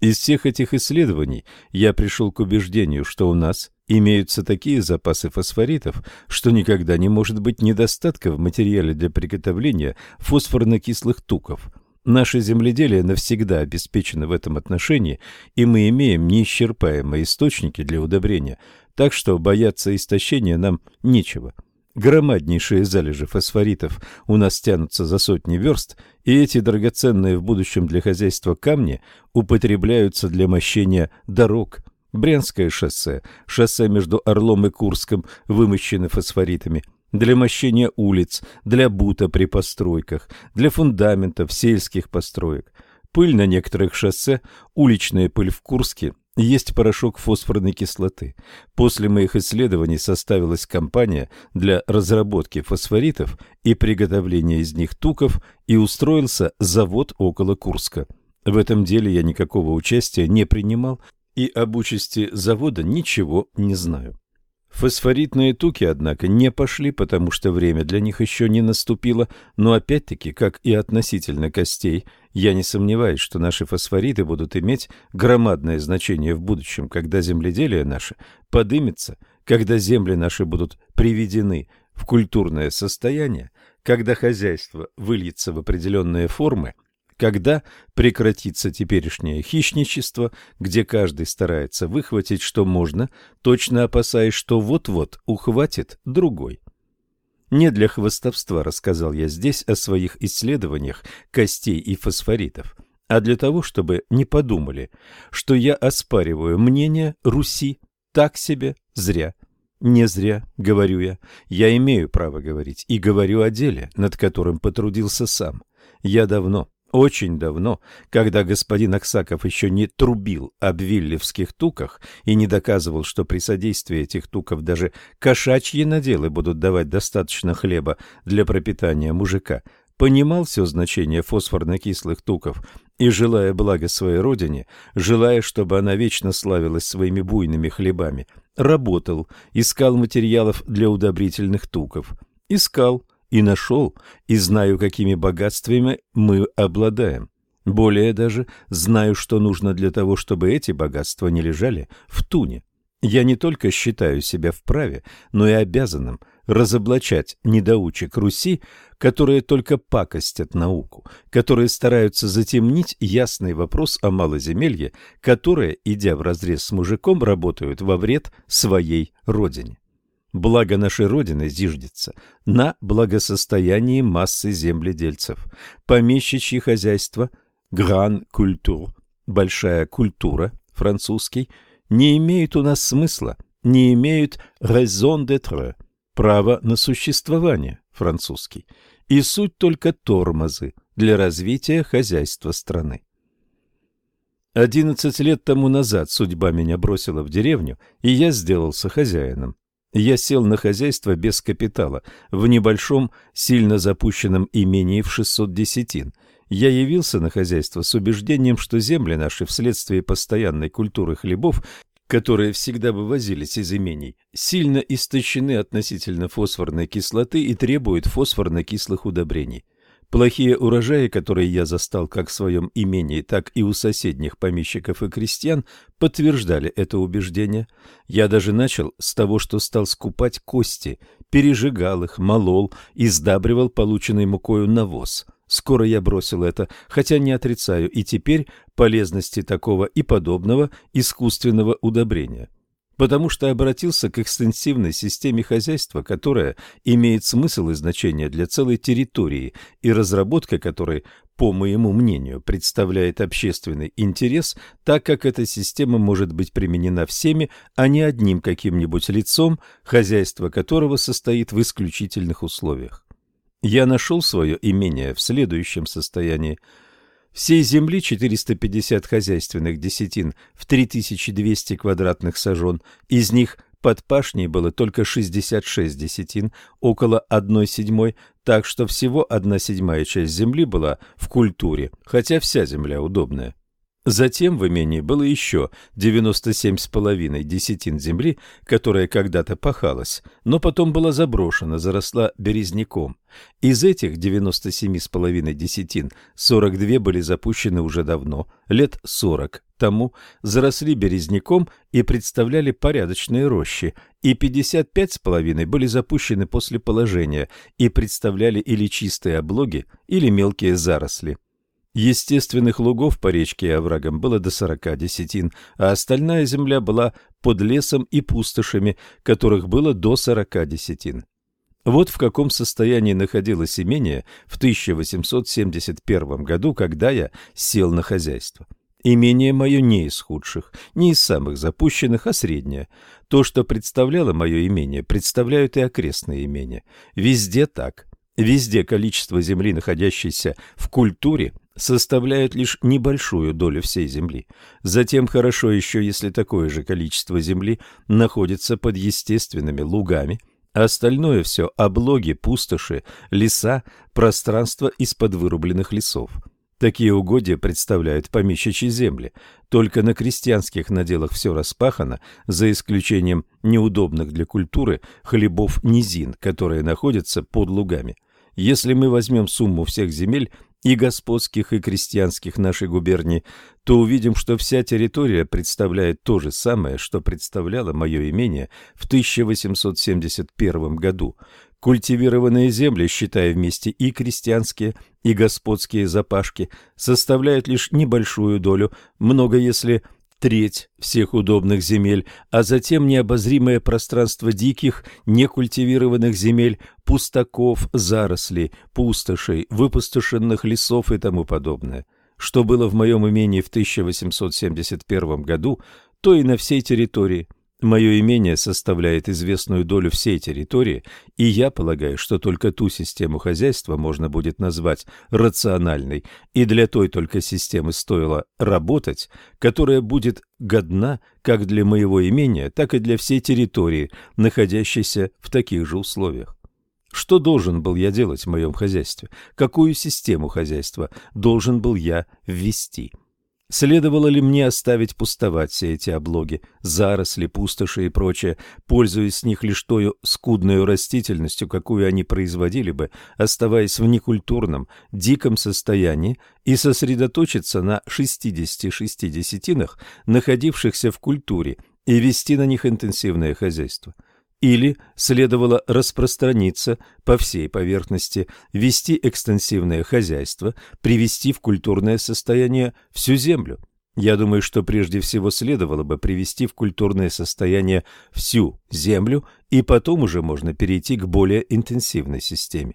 Из всех этих исследований я пришел к убеждению, что у нас имеются такие запасы фосфоритов, что никогда не может быть недостатка в материале для приготовления фосфорно-кислых туков. Наше земледелие навсегда обеспечено в этом отношении, и мы имеем неисчерпаемые источники для удобрения – так что бояться истощения нам нечего. Громаднейшие залежи фосфоритов у нас тянутся за сотни верст, и эти драгоценные в будущем для хозяйства камни употребляются для мощения дорог. Брянское шоссе, шоссе между Орлом и Курском вымощены фосфоритами – для мощения улиц, для бута при постройках, для фундаментов сельских построек. Пыль на некоторых шоссе, уличная пыль в Курске есть порошок фосфорной кислоты. После моих исследований составилась компания для разработки фосфоритов и приготовления из них туков и устроился завод около Курска. В этом деле я никакого участия не принимал и об участи завода ничего не знаю. Фосфоритные туки, однако, не пошли, потому что время для них еще не наступило, но опять-таки, как и относительно костей, я не сомневаюсь, что наши фосфориты будут иметь громадное значение в будущем, когда земледелие наше подымется, когда земли наши будут приведены в культурное состояние, когда хозяйство выльется в определенные формы – когда прекратится теперешнее хищничество, где каждый старается выхватить, что можно, точно опасаясь, что вот-вот ухватит другой. Не для хвостовства рассказал я здесь о своих исследованиях костей и фосфоритов, а для того, чтобы не подумали, что я оспариваю мнение Руси так себе зря. Не зря, говорю я, я имею право говорить и говорю о деле, над которым потрудился сам. Я давно, очень давно, когда господин Аксаков еще не трубил об виллевских туках и не доказывал, что при содействии этих туков даже кошачьи наделы будут давать достаточно хлеба для пропитания мужика, понимал все значение фосфорно-кислых туков и, желая блага своей родине, желая, чтобы она вечно славилась своими буйными хлебами, работал, искал материалов для удобрительных туков. Искал, и нашел, и знаю, какими богатствами мы обладаем. Более даже знаю, что нужно для того, чтобы эти богатства не лежали в туне. Я не только считаю себя вправе, но и обязанным разоблачать недоучек Руси, которые только пакостят науку, которые стараются затемнить ясный вопрос о малоземелье, которые, идя вразрез с мужиком, работают во вред своей родине. Благо нашей Родины зиждется на благосостоянии массы земледельцев. Помещичье хозяйство, гран-культур, большая культура, французский, не имеют у нас смысла, не имеют raison d'être, право на существование, французский, и суть только тормозы для развития хозяйства страны. Одиннадцать лет тому назад судьба меня бросила в деревню, и я сделался хозяином. Я сел на хозяйство без капитала, в небольшом, сильно запущенном имении в 600 десятин. Я явился на хозяйство с убеждением, что земли наши вследствие постоянной культуры хлебов, которые всегда вывозились из имений, сильно истощены относительно фосфорной кислоты и требуют фосфорно-кислых удобрений. Плохие урожаи, которые я застал как в своем имении, так и у соседних помещиков и крестьян, подтверждали это убеждение. Я даже начал с того, что стал скупать кости, пережигал их, молол и сдабривал полученный мукою навоз. Скоро я бросил это, хотя не отрицаю и теперь полезности такого и подобного искусственного удобрения потому что обратился к экстенсивной системе хозяйства, которая имеет смысл и значение для целой территории и разработка которой, по моему мнению, представляет общественный интерес, так как эта система может быть применена всеми, а не одним каким-нибудь лицом, хозяйство которого состоит в исключительных условиях. Я нашел свое имение в следующем состоянии – Всей земли 450 хозяйственных десятин в 3200 квадратных сажен, из них под пашней было только 66 десятин, около 1 седьмой, так что всего 1 седьмая часть земли была в культуре, хотя вся земля удобная. Затем в имении было еще 97,5 десятин земли, которая когда-то пахалась, но потом была заброшена, заросла березняком. Из этих 97,5 десятин 42 были запущены уже давно, лет 40 тому, заросли березняком и представляли порядочные рощи, и 55,5 были запущены после положения и представляли или чистые облоги, или мелкие заросли. Естественных лугов по речке и оврагам было до сорока десятин, а остальная земля была под лесом и пустошами, которых было до сорока десятин. Вот в каком состоянии находилось имение в 1871 году, когда я сел на хозяйство. Имение мое не из худших, не из самых запущенных, а среднее. То, что представляло мое имение, представляют и окрестные имения. Везде так. Везде количество земли, находящейся в культуре, составляют лишь небольшую долю всей земли. Затем хорошо еще, если такое же количество земли находится под естественными лугами, а остальное все – облоги, пустоши, леса, пространство из-под вырубленных лесов. Такие угодья представляют помещичьи земли. Только на крестьянских наделах все распахано, за исключением неудобных для культуры хлебов низин, которые находятся под лугами. Если мы возьмем сумму всех земель и господских, и крестьянских нашей губернии, то увидим, что вся территория представляет то же самое, что представляло мое имение в 1871 году. Культивированные земли, считая вместе и крестьянские, и господские запашки, составляют лишь небольшую долю, много если треть всех удобных земель, а затем необозримое пространство диких, некультивированных земель, пустаков, зарослей, пустошей, выпустошенных лесов и тому подобное. Что было в моем имении в 1871 году, то и на всей территории. Мое имение составляет известную долю всей территории, и я полагаю, что только ту систему хозяйства можно будет назвать рациональной, и для той только системы стоило работать, которая будет годна как для моего имения, так и для всей территории, находящейся в таких же условиях. Что должен был я делать в моем хозяйстве? Какую систему хозяйства должен был я ввести? Следовало ли мне оставить пустовать все эти облоги, заросли, пустоши и прочее, пользуясь с них лишь той скудной растительностью, какую они производили бы, оставаясь в некультурном, диком состоянии, и сосредоточиться на 66 десятинах, находившихся в культуре, и вести на них интенсивное хозяйство? Или следовало распространиться по всей поверхности, вести экстенсивное хозяйство, привести в культурное состояние всю землю. Я думаю, что прежде всего следовало бы привести в культурное состояние всю землю, и потом уже можно перейти к более интенсивной системе.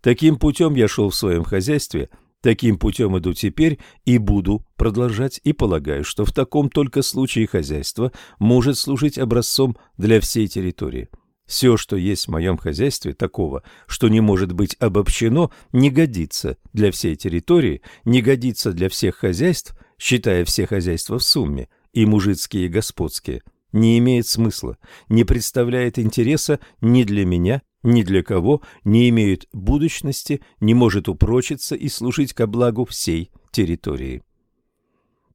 Таким путем я шел в своем хозяйстве – Таким путем иду теперь и буду продолжать, и полагаю, что в таком только случае хозяйство может служить образцом для всей территории. Все, что есть в моем хозяйстве такого, что не может быть обобщено, не годится для всей территории, не годится для всех хозяйств, считая все хозяйства в сумме, и мужицкие, и господские, не имеет смысла, не представляет интереса ни для меня, ни для кого не имеет будущности, не может упрочиться и служить ко благу всей территории.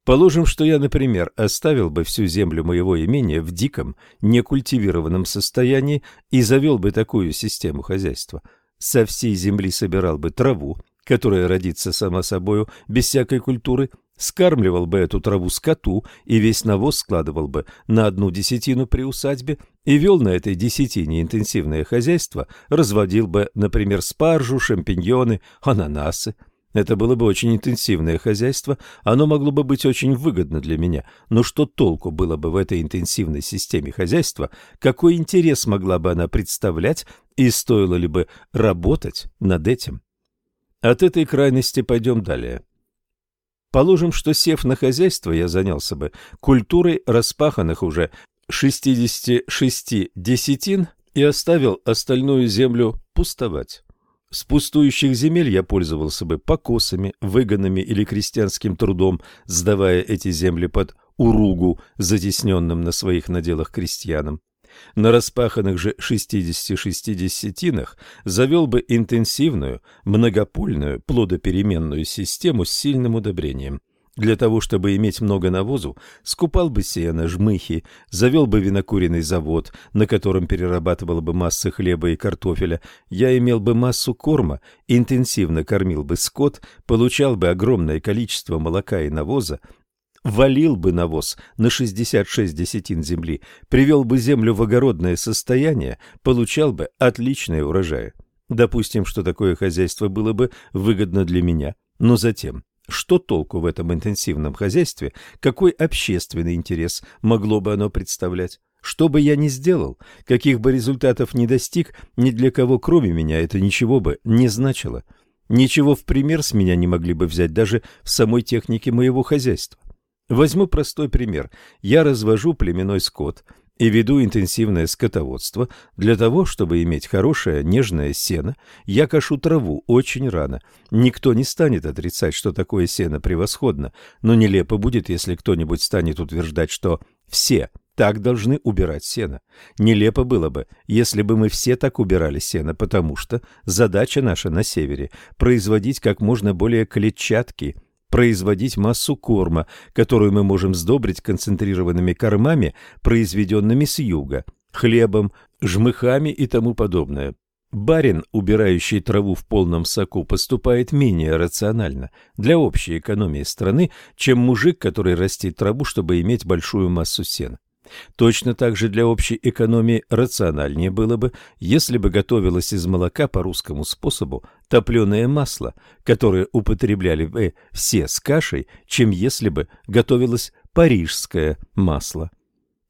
Положим, что я, например, оставил бы всю землю моего имения в диком, некультивированном состоянии и завел бы такую систему хозяйства. Со всей земли собирал бы траву, которая родится сама собою без всякой культуры, скармливал бы эту траву скоту и весь навоз складывал бы на одну десятину при усадьбе и вел на этой десятине интенсивное хозяйство, разводил бы, например, спаржу, шампиньоны, ананасы. Это было бы очень интенсивное хозяйство, оно могло бы быть очень выгодно для меня, но что толку было бы в этой интенсивной системе хозяйства, какой интерес могла бы она представлять и стоило ли бы работать над этим? От этой крайности пойдем далее. Положим, что сев на хозяйство, я занялся бы культурой распаханных уже 66 десятин и оставил остальную землю пустовать. С пустующих земель я пользовался бы покосами, выгонами или крестьянским трудом, сдавая эти земли под уругу, затесненным на своих наделах крестьянам. На распаханных же 66 десятинах завел бы интенсивную, многопольную, плодопеременную систему с сильным удобрением. Для того, чтобы иметь много навозу, скупал бы сено, жмыхи, завел бы винокуренный завод, на котором перерабатывал бы массы хлеба и картофеля. Я имел бы массу корма, интенсивно кормил бы скот, получал бы огромное количество молока и навоза, валил бы навоз на 66 десятин земли, привел бы землю в огородное состояние, получал бы отличные урожаи. Допустим, что такое хозяйство было бы выгодно для меня, но затем что толку в этом интенсивном хозяйстве? Какой общественный интерес могло бы оно представлять? Что бы я ни сделал, каких бы результатов ни достиг, ни для кого кроме меня это ничего бы не значило. Ничего в пример с меня не могли бы взять даже в самой технике моего хозяйства. Возьму простой пример. Я развожу племенной скот и веду интенсивное скотоводство. Для того, чтобы иметь хорошее нежное сено, я кашу траву очень рано. Никто не станет отрицать, что такое сено превосходно, но нелепо будет, если кто-нибудь станет утверждать, что все так должны убирать сено. Нелепо было бы, если бы мы все так убирали сено, потому что задача наша на севере – производить как можно более клетчатки – производить массу корма, которую мы можем сдобрить концентрированными кормами, произведенными с юга, хлебом, жмыхами и тому подобное. Барин, убирающий траву в полном соку, поступает менее рационально для общей экономии страны, чем мужик, который растит траву, чтобы иметь большую массу сена. Точно так же для общей экономии рациональнее было бы, если бы готовилось из молока по русскому способу топленое масло, которое употребляли бы все с кашей, чем если бы готовилось парижское масло.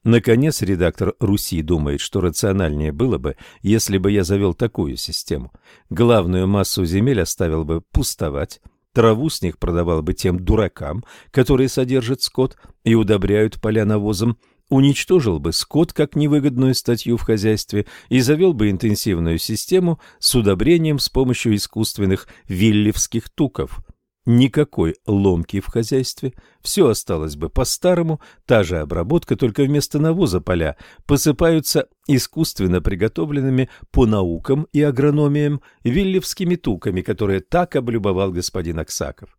Наконец, редактор Руси думает, что рациональнее было бы, если бы я завел такую систему. Главную массу земель оставил бы пустовать, траву с них продавал бы тем дуракам, которые содержат скот и удобряют поля навозом, уничтожил бы скот как невыгодную статью в хозяйстве и завел бы интенсивную систему с удобрением с помощью искусственных виллевских туков. Никакой ломки в хозяйстве, все осталось бы по-старому, та же обработка, только вместо навоза поля посыпаются искусственно приготовленными по наукам и агрономиям виллевскими туками, которые так облюбовал господин Аксаков.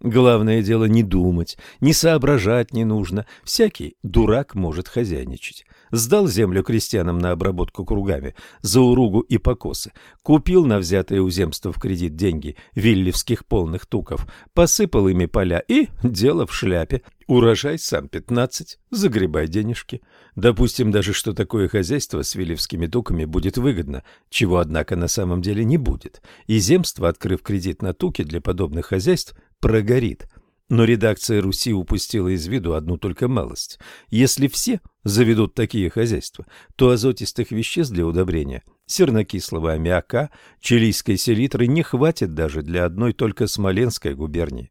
Главное дело не думать, не соображать не нужно. Всякий дурак может хозяйничать. Сдал землю крестьянам на обработку кругами за уругу и покосы. Купил на взятое у земства в кредит деньги виллевских полных туков. Посыпал ими поля и дело в шляпе. Урожай сам пятнадцать, загребай денежки. Допустим даже, что такое хозяйство с виллевскими туками будет выгодно, чего, однако, на самом деле не будет. И земство, открыв кредит на туки для подобных хозяйств, прогорит. Но редакция Руси упустила из виду одну только малость. Если все заведут такие хозяйства, то азотистых веществ для удобрения, сернокислого аммиака, чилийской селитры не хватит даже для одной только Смоленской губернии.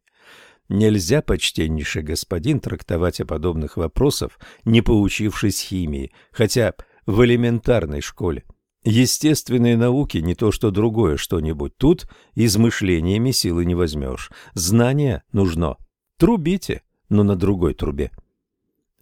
Нельзя, почтеннейший господин, трактовать о подобных вопросах, не поучившись химии, хотя в элементарной школе. Естественные науки не то что другое что-нибудь. Тут измышлениями силы не возьмешь. Знание нужно. Трубите, но на другой трубе.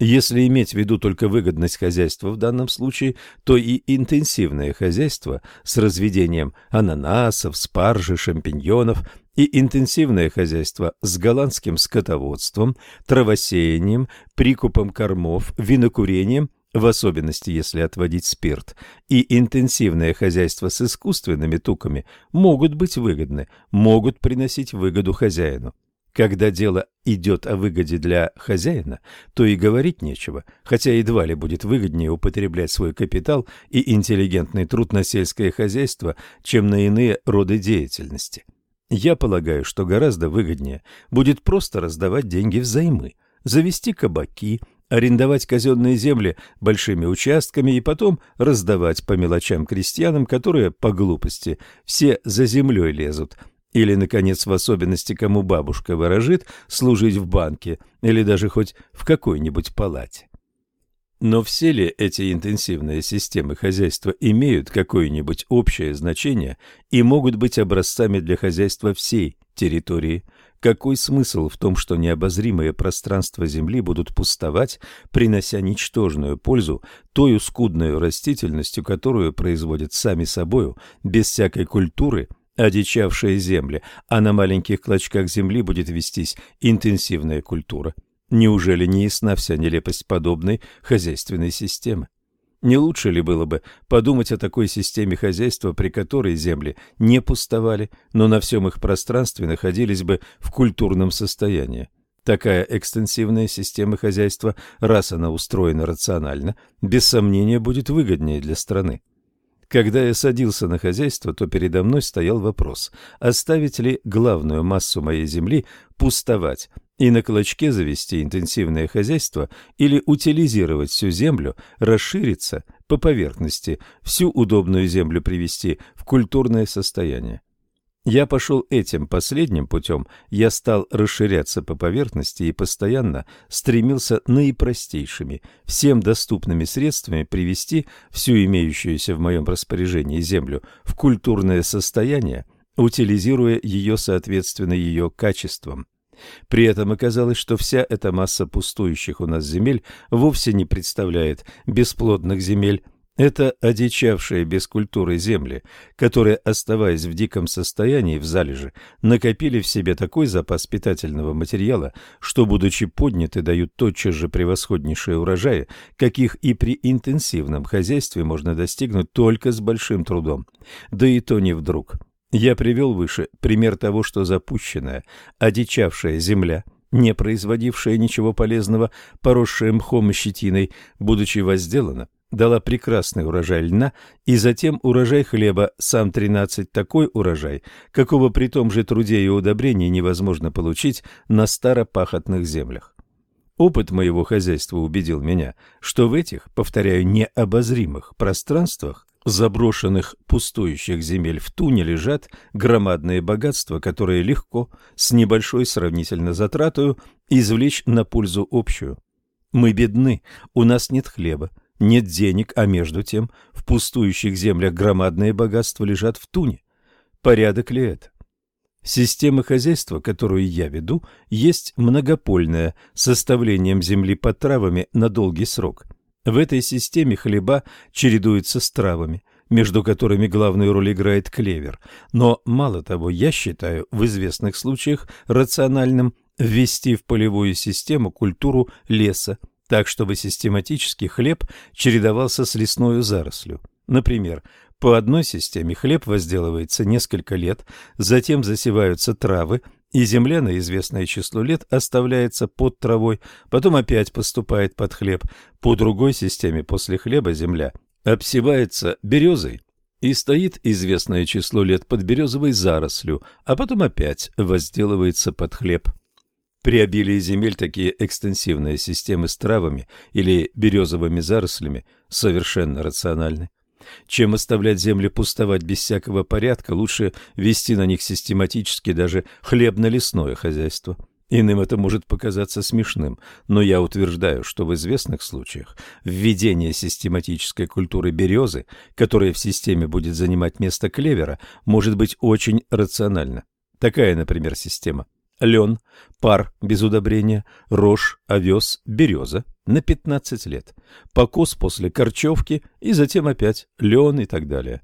Если иметь в виду только выгодность хозяйства в данном случае, то и интенсивное хозяйство с разведением ананасов, спаржи, шампиньонов и интенсивное хозяйство с голландским скотоводством, травосеянием, прикупом кормов, винокурением в особенности если отводить спирт, и интенсивное хозяйство с искусственными туками могут быть выгодны, могут приносить выгоду хозяину. Когда дело идет о выгоде для хозяина, то и говорить нечего, хотя едва ли будет выгоднее употреблять свой капитал и интеллигентный труд на сельское хозяйство, чем на иные роды деятельности. Я полагаю, что гораздо выгоднее будет просто раздавать деньги взаймы, завести кабаки, арендовать казенные земли большими участками и потом раздавать по мелочам крестьянам, которые, по глупости, все за землей лезут – или, наконец, в особенности, кому бабушка ворожит, служить в банке или даже хоть в какой-нибудь палате. Но все ли эти интенсивные системы хозяйства имеют какое-нибудь общее значение и могут быть образцами для хозяйства всей территории? Какой смысл в том, что необозримые пространства Земли будут пустовать, принося ничтожную пользу той скудной растительностью, которую производят сами собою, без всякой культуры одичавшие земли, а на маленьких клочках земли будет вестись интенсивная культура. Неужели не ясна вся нелепость подобной хозяйственной системы? Не лучше ли было бы подумать о такой системе хозяйства, при которой земли не пустовали, но на всем их пространстве находились бы в культурном состоянии? Такая экстенсивная система хозяйства, раз она устроена рационально, без сомнения будет выгоднее для страны. Когда я садился на хозяйство, то передо мной стоял вопрос, оставить ли главную массу моей земли пустовать и на клочке завести интенсивное хозяйство или утилизировать всю землю, расшириться по поверхности, всю удобную землю привести в культурное состояние. Я пошел этим последним путем, я стал расширяться по поверхности и постоянно стремился наипростейшими, всем доступными средствами привести всю имеющуюся в моем распоряжении землю в культурное состояние, утилизируя ее соответственно ее качествам. При этом оказалось, что вся эта масса пустующих у нас земель вовсе не представляет бесплодных земель, это одичавшие без культуры земли, которые, оставаясь в диком состоянии в залежи, накопили в себе такой запас питательного материала, что, будучи подняты, дают тотчас же превосходнейшие урожаи, каких и при интенсивном хозяйстве можно достигнуть только с большим трудом. Да и то не вдруг. Я привел выше пример того, что запущенная, одичавшая земля – не производившая ничего полезного, поросшая мхом и щетиной, будучи возделана, дала прекрасный урожай льна и затем урожай хлеба, сам 13 такой урожай, какого при том же труде и удобрении невозможно получить на старопахотных землях. Опыт моего хозяйства убедил меня, что в этих, повторяю, необозримых пространствах заброшенных пустующих земель в туне лежат громадные богатства, которые легко, с небольшой сравнительно затратою, извлечь на пользу общую. Мы бедны, у нас нет хлеба, нет денег, а между тем в пустующих землях громадные богатства лежат в туне. Порядок ли это? Система хозяйства, которую я веду, есть многопольная, составлением земли под травами на долгий срок. В этой системе хлеба чередуются с травами, между которыми главную роль играет клевер. Но, мало того, я считаю в известных случаях рациональным ввести в полевую систему культуру леса, так чтобы систематически хлеб чередовался с лесною зарослью. Например, по одной системе хлеб возделывается несколько лет, затем засеваются травы, и земля на известное число лет оставляется под травой, потом опять поступает под хлеб. По другой системе после хлеба земля обсевается березой и стоит известное число лет под березовой зарослью, а потом опять возделывается под хлеб. При обилии земель такие экстенсивные системы с травами или березовыми зарослями совершенно рациональны. Чем оставлять земли пустовать без всякого порядка, лучше вести на них систематически даже хлебно-лесное хозяйство. Иным это может показаться смешным, но я утверждаю, что в известных случаях введение систематической культуры березы, которая в системе будет занимать место клевера, может быть очень рационально. Такая, например, система лен, пар без удобрения, рожь, овес, береза на 15 лет, покос после корчевки и затем опять лен и так далее.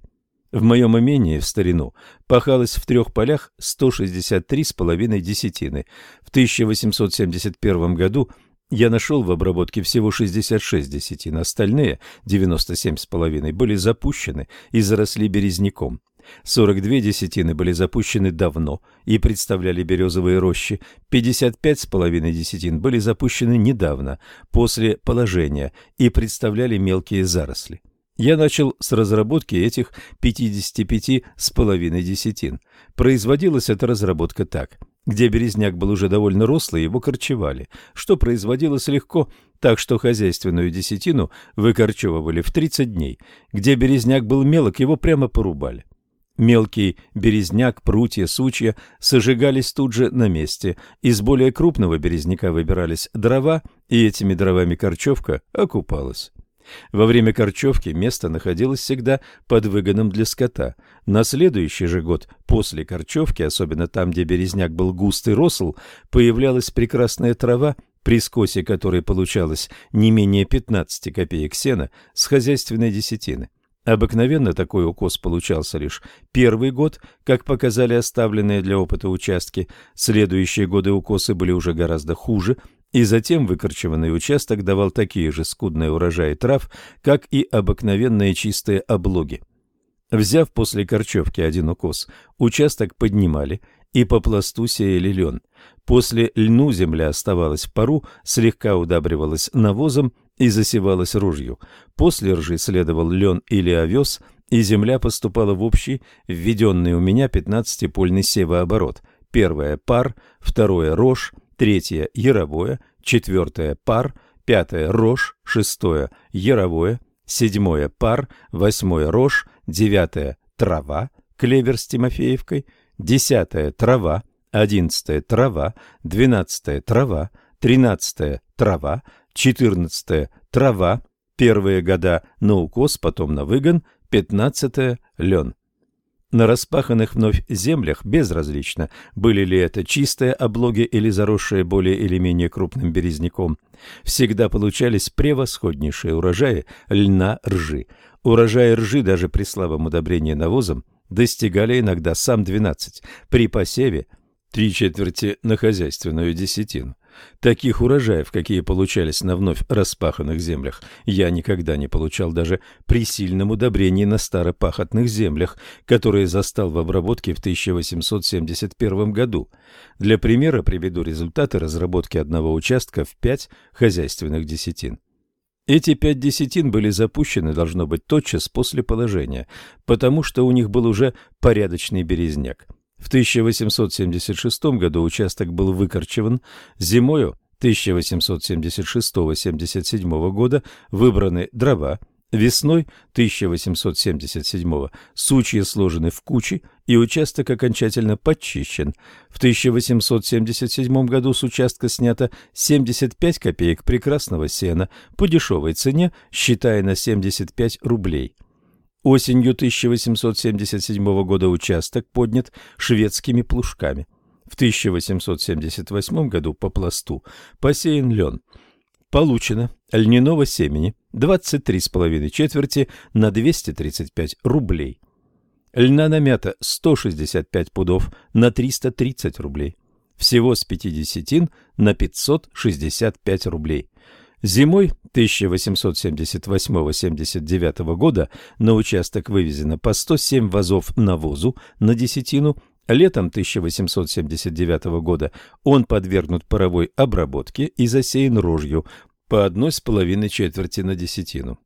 В моем имении в старину пахалось в трех полях 163,5 десятины. В 1871 году Я нашел в обработке всего 66 десятин, остальные, 97,5, были запущены и заросли березняком. 42 десятины были запущены давно и представляли березовые рощи, 55,5 десятин были запущены недавно, после положения, и представляли мелкие заросли. Я начал с разработки этих 55,5 десятин. Производилась эта разработка так. Где березняк был уже довольно рослый, его корчевали, что производилось легко, так что хозяйственную десятину выкорчевывали в 30 дней. Где березняк был мелок, его прямо порубали. Мелкий березняк, прутья, сучья сожигались тут же на месте. Из более крупного березняка выбирались дрова, и этими дровами корчевка окупалась. Во время корчевки место находилось всегда под выгоном для скота. На следующий же год после корчевки, особенно там, где березняк был густый росл, появлялась прекрасная трава, при скосе которой получалось не менее 15 копеек сена с хозяйственной десятины. Обыкновенно такой укос получался лишь первый год, как показали оставленные для опыта участки. Следующие годы укосы были уже гораздо хуже, и затем выкорчеванный участок давал такие же скудные урожаи трав, как и обыкновенные чистые облоги. Взяв после корчевки один укос, участок поднимали и по пласту сеяли лен. После льну земля оставалась в пару, слегка удабривалась навозом и засевалась ружью. После ржи следовал лен или овес, и земля поступала в общий, введенный у меня пятнадцатипольный севооборот. Первое – пар, второе – рожь, третье – яровое, четвертое – пар, пятое – рожь, шестое – яровое, седьмое – пар, восьмое – рожь, девятое – трава, клевер с Тимофеевкой, десятое – трава, одиннадцатое – трава, двенадцатое – трава, тринадцатое – трава, четырнадцатое – трава, первые года на укос, потом на выгон, пятнадцатое – лен. На распаханных вновь землях безразлично, были ли это чистые облоги или заросшие более или менее крупным березняком, всегда получались превосходнейшие урожаи льна ржи. Урожаи ржи даже при слабом удобрении навозом достигали иногда сам 12, при посеве три четверти на хозяйственную десятину. Таких урожаев, какие получались на вновь распаханных землях, я никогда не получал даже при сильном удобрении на старопахотных землях, которые застал в обработке в 1871 году. Для примера приведу результаты разработки одного участка в пять хозяйственных десятин. Эти пять десятин были запущены, должно быть, тотчас после положения, потому что у них был уже порядочный березняк. В 1876 году участок был выкорчеван, зимою 1876-77 года выбраны дрова, весной 1877 сучья сложены в кучи и участок окончательно подчищен. В 1877 году с участка снято 75 копеек прекрасного сена по дешевой цене, считая на 75 рублей. Осенью 1877 года участок поднят шведскими плужками. В 1878 году по пласту посеян лен. Получено льняного семени 23,5 четверти на 235 рублей. Льна намята 165 пудов на 330 рублей. Всего с 50 на 565 рублей. Зимой 1878-79 года на участок вывезено по 107 вазов навозу на десятину, летом 1879 года он подвергнут паровой обработке и засеян рожью по одной с половиной четверти на десятину.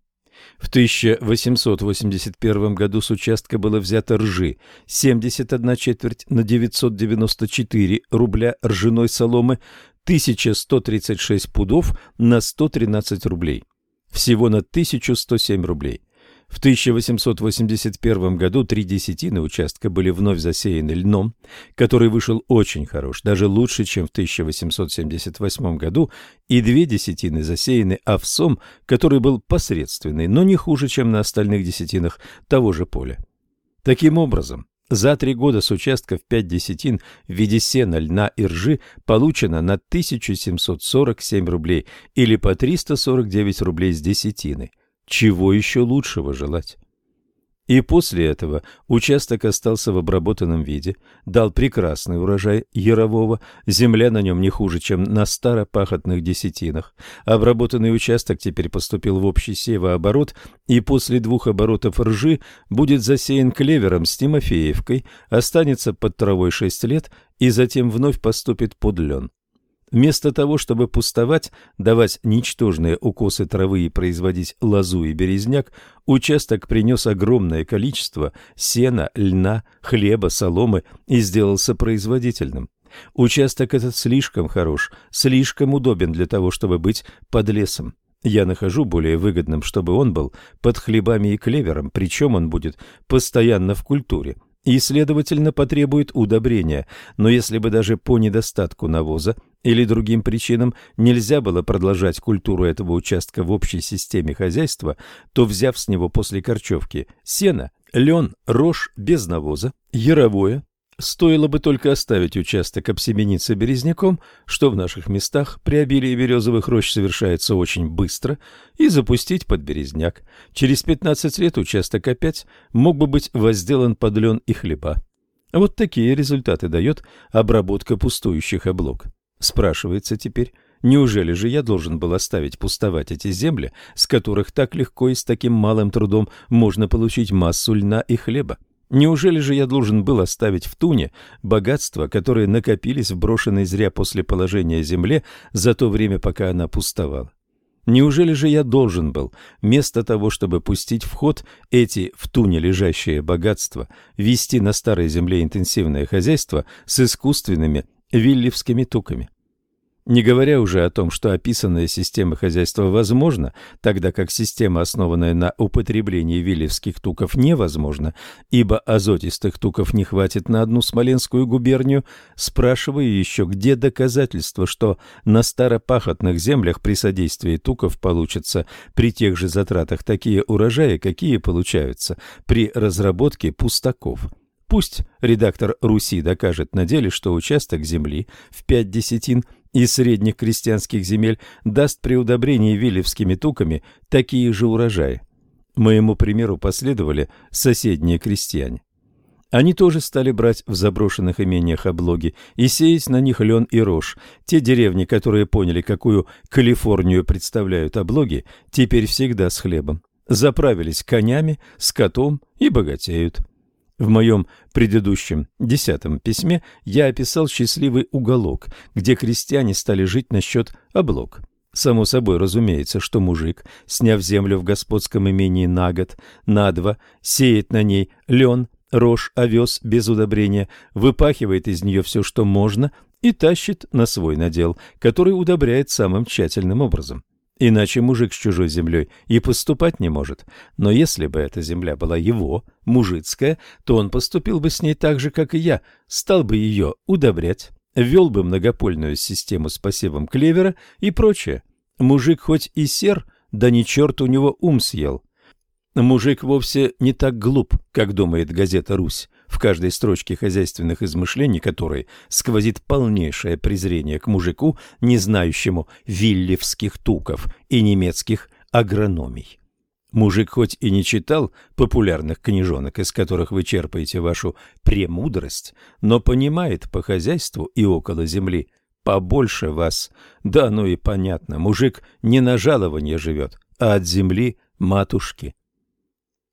В 1881 году с участка было взято ржи 71 четверть на 994 рубля ржаной соломы, 1136 пудов на 113 рублей. Всего на 1107 рублей. В 1881 году три десятины участка были вновь засеяны льном, который вышел очень хорош, даже лучше, чем в 1878 году, и две десятины засеяны овсом, который был посредственный, но не хуже, чем на остальных десятинах того же поля. Таким образом, за три года с участков пять десятин в виде сена, льна и ржи получено на 1747 рублей или по 349 рублей с десятины. Чего еще лучшего желать? И после этого участок остался в обработанном виде, дал прекрасный урожай ярового, земля на нем не хуже, чем на старопахотных десятинах. Обработанный участок теперь поступил в общий севооборот и после двух оборотов ржи будет засеян клевером с Тимофеевкой, останется под травой шесть лет и затем вновь поступит под лен. Вместо того, чтобы пустовать, давать ничтожные укосы травы и производить лозу и березняк, участок принес огромное количество сена, льна, хлеба, соломы и сделался производительным. Участок этот слишком хорош, слишком удобен для того, чтобы быть под лесом. Я нахожу более выгодным, чтобы он был под хлебами и клевером, причем он будет постоянно в культуре и, следовательно, потребует удобрения. Но если бы даже по недостатку навоза или другим причинам нельзя было продолжать культуру этого участка в общей системе хозяйства, то, взяв с него после корчевки сено, лен, рожь без навоза, яровое, Стоило бы только оставить участок обсемениться березняком, что в наших местах при обилии березовых рощ совершается очень быстро, и запустить под березняк. Через 15 лет участок опять мог бы быть возделан под лен и хлеба. Вот такие результаты дает обработка пустующих облог. Спрашивается теперь, неужели же я должен был оставить пустовать эти земли, с которых так легко и с таким малым трудом можно получить массу льна и хлеба? Неужели же я должен был оставить в Туне богатства, которые накопились в брошенной зря после положения земле за то время, пока она пустовала? Неужели же я должен был, вместо того, чтобы пустить в ход эти в туне лежащие богатства, вести на старой земле интенсивное хозяйство с искусственными виллевскими туками? Не говоря уже о том, что описанная система хозяйства возможна, тогда как система, основанная на употреблении вилевских туков, невозможна, ибо азотистых туков не хватит на одну Смоленскую губернию, спрашиваю еще, где доказательства, что на старопахотных землях при содействии туков получатся при тех же затратах такие урожаи, какие получаются при разработке пустаков. Пусть редактор Руси докажет на деле, что участок земли в пять десятин из средних крестьянских земель даст при удобрении вилевскими туками такие же урожаи. Моему примеру последовали соседние крестьяне. Они тоже стали брать в заброшенных имениях облоги и сеять на них лен и рожь. Те деревни, которые поняли, какую Калифорнию представляют облоги, теперь всегда с хлебом. Заправились конями, скотом и богатеют. В моем предыдущем, десятом письме я описал счастливый уголок, где крестьяне стали жить насчет облог. Само собой разумеется, что мужик, сняв землю в господском имении на год, на два, сеет на ней лен, рожь, овес без удобрения, выпахивает из нее все, что можно, и тащит на свой надел, который удобряет самым тщательным образом. Иначе мужик с чужой землей и поступать не может. Но если бы эта земля была его, мужицкая, то он поступил бы с ней так же, как и я, стал бы ее удобрять, вел бы многопольную систему с посевом клевера и прочее. Мужик хоть и сер, да не черт у него ум съел. Мужик вовсе не так глуп, как думает газета «Русь» в каждой строчке хозяйственных измышлений которой сквозит полнейшее презрение к мужику, не знающему виллевских туков и немецких агрономий. Мужик хоть и не читал популярных книжонок, из которых вы черпаете вашу премудрость, но понимает по хозяйству и около земли побольше вас. Да, ну и понятно, мужик не на жалование живет, а от земли матушки.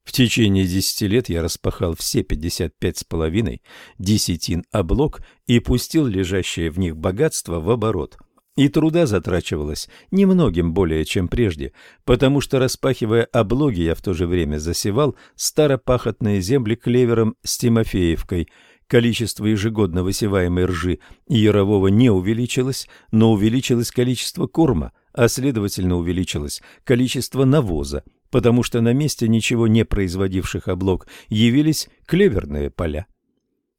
В течение десяти лет я распахал все пятьдесят пять с половиной десятин облог и пустил лежащее в них богатство в оборот. И труда затрачивалось немногим более, чем прежде, потому что, распахивая облоги, я в то же время засевал старопахотные земли клевером с Тимофеевкой. Количество ежегодно высеваемой ржи и ярового не увеличилось, но увеличилось количество корма, а следовательно увеличилось количество навоза, потому что на месте ничего не производивших облог явились клеверные поля.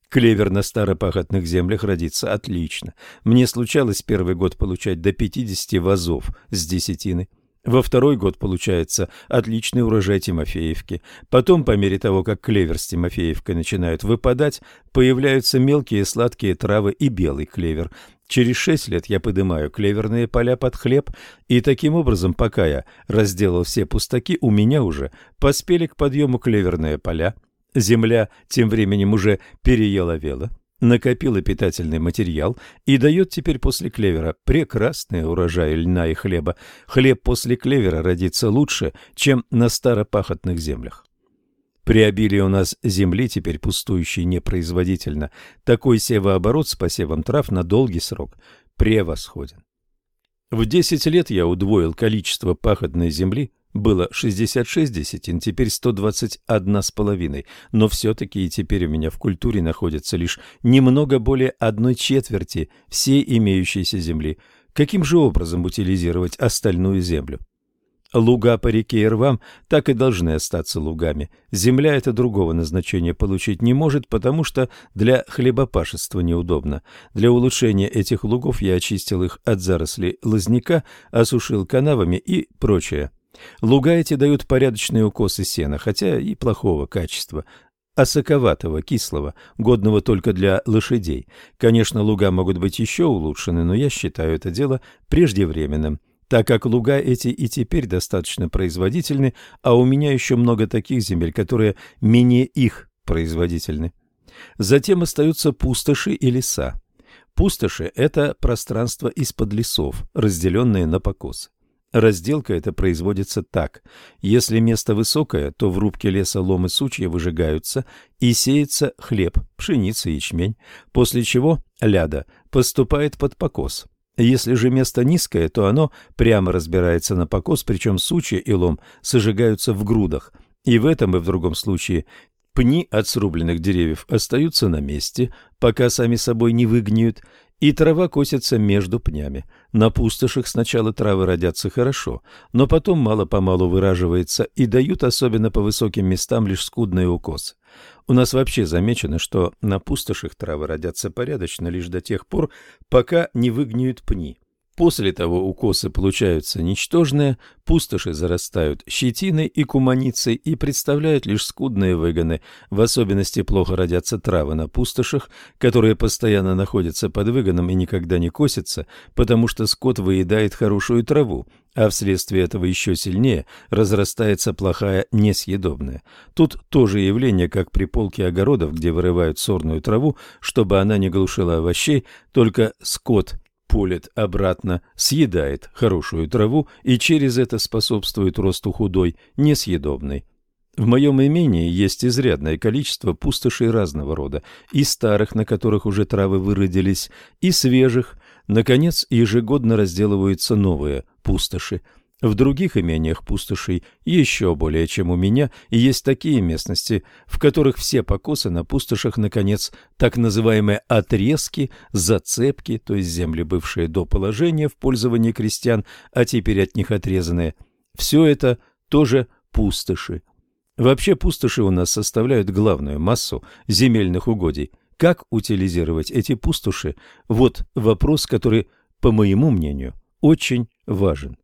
Клевер на старопахотных землях родится отлично. Мне случалось первый год получать до 50 вазов с десятины. Во второй год получается отличный урожай Тимофеевки. Потом, по мере того, как клевер с Тимофеевкой начинают выпадать, появляются мелкие сладкие травы и белый клевер. Через шесть лет я поднимаю клеверные поля под хлеб, и таким образом, пока я разделал все пустаки, у меня уже поспели к подъему клеверные поля. Земля тем временем уже перееловела, накопила питательный материал и дает теперь после клевера прекрасные урожаи льна и хлеба. Хлеб после клевера родится лучше, чем на старопахотных землях. При обилии у нас земли, теперь пустующей непроизводительно, такой севооборот с посевом трав на долгий срок превосходен. В 10 лет я удвоил количество пахотной земли, было 66 десятин, теперь 121 с половиной, но все-таки и теперь у меня в культуре находится лишь немного более одной четверти всей имеющейся земли. Каким же образом утилизировать остальную землю? Луга по реке и рвам так и должны остаться лугами. Земля это другого назначения получить не может, потому что для хлебопашества неудобно. Для улучшения этих лугов я очистил их от зарослей лозняка, осушил канавами и прочее. Луга эти дают порядочные укосы сена, хотя и плохого качества, осоковатого, кислого, годного только для лошадей. Конечно, луга могут быть еще улучшены, но я считаю это дело преждевременным так как луга эти и теперь достаточно производительны, а у меня еще много таких земель, которые менее их производительны. Затем остаются пустоши и леса. Пустоши – это пространство из-под лесов, разделенные на покосы. Разделка это производится так. Если место высокое, то в рубке леса лом и сучья выжигаются и сеется хлеб, пшеница, ячмень, после чего ляда поступает под покос. Если же место низкое, то оно прямо разбирается на покос, причем сучья и лом сожигаются в грудах. И в этом и в другом случае пни от срубленных деревьев остаются на месте, пока сами собой не выгниют, и трава косится между пнями. На пустошах сначала травы родятся хорошо, но потом мало-помалу выраживается и дают особенно по высоким местам лишь скудные укосы. У нас вообще замечено, что на пустошах травы родятся порядочно лишь до тех пор, пока не выгниют пни. После того укосы получаются ничтожные, пустоши зарастают щетиной и куманицей и представляют лишь скудные выгоны. В особенности плохо родятся травы на пустошах, которые постоянно находятся под выгоном и никогда не косятся, потому что скот выедает хорошую траву, а вследствие этого еще сильнее разрастается плохая несъедобная. Тут тоже явление, как при полке огородов, где вырывают сорную траву, чтобы она не глушила овощей, только скот полет обратно, съедает хорошую траву и через это способствует росту худой, несъедобной. В моем имении есть изрядное количество пустошей разного рода, и старых, на которых уже травы выродились, и свежих. Наконец, ежегодно разделываются новые пустоши – в других имениях пустошей еще более, чем у меня, есть такие местности, в которых все покосы на пустошах, наконец, так называемые отрезки, зацепки, то есть земли, бывшие до положения в пользовании крестьян, а теперь от них отрезанные, все это тоже пустоши. Вообще пустоши у нас составляют главную массу земельных угодий. Как утилизировать эти пустоши? Вот вопрос, который, по моему мнению, очень важен.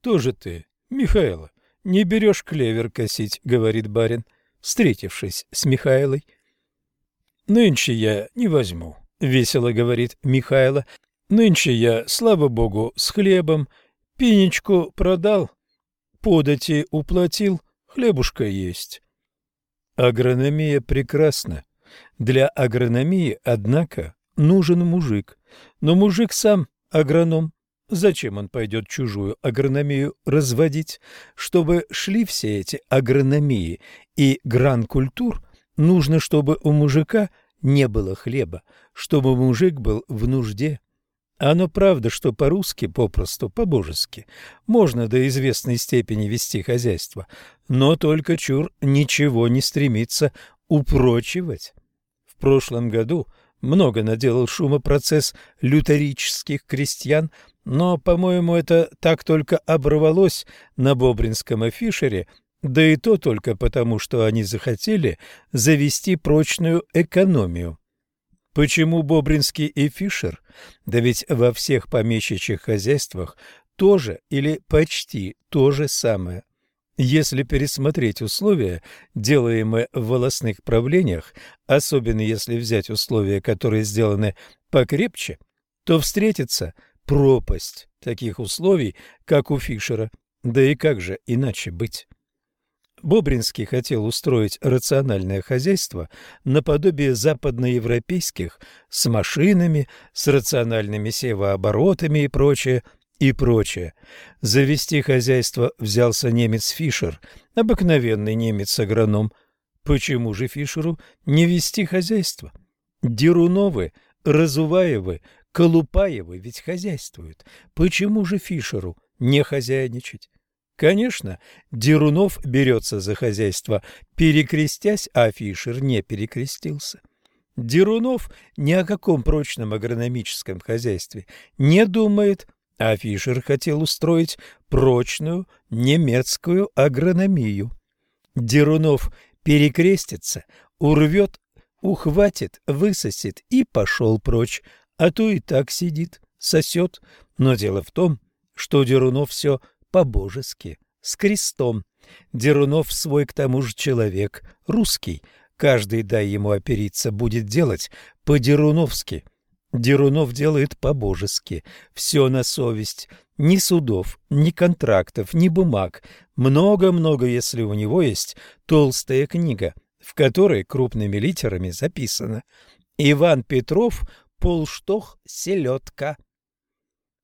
Что же ты, Михайло, не берешь клевер косить, говорит барин, встретившись с Михайлой. Нынче я не возьму, весело говорит Михайло. Нынче я, слава богу, с хлебом, пинечку продал, подати уплатил, хлебушка есть. Агрономия прекрасна. Для агрономии, однако, нужен мужик. Но мужик сам агроном. Зачем он пойдет чужую агрономию разводить? Чтобы шли все эти агрономии и гран-культур, нужно, чтобы у мужика не было хлеба, чтобы мужик был в нужде. Оно правда, что по-русски, попросту, по-божески, можно до известной степени вести хозяйство, но только чур ничего не стремится упрочивать. В прошлом году много наделал шума процесс лютерических крестьян, но, по-моему, это так только оборвалось на Бобринском афишере, да и то только потому, что они захотели завести прочную экономию. Почему Бобринский и Фишер? Да ведь во всех помещичьих хозяйствах тоже или почти то же самое. Если пересмотреть условия, делаемые в волосных правлениях, особенно если взять условия, которые сделаны покрепче, то встретится пропасть таких условий, как у Фишера. Да и как же иначе быть? Бобринский хотел устроить рациональное хозяйство наподобие западноевропейских, с машинами, с рациональными севооборотами и прочее – и прочее. Завести хозяйство взялся немец Фишер, обыкновенный немец-агроном. Почему же Фишеру не вести хозяйство? Деруновы, Разуваевы, Колупаевы ведь хозяйствуют. Почему же Фишеру не хозяйничать? Конечно, Дерунов берется за хозяйство, перекрестясь, а Фишер не перекрестился. Дерунов ни о каком прочном агрономическом хозяйстве не думает, а Фишер хотел устроить прочную немецкую агрономию. Дерунов перекрестится, урвет, ухватит, высосет и пошел прочь, а то и так сидит, сосет. Но дело в том, что Дерунов все по-божески, с крестом. Дерунов свой к тому же человек, русский. Каждый, дай ему опериться, будет делать по-деруновски – Дерунов делает по-божески, все на совесть, ни судов, ни контрактов, ни бумаг, много-много, если у него есть толстая книга, в которой крупными литерами записано «Иван Петров, полштох, селедка».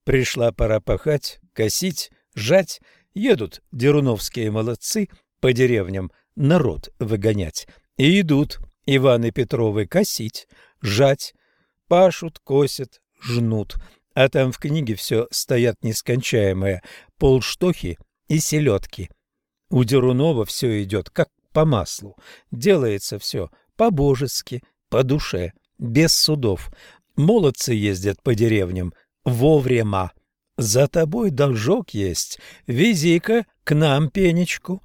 Пришла пора пахать, косить, жать, едут деруновские молодцы по деревням народ выгонять, и идут Иваны Петровы косить, жать, Пашут, косят, жнут, а там в книге все стоят нескончаемые полштохи и селедки. У Дерунова все идет как по маслу, делается все по-божески, по душе, без судов. Молодцы ездят по деревням вовремя. За тобой должок есть, вези-ка к нам пенечку.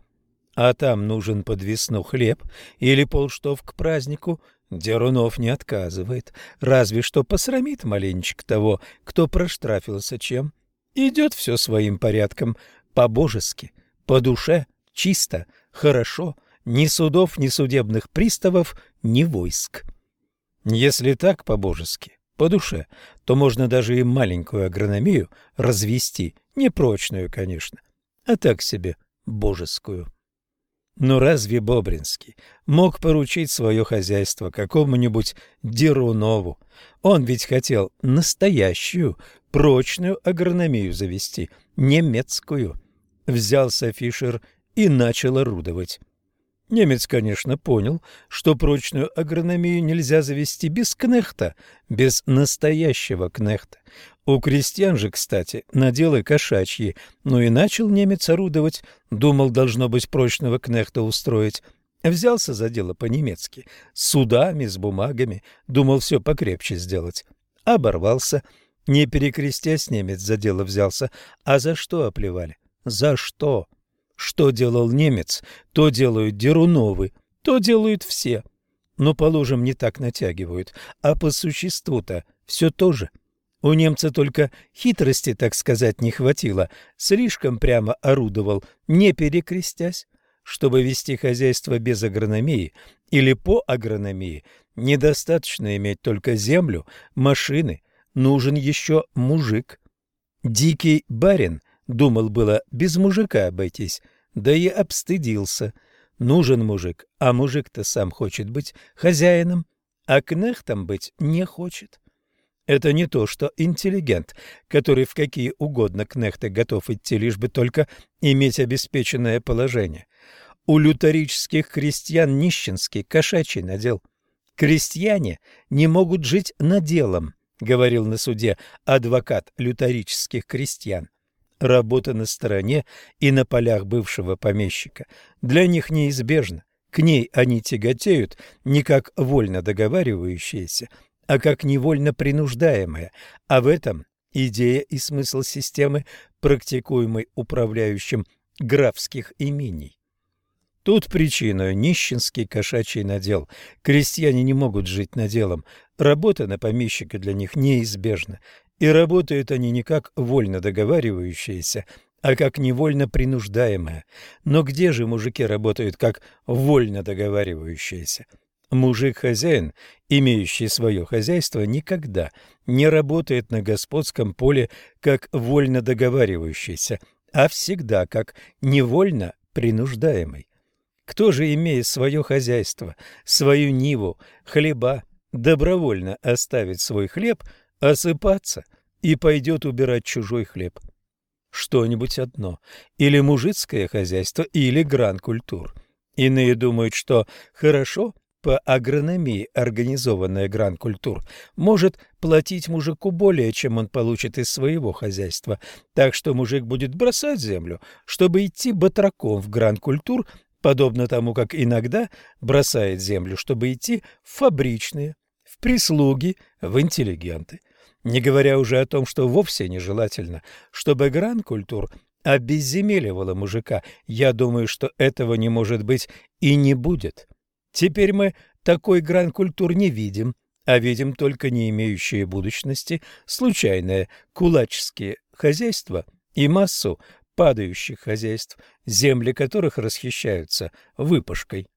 А там нужен под весну хлеб или полштов к празднику – Дерунов не отказывает, разве что посрамит маленечко того, кто проштрафился чем. Идет все своим порядком, по-божески, по душе, чисто, хорошо, ни судов, ни судебных приставов, ни войск. Если так по-божески, по душе, то можно даже и маленькую агрономию развести, непрочную, конечно, а так себе божескую. Но разве Бобринский мог поручить свое хозяйство какому-нибудь Дерунову? Он ведь хотел настоящую, прочную агрономию завести, немецкую. Взялся Фишер и начал орудовать. Немец, конечно, понял, что прочную агрономию нельзя завести без кнехта, без настоящего кнехта. У крестьян же, кстати, наделы кошачьи, но и начал немец орудовать, думал, должно быть, прочного кнехта устроить. Взялся за дело по-немецки, с судами, с бумагами, думал все покрепче сделать. Оборвался, не перекрестясь, немец за дело взялся. А за что оплевали? За что? Что делал немец, то делают Деруновы, то делают все. Но, положим, не так натягивают, а по существу-то все то же. У немца только хитрости, так сказать, не хватило. Слишком прямо орудовал, не перекрестясь. Чтобы вести хозяйство без агрономии или по агрономии, недостаточно иметь только землю, машины, нужен еще мужик. Дикий барин думал было без мужика обойтись, да и обстыдился. Нужен мужик, а мужик-то сам хочет быть хозяином, а кнехтом быть не хочет. Это не то, что интеллигент, который в какие угодно кнехты готов идти, лишь бы только иметь обеспеченное положение. У лютерических крестьян нищенский кошачий надел. Крестьяне не могут жить наделом, говорил на суде адвокат лютерических крестьян. Работа на стороне и на полях бывшего помещика для них неизбежна. К ней они тяготеют не как вольно договаривающиеся, а как невольно принуждаемые, а в этом идея и смысл системы, практикуемой управляющим графских имений. Тут причина – нищенский кошачий надел. Крестьяне не могут жить наделом. Работа на помещика для них неизбежна. И работают они не как вольно договаривающиеся, а как невольно принуждаемые. Но где же мужики работают как вольно договаривающиеся? Мужик-хозяин, имеющий свое хозяйство, никогда не работает на господском поле как вольно договаривающийся, а всегда как невольно принуждаемый. Кто же, имея свое хозяйство, свою ниву, хлеба, добровольно оставит свой хлеб, осыпаться и пойдет убирать чужой хлеб? Что-нибудь одно, или мужицкое хозяйство, или гран-культур. Иные думают, что хорошо по агрономии организованная гран-культур может платить мужику более, чем он получит из своего хозяйства, так что мужик будет бросать землю, чтобы идти батраком в гран-культур, подобно тому, как иногда бросает землю, чтобы идти в фабричные, в прислуги, в интеллигенты. Не говоря уже о том, что вовсе нежелательно, чтобы гран-культур обезземеливала мужика. Я думаю, что этого не может быть и не будет. Теперь мы такой гран-культур не видим, а видим только не имеющие будущности случайные кулаческие хозяйства и массу падающих хозяйств, земли которых расхищаются выпашкой.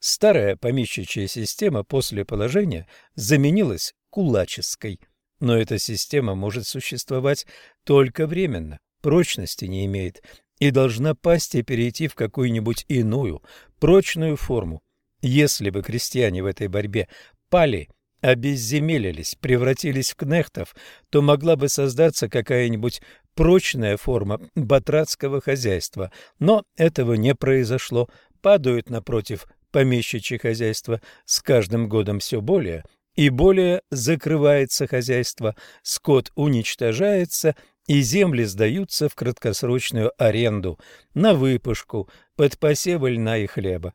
Старая помещичья система после положения заменилась кулаческой, но эта система может существовать только временно, прочности не имеет и должна пасть и перейти в какую-нибудь иную, прочную форму, если бы крестьяне в этой борьбе пали, обезземелились, превратились в кнехтов, то могла бы создаться какая-нибудь прочная форма батратского хозяйства. Но этого не произошло. Падают, напротив, помещичьи хозяйства с каждым годом все более и более закрывается хозяйство, скот уничтожается, и земли сдаются в краткосрочную аренду, на выпашку, под посевы льна и хлеба.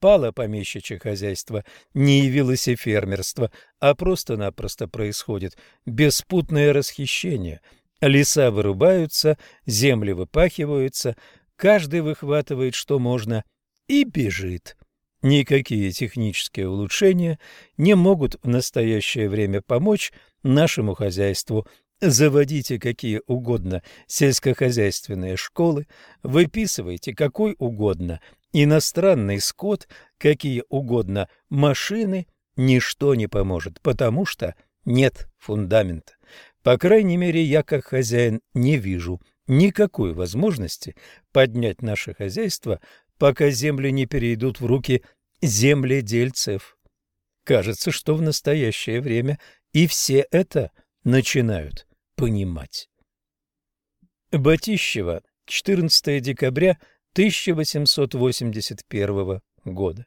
Пало помещичье хозяйство, не явилось и фермерство, а просто-напросто происходит беспутное расхищение. Леса вырубаются, земли выпахиваются, каждый выхватывает, что можно, и бежит. Никакие технические улучшения не могут в настоящее время помочь нашему хозяйству. Заводите какие угодно сельскохозяйственные школы, выписывайте какой угодно иностранный скот, какие угодно машины, ничто не поможет, потому что нет фундамента. По крайней мере, я как хозяин не вижу никакой возможности поднять наше хозяйство, пока земли не перейдут в руки земледельцев. Кажется, что в настоящее время и все это начинают понимать. Батищева, 14 декабря 1881 года.